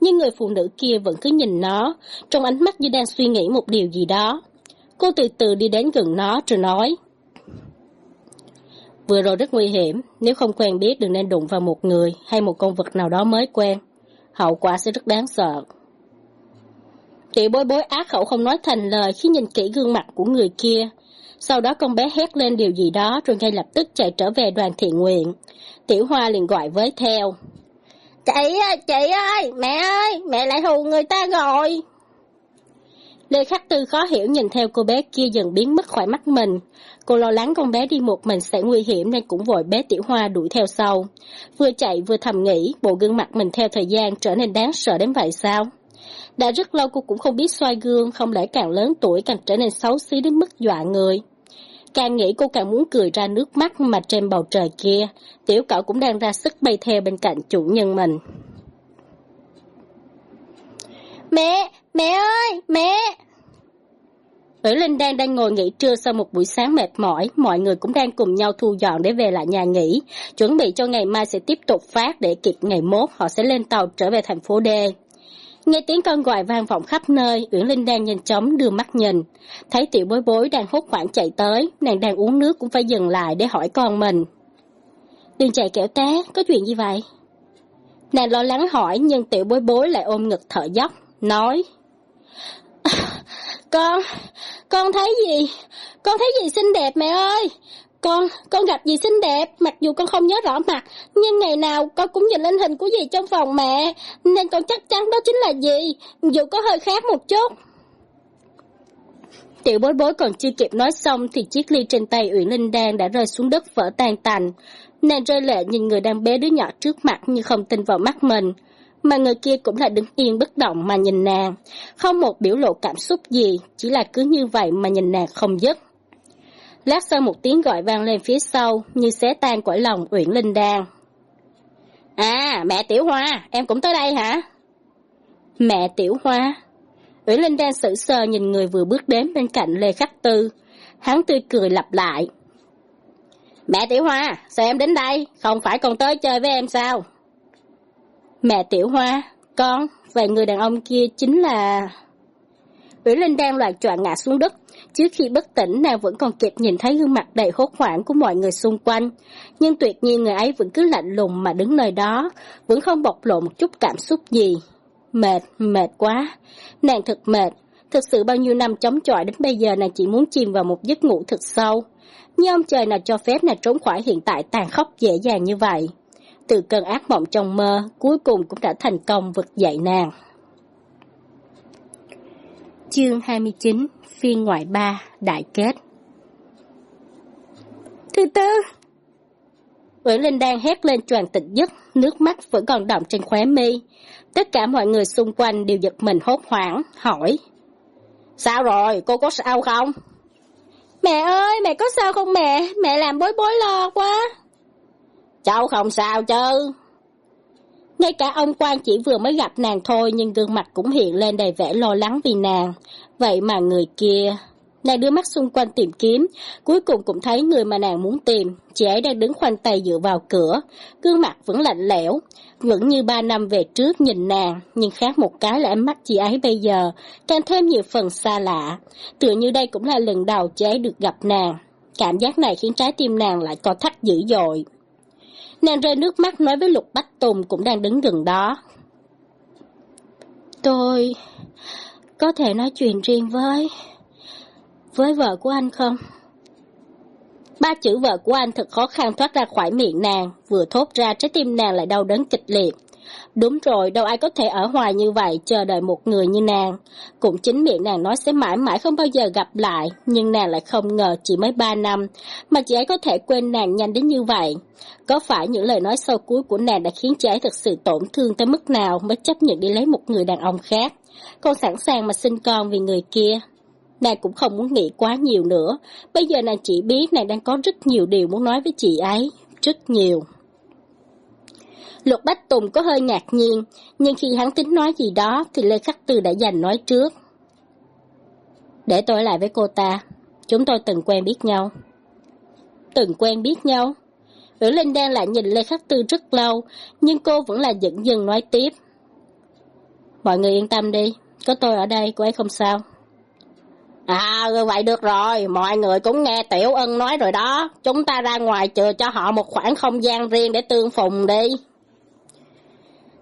Nhưng người phụ nữ kia vẫn cứ nhìn nó, trong ánh mắt như đang suy nghĩ một điều gì đó. Cô từ từ đi đến gần nó rồi nói. Vừa rồi rất nguy hiểm, nếu không quen biết đừng nên đụng vào một người hay một con vật nào đó mới quen hậu quả sẽ rất đáng sợ. Tiểu bối bối á khẩu không nói thành lời khi nhìn kỹ gương mặt của người kia. Sau đó con bé hét lên điều gì đó rồi ngay lập tức chạy trở về đoàn thiện nguyện. Tiểu Hoa liền gọi với theo. Chị ơi, chị ơi, mẹ ơi, mẹ lại hù người ta rồi. Lê Khắc Tư khó hiểu nhìn theo cô bé kia dần biến mất khỏi mắt mình. Cô lo lắng con bé đi một mình sẽ nguy hiểm nên cũng vội bé Tiểu Hoa đuổi theo sau. Vừa chạy vừa thầm nghĩ bộ gương mặt mình theo thời gian trở nên đáng sợ đến vậy sao? Đã rất lâu cô cũng không biết xoay gương, không lẽ càng lớn tuổi càng trở nên xấu xí đến mức dọa người. Càng nghĩ cô càng muốn cười ra nước mắt mà trên bầu trời kia, tiểu cậu cũng đang ra sức bay theo bên cạnh chủ nhân mình. Mẹ, mẹ ơi, mẹ! Ủy Linh đang đang ngồi nghỉ trưa sau một buổi sáng mệt mỏi, mọi người cũng đang cùng nhau thu dọn để về lại nhà nghỉ, chuẩn bị cho ngày mai sẽ tiếp tục phát để kịp ngày mốt họ sẽ lên tàu trở về thành phố D. Nghe tiếng con gọi vang vọng khắp nơi, Uyển Linh đang nhanh chóng đưa mắt nhìn. Thấy tiểu bối bối đang hốt hoảng chạy tới, nàng đang uống nước cũng phải dừng lại để hỏi con mình. Đừng chạy kẻo té, có chuyện gì vậy? Nàng lo lắng hỏi nhưng tiểu bối bối lại ôm ngực thở dốc, nói. Con, con thấy gì? Con thấy gì xinh đẹp mẹ ơi? Con, con gặp gì xinh đẹp, mặc dù con không nhớ rõ mặt, nhưng ngày nào con cũng nhìn lên hình của gì trong phòng mẹ, nên con chắc chắn đó chính là gì, dù có hơi khác một chút. Tiểu bối bối còn chưa kịp nói xong thì chiếc ly trên tay Uyển Linh Đan đã rơi xuống đất vỡ tan tành. Nàng rơi lệ nhìn người đang bế đứa nhỏ trước mặt như không tin vào mắt mình mà người kia cũng là đứng yên bất động mà nhìn nàng, không một biểu lộ cảm xúc gì, chỉ là cứ như vậy mà nhìn nàng không dứt. Lát sau một tiếng gọi vang lên phía sau, như xé tan cõi lòng Uyển Linh Đan. À, mẹ Tiểu Hoa, em cũng tới đây hả? Mẹ Tiểu Hoa? Uyển Linh Đan sững sờ nhìn người vừa bước đến bên cạnh Lê Khắc Tư. Hắn tươi cười lặp lại. Mẹ Tiểu Hoa, sao em đến đây? Không phải còn tới chơi với em sao? Mẹ Tiểu Hoa, con, và người đàn ông kia chính là... Uyển Linh đang loạn choạng ngã xuống đất. Trước khi bất tỉnh, nàng vẫn còn kịp nhìn thấy gương mặt đầy hốt hoảng của mọi người xung quanh. Nhưng tuyệt nhiên người ấy vẫn cứ lạnh lùng mà đứng nơi đó, vẫn không bộc lộ một chút cảm xúc gì. Mệt, mệt quá. Nàng thật mệt. Thực sự bao nhiêu năm chống chọi đến bây giờ nàng chỉ muốn chìm vào một giấc ngủ thật sâu. Nhưng ông trời nào cho phép nàng trốn khỏi hiện tại tàn khốc dễ dàng như vậy từ cơn ác mộng trong mơ, cuối cùng cũng đã thành công vực dậy nàng. Chương 29 Phiên ngoại 3 Đại kết Thứ tư Uyển Linh đang hét lên choàng tỉnh giấc, nước mắt vẫn còn đọng trên khóe mi. Tất cả mọi người xung quanh đều giật mình hốt hoảng, hỏi. Sao rồi, cô có sao không? Mẹ ơi, mẹ có sao không mẹ? Mẹ làm bối bối lo quá. Cháu không sao chứ. Ngay cả ông quan chỉ vừa mới gặp nàng thôi nhưng gương mặt cũng hiện lên đầy vẻ lo lắng vì nàng. Vậy mà người kia... Nàng đưa mắt xung quanh tìm kiếm, cuối cùng cũng thấy người mà nàng muốn tìm. Chị ấy đang đứng khoanh tay dựa vào cửa, gương mặt vẫn lạnh lẽo, vẫn như ba năm về trước nhìn nàng, nhưng khác một cái là ánh mắt chị ấy bây giờ, càng thêm nhiều phần xa lạ. Tựa như đây cũng là lần đầu chị ấy được gặp nàng. Cảm giác này khiến trái tim nàng lại co thắt dữ dội. Nàng rơi nước mắt nói với Lục Bách Tùng cũng đang đứng gần đó. Tôi có thể nói chuyện riêng với... với vợ của anh không? Ba chữ vợ của anh thật khó khăn thoát ra khỏi miệng nàng, vừa thốt ra trái tim nàng lại đau đớn kịch liệt. Đúng rồi, đâu ai có thể ở hoài như vậy, chờ đợi một người như nàng. Cũng chính miệng nàng nói sẽ mãi mãi không bao giờ gặp lại, nhưng nàng lại không ngờ chỉ mới ba năm, mà chị ấy có thể quên nàng nhanh đến như vậy. Có phải những lời nói sâu cuối của nàng đã khiến chị ấy thật sự tổn thương tới mức nào mới chấp nhận đi lấy một người đàn ông khác? con sẵn sàng mà sinh con vì người kia. Nàng cũng không muốn nghĩ quá nhiều nữa, bây giờ nàng chỉ biết nàng đang có rất nhiều điều muốn nói với chị ấy, rất nhiều. Lục Bách Tùng có hơi ngạc nhiên, nhưng khi hắn tính nói gì đó thì Lê Khắc Tư đã giành nói trước. Để tôi lại với cô ta, chúng tôi từng quen biết nhau. Từng quen biết nhau? Vũ Linh đang lại nhìn Lê Khắc Tư rất lâu, nhưng cô vẫn là dẫn dừng nói tiếp. Mọi người yên tâm đi, có tôi ở đây, cô ấy không sao. À, vậy được rồi, mọi người cũng nghe Tiểu Ân nói rồi đó, chúng ta ra ngoài chừa cho họ một khoảng không gian riêng để tương phùng đi.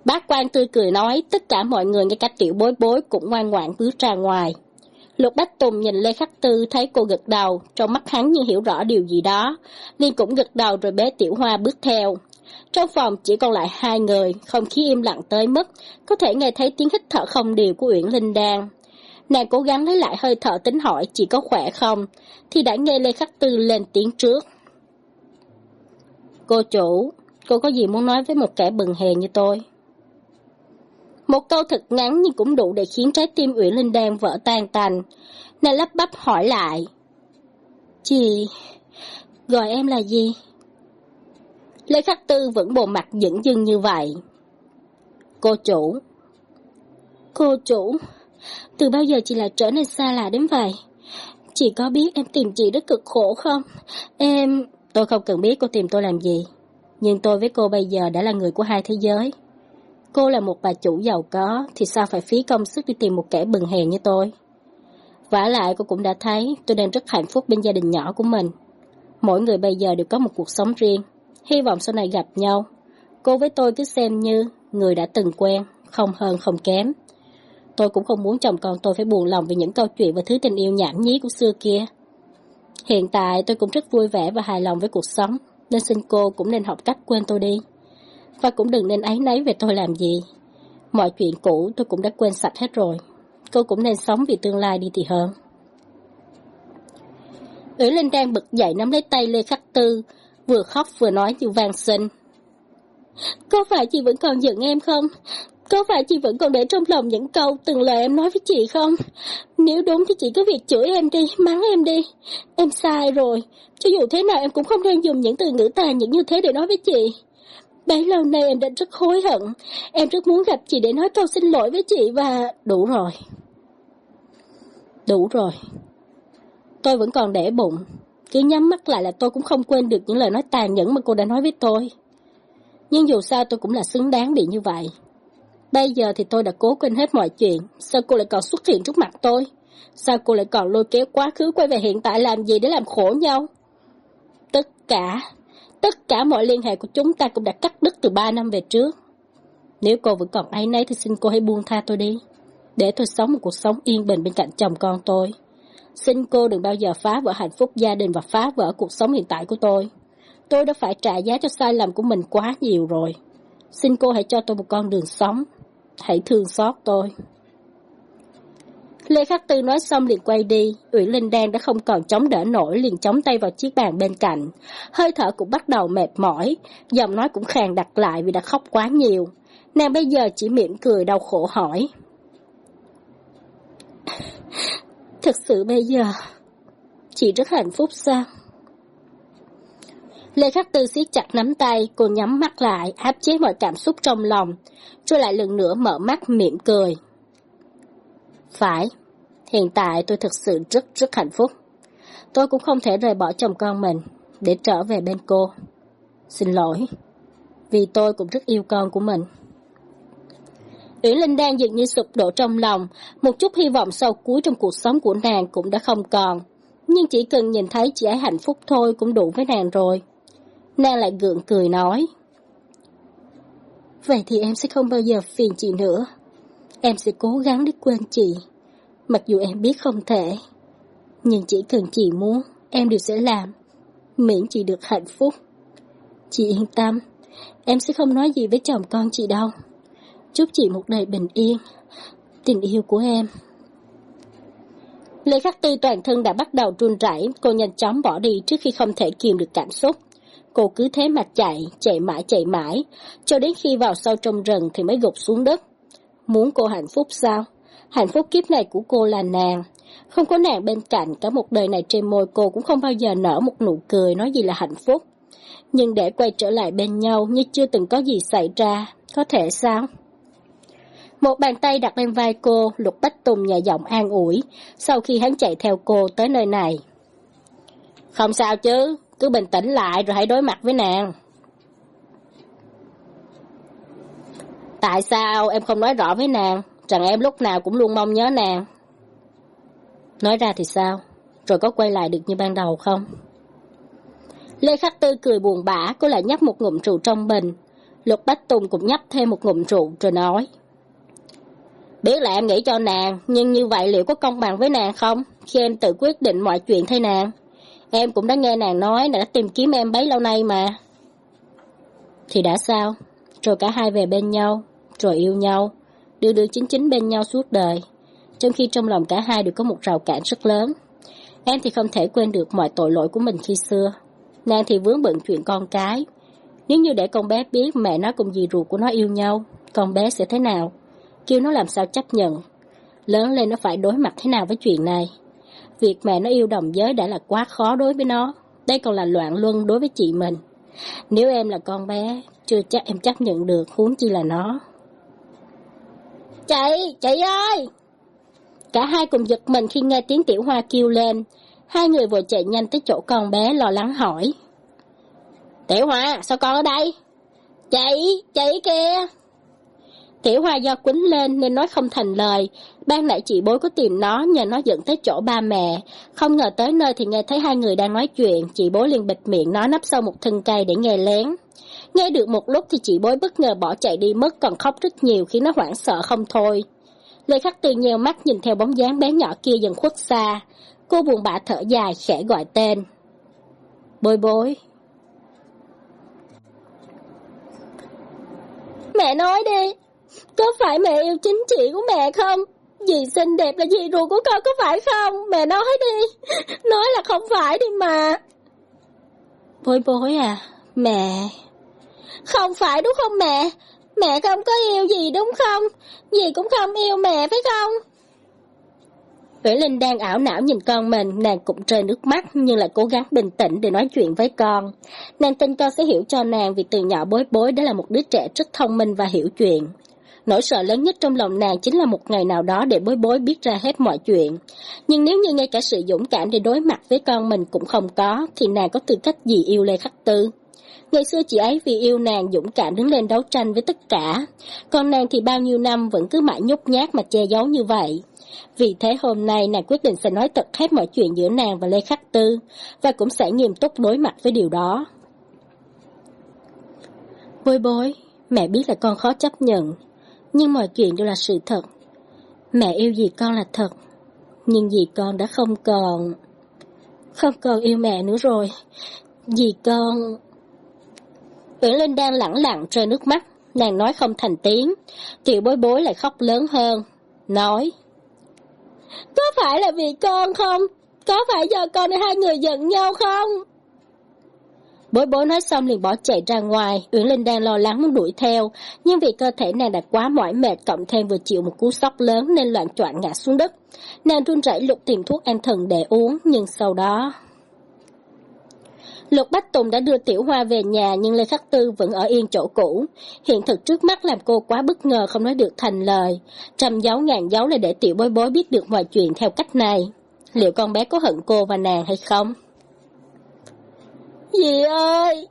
Bác quan tươi cười nói, tất cả mọi người ngay cả tiểu bối bối cũng ngoan ngoãn bước ra ngoài. Lục Bách Tùng nhìn Lê Khắc Tư thấy cô gật đầu, trong mắt hắn như hiểu rõ điều gì đó. Liên cũng gật đầu rồi bế tiểu hoa bước theo. Trong phòng chỉ còn lại hai người, không khí im lặng tới mức, có thể nghe thấy tiếng hít thở không đều của Uyển Linh Đan. Nàng cố gắng lấy lại hơi thở tính hỏi chỉ có khỏe không, thì đã nghe Lê Khắc Tư lên tiếng trước. Cô chủ, cô có gì muốn nói với một kẻ bừng hề như tôi? Một câu thật ngắn nhưng cũng đủ để khiến trái tim Uyển Linh Đan vỡ tan tành. Nàng lắp bắp hỏi lại. Chị, gọi em là gì? Lê Khắc Tư vẫn bồ mặt dững dưng như vậy. Cô chủ. Cô chủ, từ bao giờ chị lại trở nên xa lạ đến vậy? Chị có biết em tìm chị rất cực khổ không? Em... Tôi không cần biết cô tìm tôi làm gì. Nhưng tôi với cô bây giờ đã là người của hai thế giới. Cô là một bà chủ giàu có, thì sao phải phí công sức đi tìm một kẻ bừng hèn như tôi? vả lại cô cũng đã thấy tôi đang rất hạnh phúc bên gia đình nhỏ của mình. Mỗi người bây giờ đều có một cuộc sống riêng. Hy vọng sau này gặp nhau. Cô với tôi cứ xem như người đã từng quen, không hơn không kém. Tôi cũng không muốn chồng con tôi phải buồn lòng vì những câu chuyện và thứ tình yêu nhảm nhí của xưa kia. Hiện tại tôi cũng rất vui vẻ và hài lòng với cuộc sống, nên xin cô cũng nên học cách quên tôi đi và cũng đừng nên áy náy về tôi làm gì. Mọi chuyện cũ tôi cũng đã quên sạch hết rồi. Cô cũng nên sống vì tương lai đi thì hơn. Ủy Linh đang bực dậy nắm lấy tay Lê Khắc Tư, vừa khóc vừa nói như vang sinh. Có phải chị vẫn còn giận em không? Có phải chị vẫn còn để trong lòng những câu từng lời em nói với chị không? Nếu đúng thì chị cứ việc chửi em đi, mắng em đi. Em sai rồi. Cho dù thế nào em cũng không nên dùng những từ ngữ tàn những như thế để nói với chị. Bấy lâu nay em đã rất hối hận. Em rất muốn gặp chị để nói câu xin lỗi với chị và... Đủ rồi. Đủ rồi. Tôi vẫn còn để bụng. Cứ nhắm mắt lại là tôi cũng không quên được những lời nói tàn nhẫn mà cô đã nói với tôi. Nhưng dù sao tôi cũng là xứng đáng bị như vậy. Bây giờ thì tôi đã cố quên hết mọi chuyện. Sao cô lại còn xuất hiện trước mặt tôi? Sao cô lại còn lôi kéo quá khứ quay về hiện tại làm gì để làm khổ nhau? Tất cả Tất cả mọi liên hệ của chúng ta cũng đã cắt đứt từ ba năm về trước. Nếu cô vẫn còn ấy nấy thì xin cô hãy buông tha tôi đi. Để tôi sống một cuộc sống yên bình bên cạnh chồng con tôi. Xin cô đừng bao giờ phá vỡ hạnh phúc gia đình và phá vỡ cuộc sống hiện tại của tôi. Tôi đã phải trả giá cho sai lầm của mình quá nhiều rồi. Xin cô hãy cho tôi một con đường sống. Hãy thương xót tôi. Lê Khắc Tư nói xong liền quay đi, Ủy Linh Đan đã không còn chống đỡ nổi liền chống tay vào chiếc bàn bên cạnh. Hơi thở cũng bắt đầu mệt mỏi, giọng nói cũng khàn đặt lại vì đã khóc quá nhiều. Nàng bây giờ chỉ mỉm cười đau khổ hỏi. Thực sự bây giờ, chị rất hạnh phúc sao? Lê Khắc Tư siết chặt nắm tay, cô nhắm mắt lại, áp chế mọi cảm xúc trong lòng, rồi lại lần nữa mở mắt mỉm cười. Phải, hiện tại tôi thực sự rất rất hạnh phúc. Tôi cũng không thể rời bỏ chồng con mình để trở về bên cô. Xin lỗi, vì tôi cũng rất yêu con của mình. Uyển Linh đang dường như sụp đổ trong lòng, một chút hy vọng sâu cuối trong cuộc sống của nàng cũng đã không còn. Nhưng chỉ cần nhìn thấy chị ấy hạnh phúc thôi cũng đủ với nàng rồi. Nàng lại gượng cười nói. Vậy thì em sẽ không bao giờ phiền chị nữa. Em sẽ cố gắng để quên chị. Mặc dù em biết không thể. Nhưng chỉ cần chị muốn, em đều sẽ làm. Miễn chị được hạnh phúc. Chị yên tâm, em sẽ không nói gì với chồng con chị đâu. Chúc chị một đời bình yên. Tình yêu của em. Lê Khắc Tư toàn thân đã bắt đầu run rẩy, cô nhanh chóng bỏ đi trước khi không thể kiềm được cảm xúc. Cô cứ thế mà chạy, chạy mãi chạy mãi, cho đến khi vào sâu trong rừng thì mới gục xuống đất. Muốn cô hạnh phúc sao? Hạnh phúc kiếp này của cô là nàng. Không có nàng bên cạnh, cả một đời này trên môi cô cũng không bao giờ nở một nụ cười nói gì là hạnh phúc. Nhưng để quay trở lại bên nhau như chưa từng có gì xảy ra, có thể sao? Một bàn tay đặt lên vai cô, Lục Bách Tùng nhẹ giọng an ủi, sau khi hắn chạy theo cô tới nơi này. Không sao chứ, cứ bình tĩnh lại rồi hãy đối mặt với nàng. Tại sao em không nói rõ với nàng, rằng em lúc nào cũng luôn mong nhớ nàng? Nói ra thì sao? Rồi có quay lại được như ban đầu không? Lê Khắc Tư cười buồn bã, cô lại nhấp một ngụm rượu trong bình. Lục Bách Tùng cũng nhấp thêm một ngụm rượu rồi nói. Biết là em nghĩ cho nàng, nhưng như vậy liệu có công bằng với nàng không? Khi em tự quyết định mọi chuyện thay nàng. Em cũng đã nghe nàng nói đã tìm kiếm em bấy lâu nay mà. Thì đã sao? Rồi cả hai về bên nhau, rồi yêu nhau, đưa đưa chính chính bên nhau suốt đời. Trong khi trong lòng cả hai đều có một rào cản rất lớn. Em thì không thể quên được mọi tội lỗi của mình khi xưa. Nàng thì vướng bận chuyện con cái. Nếu như để con bé biết mẹ nó cùng dì ruột của nó yêu nhau, con bé sẽ thế nào? Kêu nó làm sao chấp nhận? Lớn lên nó phải đối mặt thế nào với chuyện này? Việc mẹ nó yêu đồng giới đã là quá khó đối với nó. Đây còn là loạn luân đối với chị mình. Nếu em là con bé, chưa chắc em chấp nhận được, huống chi là nó. Chị, chị ơi! Cả hai cùng giật mình khi nghe tiếng tiểu hoa kêu lên. Hai người vừa chạy nhanh tới chỗ con bé lo lắng hỏi. Tiểu hoa, sao con ở đây? Chị, chị kìa! Tiểu Hoa do quýnh lên nên nói không thành lời. Ban nãy chị bối có tìm nó nhờ nó dẫn tới chỗ ba mẹ. Không ngờ tới nơi thì nghe thấy hai người đang nói chuyện, chị bối liền bịt miệng nó nấp sau một thân cây để nghe lén. Nghe được một lúc thì chị bối bất ngờ bỏ chạy đi mất còn khóc rất nhiều khiến nó hoảng sợ không thôi. Lê Khắc Tư nheo mắt nhìn theo bóng dáng bé nhỏ kia dần khuất xa. Cô buồn bã thở dài khẽ gọi tên. Bối bối. Mẹ nói đi, có phải mẹ yêu chính chị của mẹ không? Dì xinh đẹp là dì ruột của con có phải không? Mẹ nói đi. Nói là không phải đi mà. Bối bối à, mẹ... Không phải đúng không mẹ? Mẹ không có yêu gì đúng không? Dì cũng không yêu mẹ phải không? Vĩ Linh đang ảo não nhìn con mình, nàng cũng rơi nước mắt nhưng lại cố gắng bình tĩnh để nói chuyện với con. Nàng tin con sẽ hiểu cho nàng vì từ nhỏ bối bối đó là một đứa trẻ rất thông minh và hiểu chuyện. Nỗi sợ lớn nhất trong lòng nàng chính là một ngày nào đó để bối bối biết ra hết mọi chuyện. Nhưng nếu như ngay cả sự dũng cảm để đối mặt với con mình cũng không có, thì nàng có tư cách gì yêu Lê Khắc Tư? Ngày xưa chị ấy vì yêu nàng dũng cảm đứng lên đấu tranh với tất cả, còn nàng thì bao nhiêu năm vẫn cứ mãi nhút nhát mà che giấu như vậy. Vì thế hôm nay nàng quyết định sẽ nói thật hết mọi chuyện giữa nàng và Lê Khắc Tư, và cũng sẽ nghiêm túc đối mặt với điều đó. Bối bối, mẹ biết là con khó chấp nhận, nhưng mọi chuyện đều là sự thật. Mẹ yêu gì con là thật, nhưng dì con đã không còn... Không còn yêu mẹ nữa rồi. Dì con... Uyển Linh đang lẳng lặng rơi nước mắt, nàng nói không thành tiếng. Tiểu bối bối lại khóc lớn hơn, nói. có phải là vì con không? Có phải do con hai người giận nhau không? Bối bối nói xong liền bỏ chạy ra ngoài, Uyển Linh đang lo lắng muốn đuổi theo, nhưng vì cơ thể nàng đã quá mỏi mệt cộng thêm vừa chịu một cú sốc lớn nên loạn choạng ngã xuống đất. Nàng run rẩy lục tìm thuốc an thần để uống, nhưng sau đó... Lục Bách Tùng đã đưa Tiểu Hoa về nhà nhưng Lê Khắc Tư vẫn ở yên chỗ cũ. Hiện thực trước mắt làm cô quá bất ngờ không nói được thành lời. Trầm dấu ngàn dấu là để Tiểu Bối Bối biết được mọi chuyện theo cách này. Liệu con bé có hận cô và nàng hay không? Dì ơi!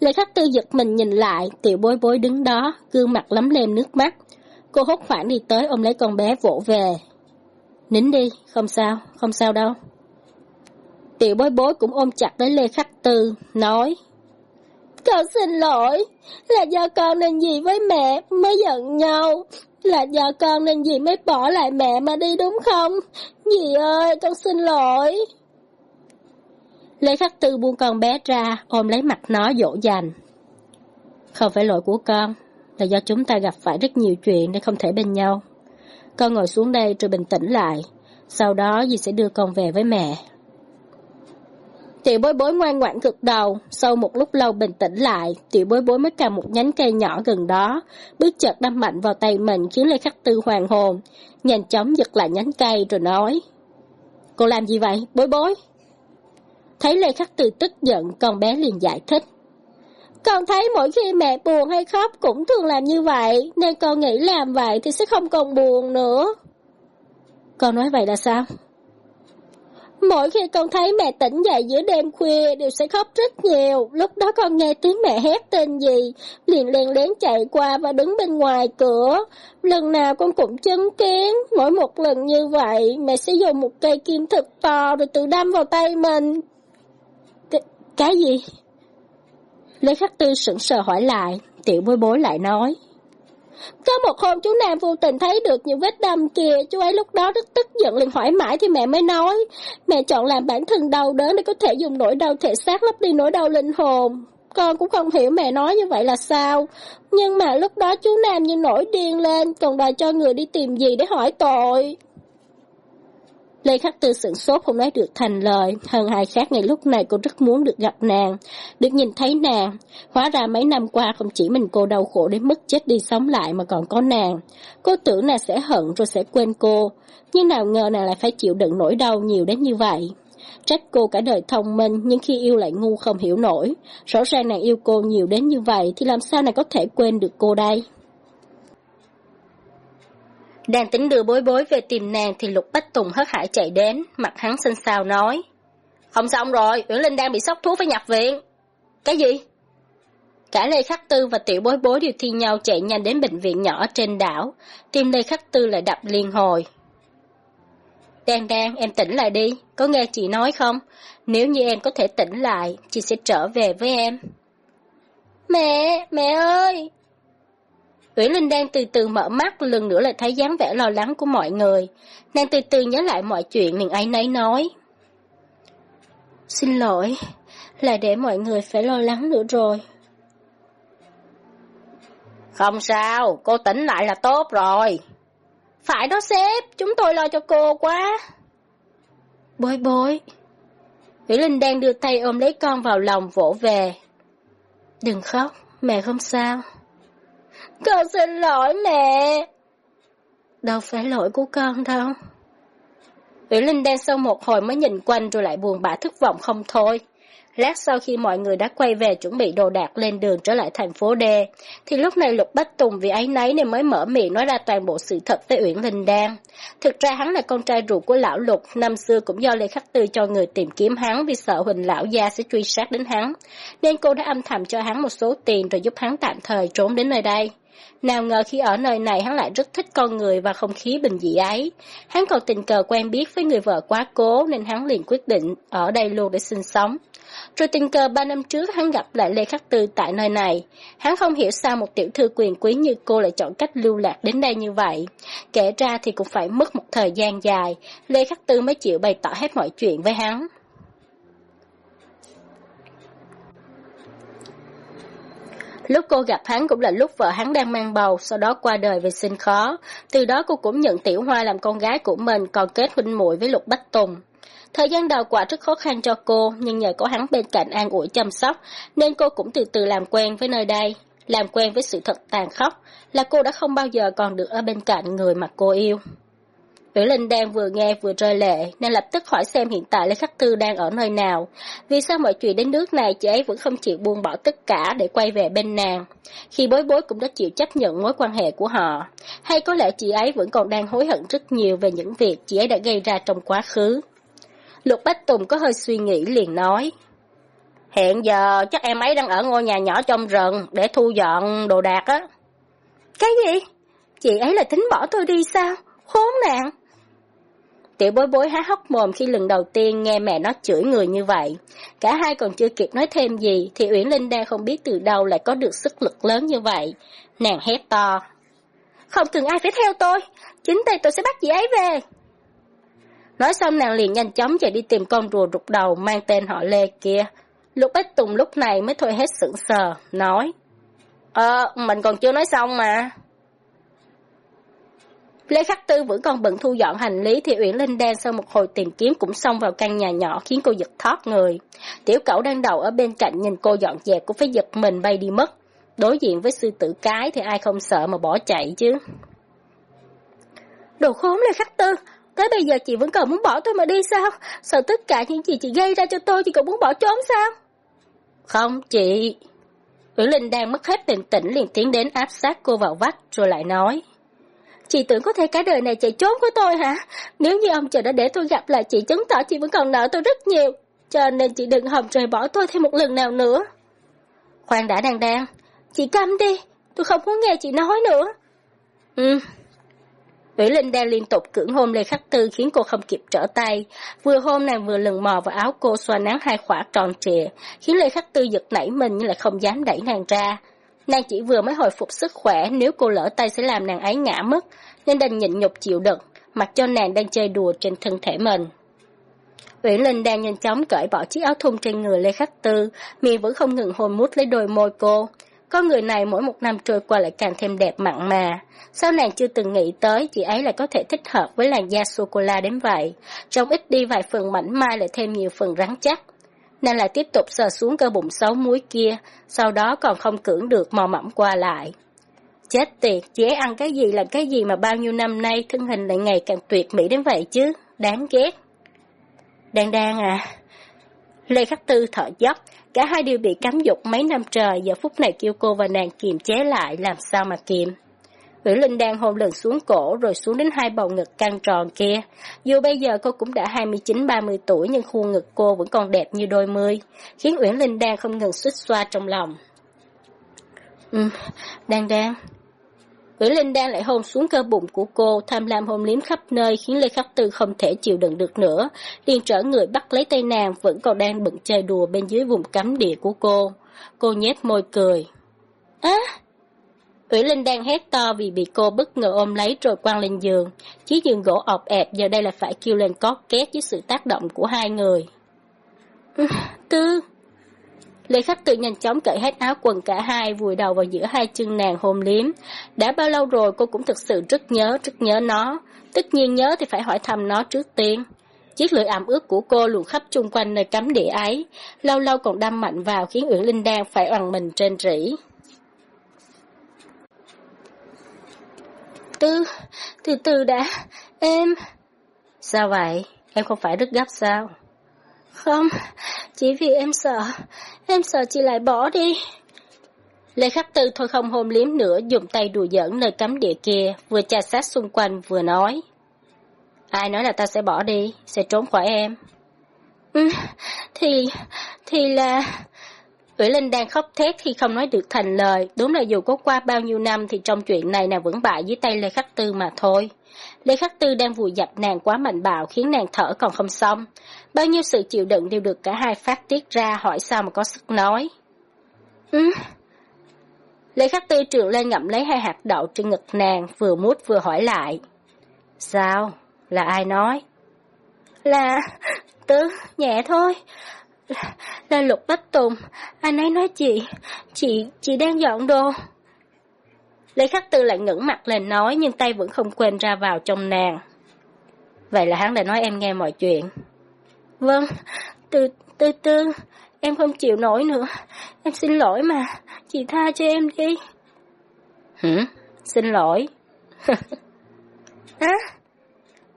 Lê Khắc Tư giật mình nhìn lại, tiểu bối bối đứng đó, gương mặt lấm lem nước mắt. Cô hốt hoảng đi tới ôm lấy con bé vỗ về. Nín đi, không sao, không sao đâu. Tiểu bối bối cũng ôm chặt lấy Lê Khắc Tư, nói. Con xin lỗi, là do con nên gì với mẹ mới giận nhau. Là do con nên gì mới bỏ lại mẹ mà đi đúng không? Dì ơi, con xin lỗi. Lê Khắc Tư buông con bé ra, ôm lấy mặt nó dỗ dành. Không phải lỗi của con, là do chúng ta gặp phải rất nhiều chuyện nên không thể bên nhau. Con ngồi xuống đây rồi bình tĩnh lại, sau đó dì sẽ đưa con về với mẹ. Tiểu bối bối ngoan ngoãn gật đầu, sau một lúc lâu bình tĩnh lại, tiểu bối bối mới cầm một nhánh cây nhỏ gần đó, bước chợt đâm mạnh vào tay mình khiến Lê Khắc Tư hoàng hồn, nhanh chóng giật lại nhánh cây rồi nói. Cô làm gì vậy, bối bối? Thấy Lê Khắc Tư tức giận, con bé liền giải thích. Con thấy mỗi khi mẹ buồn hay khóc cũng thường làm như vậy, nên con nghĩ làm vậy thì sẽ không còn buồn nữa. Con nói vậy là sao? Mỗi khi con thấy mẹ tỉnh dậy giữa đêm khuya đều sẽ khóc rất nhiều. Lúc đó con nghe tiếng mẹ hét tên gì, liền len lén chạy qua và đứng bên ngoài cửa. Lần nào con cũng chứng kiến, mỗi một lần như vậy mẹ sẽ dùng một cây kim thật to rồi tự đâm vào tay mình. Cái gì? Lê Khắc Tư sững sờ hỏi lại, tiểu bối bối lại nói. Có một hôm chú Nam vô tình thấy được những vết đâm kia chú ấy lúc đó rất tức giận liền hỏi mãi thì mẹ mới nói. Mẹ chọn làm bản thân đau đớn để có thể dùng nỗi đau thể xác lấp đi nỗi đau linh hồn. Con cũng không hiểu mẹ nói như vậy là sao. Nhưng mà lúc đó chú Nam như nổi điên lên, còn đòi cho người đi tìm gì để hỏi tội. Lê Khắc Tư sửng sốt không nói được thành lời, hơn hai khác ngày lúc này cô rất muốn được gặp nàng, được nhìn thấy nàng. Hóa ra mấy năm qua không chỉ mình cô đau khổ đến mức chết đi sống lại mà còn có nàng. Cô tưởng nàng sẽ hận rồi sẽ quên cô, nhưng nào ngờ nàng lại phải chịu đựng nỗi đau nhiều đến như vậy. Trách cô cả đời thông minh nhưng khi yêu lại ngu không hiểu nổi. Rõ ràng nàng yêu cô nhiều đến như vậy thì làm sao nàng có thể quên được cô đây? Đang tính đưa bối bối về tìm nàng thì Lục Bách Tùng hất hải chạy đến, mặt hắn xanh xao nói. Không xong rồi, Uyển Linh đang bị sốc thuốc phải nhập viện. Cái gì? Cả Lê Khắc Tư và Tiểu Bối Bối đều thi nhau chạy nhanh đến bệnh viện nhỏ trên đảo. Tim Lê Khắc Tư lại đập liên hồi. Đan Đan, em tỉnh lại đi, có nghe chị nói không? Nếu như em có thể tỉnh lại, chị sẽ trở về với em. Mẹ, mẹ ơi, Uyển Linh đang từ từ mở mắt, lần nữa lại thấy dáng vẻ lo lắng của mọi người. Nàng từ từ nhớ lại mọi chuyện liền ấy nấy nói. Xin lỗi, là để mọi người phải lo lắng nữa rồi. Không sao, cô tỉnh lại là tốt rồi. Phải đó sếp, chúng tôi lo cho cô quá. Bối bối. Uyển Linh đang đưa tay ôm lấy con vào lòng vỗ về. Đừng khóc, mẹ không sao. Con xin lỗi mẹ. Đâu phải lỗi của con đâu. Uyển Linh đang sau một hồi mới nhìn quanh rồi lại buồn bã thất vọng không thôi. Lát sau khi mọi người đã quay về chuẩn bị đồ đạc lên đường trở lại thành phố D, thì lúc này Lục Bách Tùng vì ấy nấy nên mới mở miệng nói ra toàn bộ sự thật với Uyển Linh Đan. Thực ra hắn là con trai ruột của lão Lục, năm xưa cũng do Lê Khắc Tư cho người tìm kiếm hắn vì sợ Huỳnh lão gia sẽ truy sát đến hắn, nên cô đã âm thầm cho hắn một số tiền rồi giúp hắn tạm thời trốn đến nơi đây. Nào ngờ khi ở nơi này hắn lại rất thích con người và không khí bình dị ấy. Hắn còn tình cờ quen biết với người vợ quá cố nên hắn liền quyết định ở đây luôn để sinh sống. Rồi tình cờ ba năm trước hắn gặp lại Lê Khắc Tư tại nơi này. Hắn không hiểu sao một tiểu thư quyền quý như cô lại chọn cách lưu lạc đến đây như vậy. Kể ra thì cũng phải mất một thời gian dài, Lê Khắc Tư mới chịu bày tỏ hết mọi chuyện với hắn. Lúc cô gặp hắn cũng là lúc vợ hắn đang mang bầu, sau đó qua đời vì sinh khó. Từ đó cô cũng nhận Tiểu Hoa làm con gái của mình, còn kết huynh muội với Lục Bách Tùng. Thời gian đầu quả rất khó khăn cho cô, nhưng nhờ có hắn bên cạnh an ủi chăm sóc, nên cô cũng từ từ làm quen với nơi đây. Làm quen với sự thật tàn khốc, là cô đã không bao giờ còn được ở bên cạnh người mà cô yêu. Uyển Linh đang vừa nghe vừa rơi lệ, nên lập tức hỏi xem hiện tại Lê Khắc Tư đang ở nơi nào. Vì sao mọi chuyện đến nước này chị ấy vẫn không chịu buông bỏ tất cả để quay về bên nàng. Khi bối bối cũng đã chịu chấp nhận mối quan hệ của họ. Hay có lẽ chị ấy vẫn còn đang hối hận rất nhiều về những việc chị ấy đã gây ra trong quá khứ. Lục Bách Tùng có hơi suy nghĩ liền nói. Hiện giờ chắc em ấy đang ở ngôi nhà nhỏ trong rừng để thu dọn đồ đạc á. Cái gì? Chị ấy là tính bỏ tôi đi sao? Khốn nạn! Tiểu bối bối há hốc mồm khi lần đầu tiên nghe mẹ nó chửi người như vậy. Cả hai còn chưa kịp nói thêm gì, thì Uyển Linh đang không biết từ đâu lại có được sức lực lớn như vậy. Nàng hét to. Không cần ai phải theo tôi, chính tay tôi sẽ bắt chị ấy về. Nói xong nàng liền nhanh chóng chạy đi tìm con rùa rụt đầu mang tên họ Lê kia. Lục Bách Tùng lúc này mới thôi hết sững sờ, nói. Ờ, mình còn chưa nói xong mà. Lê Khắc Tư vẫn còn bận thu dọn hành lý thì Uyển Linh đang sau một hồi tìm kiếm cũng xông vào căn nhà nhỏ khiến cô giật thoát người. Tiểu cậu đang đầu ở bên cạnh nhìn cô dọn dẹp cũng phải giật mình bay đi mất. Đối diện với sư tử cái thì ai không sợ mà bỏ chạy chứ. Đồ khốn Lê Khắc Tư, tới bây giờ chị vẫn còn muốn bỏ tôi mà đi sao? Sợ tất cả những gì chị gây ra cho tôi chị còn muốn bỏ trốn sao? Không, chị... Uyển Linh đang mất hết bình tĩnh liền tiến đến áp sát cô vào vách rồi lại nói. Chị tưởng có thể cả đời này chạy trốn của tôi hả? Nếu như ông trời đã để tôi gặp lại chị chứng tỏ chị vẫn còn nợ tôi rất nhiều. Cho nên chị đừng hòng rời bỏ tôi thêm một lần nào nữa. Khoan đã đang đang. Chị câm đi, tôi không muốn nghe chị nói nữa. Ừ. Vĩ Linh đang liên tục cưỡng hôn Lê Khắc Tư khiến cô không kịp trở tay. Vừa hôn nàng vừa lần mò vào áo cô xoa nắng hai khỏa tròn trịa, khiến Lê Khắc Tư giật nảy mình nhưng lại không dám đẩy nàng ra. Nàng chỉ vừa mới hồi phục sức khỏe, nếu cô lỡ tay sẽ làm nàng ấy ngã mất, nên đành nhịn nhục chịu đựng, mặc cho nàng đang chơi đùa trên thân thể mình. Uyển Linh đang nhanh chóng cởi bỏ chiếc áo thun trên người Lê Khắc Tư, miệng vẫn không ngừng hôn mút lấy đôi môi cô. Con người này mỗi một năm trôi qua lại càng thêm đẹp mặn mà. Sao nàng chưa từng nghĩ tới chị ấy lại có thể thích hợp với làn da sô-cô-la đến vậy. Trong ít đi vài phần mảnh mai lại thêm nhiều phần rắn chắc nên lại tiếp tục sờ xuống cơ bụng xấu muối kia, sau đó còn không cưỡng được mò mẫm qua lại. Chết tiệt, chế ăn cái gì làm cái gì mà bao nhiêu năm nay thân hình lại ngày càng tuyệt mỹ đến vậy chứ, đáng ghét. Đang đang à. Lê Khắc Tư thở dốc, cả hai đều bị cấm dục mấy năm trời, giờ phút này kêu cô và nàng kiềm chế lại, làm sao mà kiềm. Nguyễn Linh đang hôn lần xuống cổ rồi xuống đến hai bầu ngực căng tròn kia. Dù bây giờ cô cũng đã 29-30 tuổi nhưng khuôn ngực cô vẫn còn đẹp như đôi mươi, khiến Uyển Linh đang không ngừng xích xoa trong lòng. Ừ, đang đang. Uyển Linh đang lại hôn xuống cơ bụng của cô, tham lam hôn liếm khắp nơi khiến Lê Khắc Tư không thể chịu đựng được nữa. liền trở người bắt lấy tay nàng vẫn còn đang bận chơi đùa bên dưới vùng cấm địa của cô. Cô nhếch môi cười. Á! Ủy Linh đang hét to vì bị cô bất ngờ ôm lấy rồi quăng lên giường. Chiếc giường gỗ ọp ẹp giờ đây là phải kêu lên cót két với sự tác động của hai người. Tư... Lê Khắc tự nhanh chóng cởi hết áo quần cả hai, vùi đầu vào giữa hai chân nàng hôn liếm. Đã bao lâu rồi cô cũng thực sự rất nhớ, rất nhớ nó. Tất nhiên nhớ thì phải hỏi thăm nó trước tiên. Chiếc lưỡi ẩm ướt của cô luồn khắp chung quanh nơi cấm địa ấy, lâu lâu còn đâm mạnh vào khiến Uyển Linh đang phải oằn mình trên rỉ. Tư, từ từ đã, em... Sao vậy? Em không phải rất gấp sao? Không, chỉ vì em sợ, em sợ chị lại bỏ đi. Lê Khắc Tư thôi không hôn liếm nữa, dùng tay đùa giỡn nơi cấm địa kia, vừa tra sát xung quanh vừa nói. Ai nói là ta sẽ bỏ đi, sẽ trốn khỏi em? Ừ, thì, thì là... Ủy Linh đang khóc thét khi không nói được thành lời, đúng là dù có qua bao nhiêu năm thì trong chuyện này nàng vẫn bại dưới tay Lê Khắc Tư mà thôi. Lê Khắc Tư đang vùi dập nàng quá mạnh bạo khiến nàng thở còn không xong. Bao nhiêu sự chịu đựng đều được cả hai phát tiết ra hỏi sao mà có sức nói. Ừ. Lê Khắc Tư trường lên ngậm lấy hai hạt đậu trên ngực nàng, vừa mút vừa hỏi lại. Sao? Là ai nói? Là... Tư, nhẹ thôi. Là, là Lục Bách Tùng, anh ấy nói chị, chị, chị đang dọn đồ. Lê Khắc Tư lại ngẩng mặt lên nói nhưng tay vẫn không quên ra vào trong nàng. Vậy là hắn đã nói em nghe mọi chuyện. Vâng, từ, từ từ, em không chịu nổi nữa. Em xin lỗi mà, chị tha cho em đi. Hử? Xin lỗi. Á?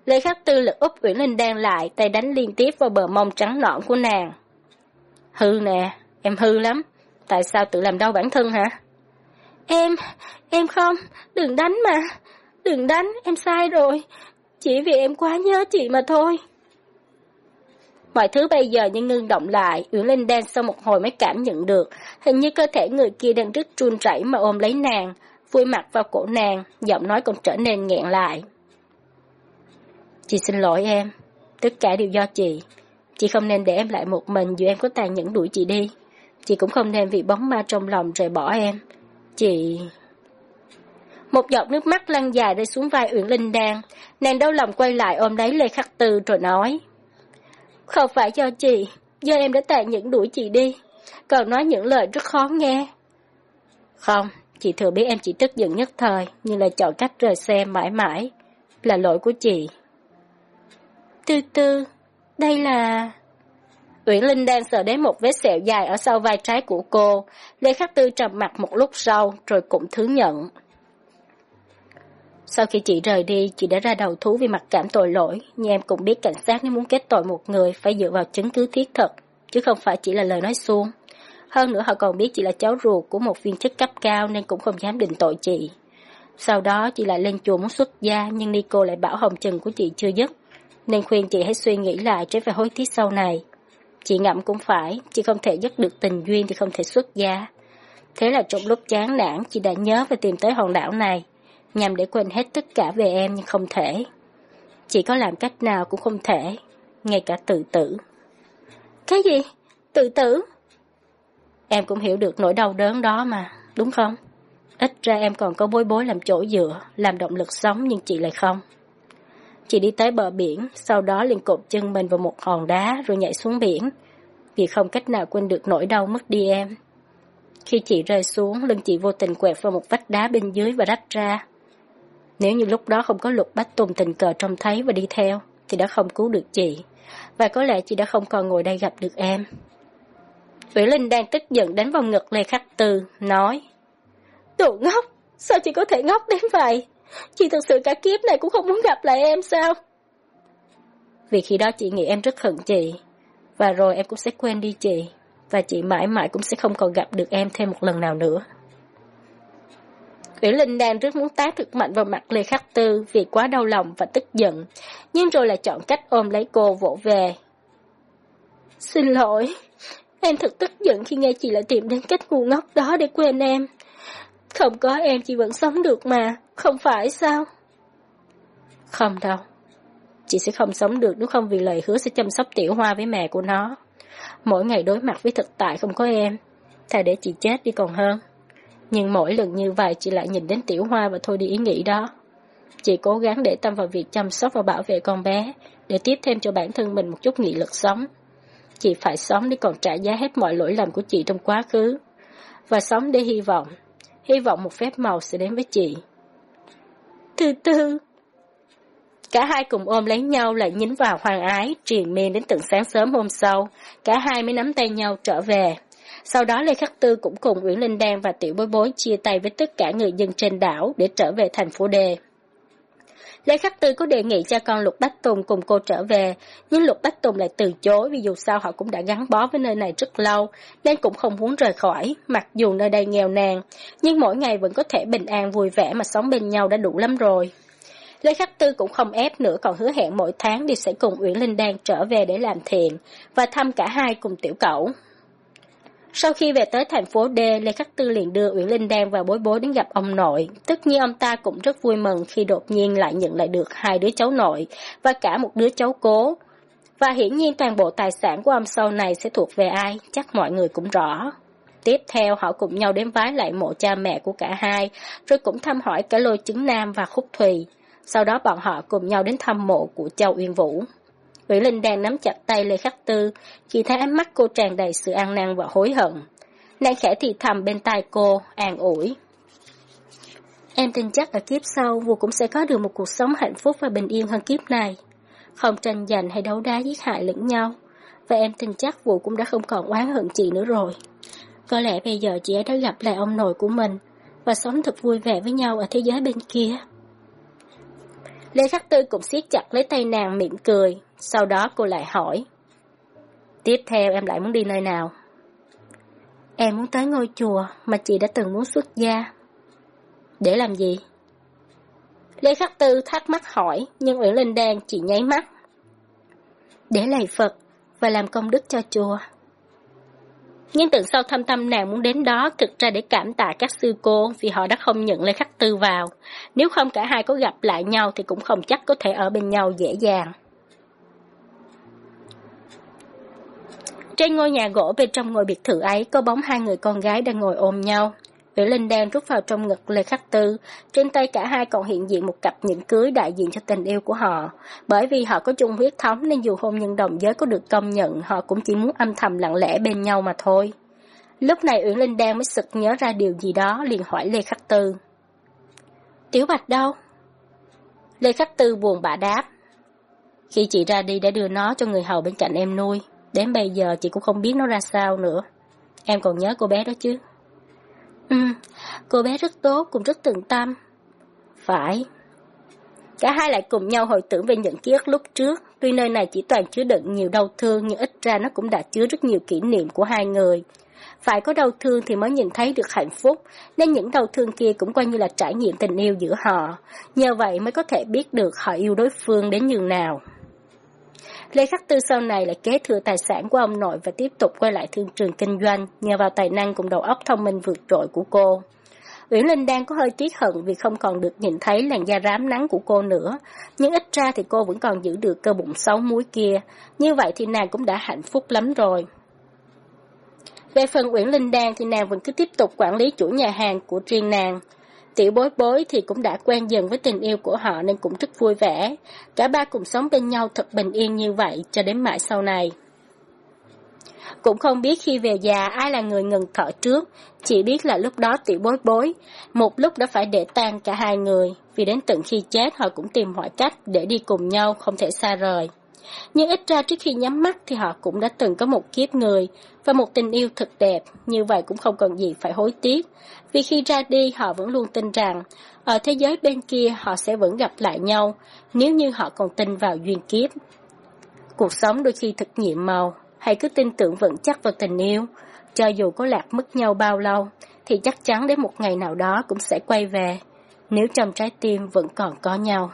Lê Khắc Tư lực úp Uyển Linh đang lại, tay đánh liên tiếp vào bờ mông trắng nõn của nàng. Hư nè, em hư lắm. Tại sao tự làm đau bản thân hả? Em, em không, đừng đánh mà. Đừng đánh, em sai rồi. Chỉ vì em quá nhớ chị mà thôi. Mọi thứ bây giờ như ngưng động lại, Uyển Linh đen sau một hồi mới cảm nhận được, hình như cơ thể người kia đang rất run rẩy mà ôm lấy nàng, vui mặt vào cổ nàng, giọng nói còn trở nên nghẹn lại. Chị xin lỗi em, tất cả đều do chị. Chị không nên để em lại một mình dù em có tàn nhẫn đuổi chị đi. Chị cũng không nên vì bóng ma trong lòng rời bỏ em. Chị... Một giọt nước mắt lăn dài rơi xuống vai Uyển Linh Đan. Nàng đau lòng quay lại ôm lấy Lê Khắc Tư rồi nói. Không phải do chị, do em đã tàn nhẫn đuổi chị đi. Còn nói những lời rất khó nghe. Không, chị thừa biết em chỉ tức giận nhất thời, nhưng lại chọn cách rời xe mãi mãi. Là lỗi của chị. Từ từ, đây là... Uyển Linh đang sờ đến một vết sẹo dài ở sau vai trái của cô. Lê Khắc Tư trầm mặt một lúc sau, rồi cũng thứ nhận. Sau khi chị rời đi, chị đã ra đầu thú vì mặc cảm tội lỗi, nhưng em cũng biết cảnh sát nếu muốn kết tội một người phải dựa vào chứng cứ thiết thực, chứ không phải chỉ là lời nói suông. Hơn nữa họ còn biết chị là cháu ruột của một viên chức cấp cao nên cũng không dám định tội chị. Sau đó chị lại lên chùa muốn xuất gia nhưng Nico lại bảo hồng trần của chị chưa dứt, nên khuyên chị hãy suy nghĩ lại tránh phải hối tiếc sau này. Chị ngậm cũng phải, chị không thể dứt được tình duyên thì không thể xuất gia. Thế là trong lúc chán nản, chị đã nhớ và tìm tới hòn đảo này, nhằm để quên hết tất cả về em nhưng không thể. Chỉ có làm cách nào cũng không thể, ngay cả tự tử. Cái gì? Tự tử? Em cũng hiểu được nỗi đau đớn đó mà, đúng không? Ít ra em còn có bối bối làm chỗ dựa, làm động lực sống nhưng chị lại không. Chị đi tới bờ biển, sau đó liền cột chân mình vào một hòn đá rồi nhảy xuống biển. Vì không cách nào quên được nỗi đau mất đi em. Khi chị rơi xuống, lưng chị vô tình quẹt vào một vách đá bên dưới và rách ra. Nếu như lúc đó không có lục bách tùng tình cờ trông thấy và đi theo, thì đã không cứu được chị. Và có lẽ chị đã không còn ngồi đây gặp được em. Vĩ Linh đang tức giận đánh vào ngực Lê Khắc Tư, nói Đồ ngốc, sao chị có thể ngốc đến vậy? Chị thực sự cả kiếp này cũng không muốn gặp lại em sao? Vì khi đó chị nghĩ em rất hận chị, và rồi em cũng sẽ quên đi chị, và chị mãi mãi cũng sẽ không còn gặp được em thêm một lần nào nữa. Uyển Linh đang rất muốn tát thực mạnh vào mặt Lê Khắc Tư vì quá đau lòng và tức giận, nhưng rồi lại chọn cách ôm lấy cô vỗ về. Xin lỗi, em thật tức giận khi nghe chị lại tìm đến cách ngu ngốc đó để quên em. Không có em chị vẫn sống được mà, không phải sao? Không đâu. Chị sẽ không sống được nếu không vì lời hứa sẽ chăm sóc tiểu hoa với mẹ của nó. Mỗi ngày đối mặt với thực tại không có em, thà để chị chết đi còn hơn. Nhưng mỗi lần như vậy chị lại nhìn đến tiểu hoa và thôi đi ý nghĩ đó. Chị cố gắng để tâm vào việc chăm sóc và bảo vệ con bé, để tiếp thêm cho bản thân mình một chút nghị lực sống. Chị phải sống để còn trả giá hết mọi lỗi lầm của chị trong quá khứ. Và sống để hy vọng, hy vọng một phép màu sẽ đến với chị. Từ từ. Cả hai cùng ôm lấy nhau lại nhín vào hoàng ái, triền miên đến tận sáng sớm hôm sau. Cả hai mới nắm tay nhau trở về. Sau đó Lê Khắc Tư cũng cùng Uyển Linh Đan và Tiểu Bối Bối chia tay với tất cả người dân trên đảo để trở về thành phố đề. Lê Khắc Tư có đề nghị cho con Lục Bách Tùng cùng cô trở về, nhưng Lục Bách Tùng lại từ chối vì dù sao họ cũng đã gắn bó với nơi này rất lâu, nên cũng không muốn rời khỏi, mặc dù nơi đây nghèo nàn, nhưng mỗi ngày vẫn có thể bình an vui vẻ mà sống bên nhau đã đủ lắm rồi. Lê Khắc Tư cũng không ép nữa còn hứa hẹn mỗi tháng đều sẽ cùng Uyển Linh Đan trở về để làm thiện và thăm cả hai cùng tiểu cẩu. Sau khi về tới thành phố D, Lê Khắc Tư liền đưa Uyển Linh Đan và bối bối đến gặp ông nội. Tất nhiên ông ta cũng rất vui mừng khi đột nhiên lại nhận lại được hai đứa cháu nội và cả một đứa cháu cố. Và hiển nhiên toàn bộ tài sản của ông sau này sẽ thuộc về ai, chắc mọi người cũng rõ. Tiếp theo họ cùng nhau đến vái lại mộ cha mẹ của cả hai, rồi cũng thăm hỏi cả lôi chứng nam và khúc thùy. Sau đó bọn họ cùng nhau đến thăm mộ của Châu Uyên Vũ. Nguyễn Linh đang nắm chặt tay Lê Khắc Tư, chỉ thấy ánh mắt cô tràn đầy sự an năn và hối hận. Nàng khẽ thì thầm bên tai cô, an ủi. Em tin chắc ở kiếp sau, Vũ cũng sẽ có được một cuộc sống hạnh phúc và bình yên hơn kiếp này. Không tranh giành hay đấu đá giết hại lẫn nhau. Và em tin chắc Vũ cũng đã không còn oán hận chị nữa rồi. Có lẽ bây giờ chị ấy đã gặp lại ông nội của mình và sống thật vui vẻ với nhau ở thế giới bên kia. Lê Khắc Tư cũng siết chặt lấy tay nàng mỉm cười, sau đó cô lại hỏi. Tiếp theo em lại muốn đi nơi nào? Em muốn tới ngôi chùa mà chị đã từng muốn xuất gia. Để làm gì? Lê Khắc Tư thắc mắc hỏi, nhưng Uyển Linh Đan chỉ nháy mắt. Để lạy Phật và làm công đức cho chùa. Nhưng từ sau thâm tâm nàng muốn đến đó thực ra để cảm tạ các sư cô vì họ đã không nhận Lê Khắc Tư vào. Nếu không cả hai có gặp lại nhau thì cũng không chắc có thể ở bên nhau dễ dàng. Trên ngôi nhà gỗ bên trong ngôi biệt thự ấy có bóng hai người con gái đang ngồi ôm nhau. Vĩ Linh đang rút vào trong ngực Lê Khắc Tư, trên tay cả hai còn hiện diện một cặp nhẫn cưới đại diện cho tình yêu của họ. Bởi vì họ có chung huyết thống nên dù hôn nhân đồng giới có được công nhận, họ cũng chỉ muốn âm thầm lặng lẽ bên nhau mà thôi. Lúc này Uyển Linh đang mới sực nhớ ra điều gì đó, liền hỏi Lê Khắc Tư. Tiểu Bạch đâu? Lê Khắc Tư buồn bã đáp. Khi chị ra đi đã đưa nó cho người hầu bên cạnh em nuôi. Đến bây giờ chị cũng không biết nó ra sao nữa. Em còn nhớ cô bé đó chứ? Ừ, cô bé rất tốt, cũng rất tường tâm. Phải. Cả hai lại cùng nhau hồi tưởng về những ký ức lúc trước. Tuy nơi này chỉ toàn chứa đựng nhiều đau thương, nhưng ít ra nó cũng đã chứa rất nhiều kỷ niệm của hai người. Phải có đau thương thì mới nhìn thấy được hạnh phúc, nên những đau thương kia cũng coi như là trải nghiệm tình yêu giữa họ. Nhờ vậy mới có thể biết được họ yêu đối phương đến như nào. Lê Khắc Tư sau này lại kế thừa tài sản của ông nội và tiếp tục quay lại thương trường kinh doanh nhờ vào tài năng cùng đầu óc thông minh vượt trội của cô. Uyển Linh đang có hơi tiếc hận vì không còn được nhìn thấy làn da rám nắng của cô nữa, nhưng ít ra thì cô vẫn còn giữ được cơ bụng xấu muối kia, như vậy thì nàng cũng đã hạnh phúc lắm rồi. Về phần Uyển Linh Đan thì nàng vẫn cứ tiếp tục quản lý chủ nhà hàng của riêng nàng. Tiểu bối bối thì cũng đã quen dần với tình yêu của họ nên cũng rất vui vẻ. Cả ba cùng sống bên nhau thật bình yên như vậy cho đến mãi sau này. Cũng không biết khi về già ai là người ngừng thở trước, chỉ biết là lúc đó tiểu bối bối, một lúc đã phải để tan cả hai người, vì đến tận khi chết họ cũng tìm mọi cách để đi cùng nhau không thể xa rời. Nhưng ít ra trước khi nhắm mắt thì họ cũng đã từng có một kiếp người và một tình yêu thật đẹp, như vậy cũng không cần gì phải hối tiếc. Vì khi ra đi họ vẫn luôn tin rằng ở thế giới bên kia họ sẽ vẫn gặp lại nhau nếu như họ còn tin vào duyên kiếp. Cuộc sống đôi khi thật nhiệm màu, hãy cứ tin tưởng vững chắc vào tình yêu. Cho dù có lạc mất nhau bao lâu, thì chắc chắn đến một ngày nào đó cũng sẽ quay về, nếu trong trái tim vẫn còn có nhau.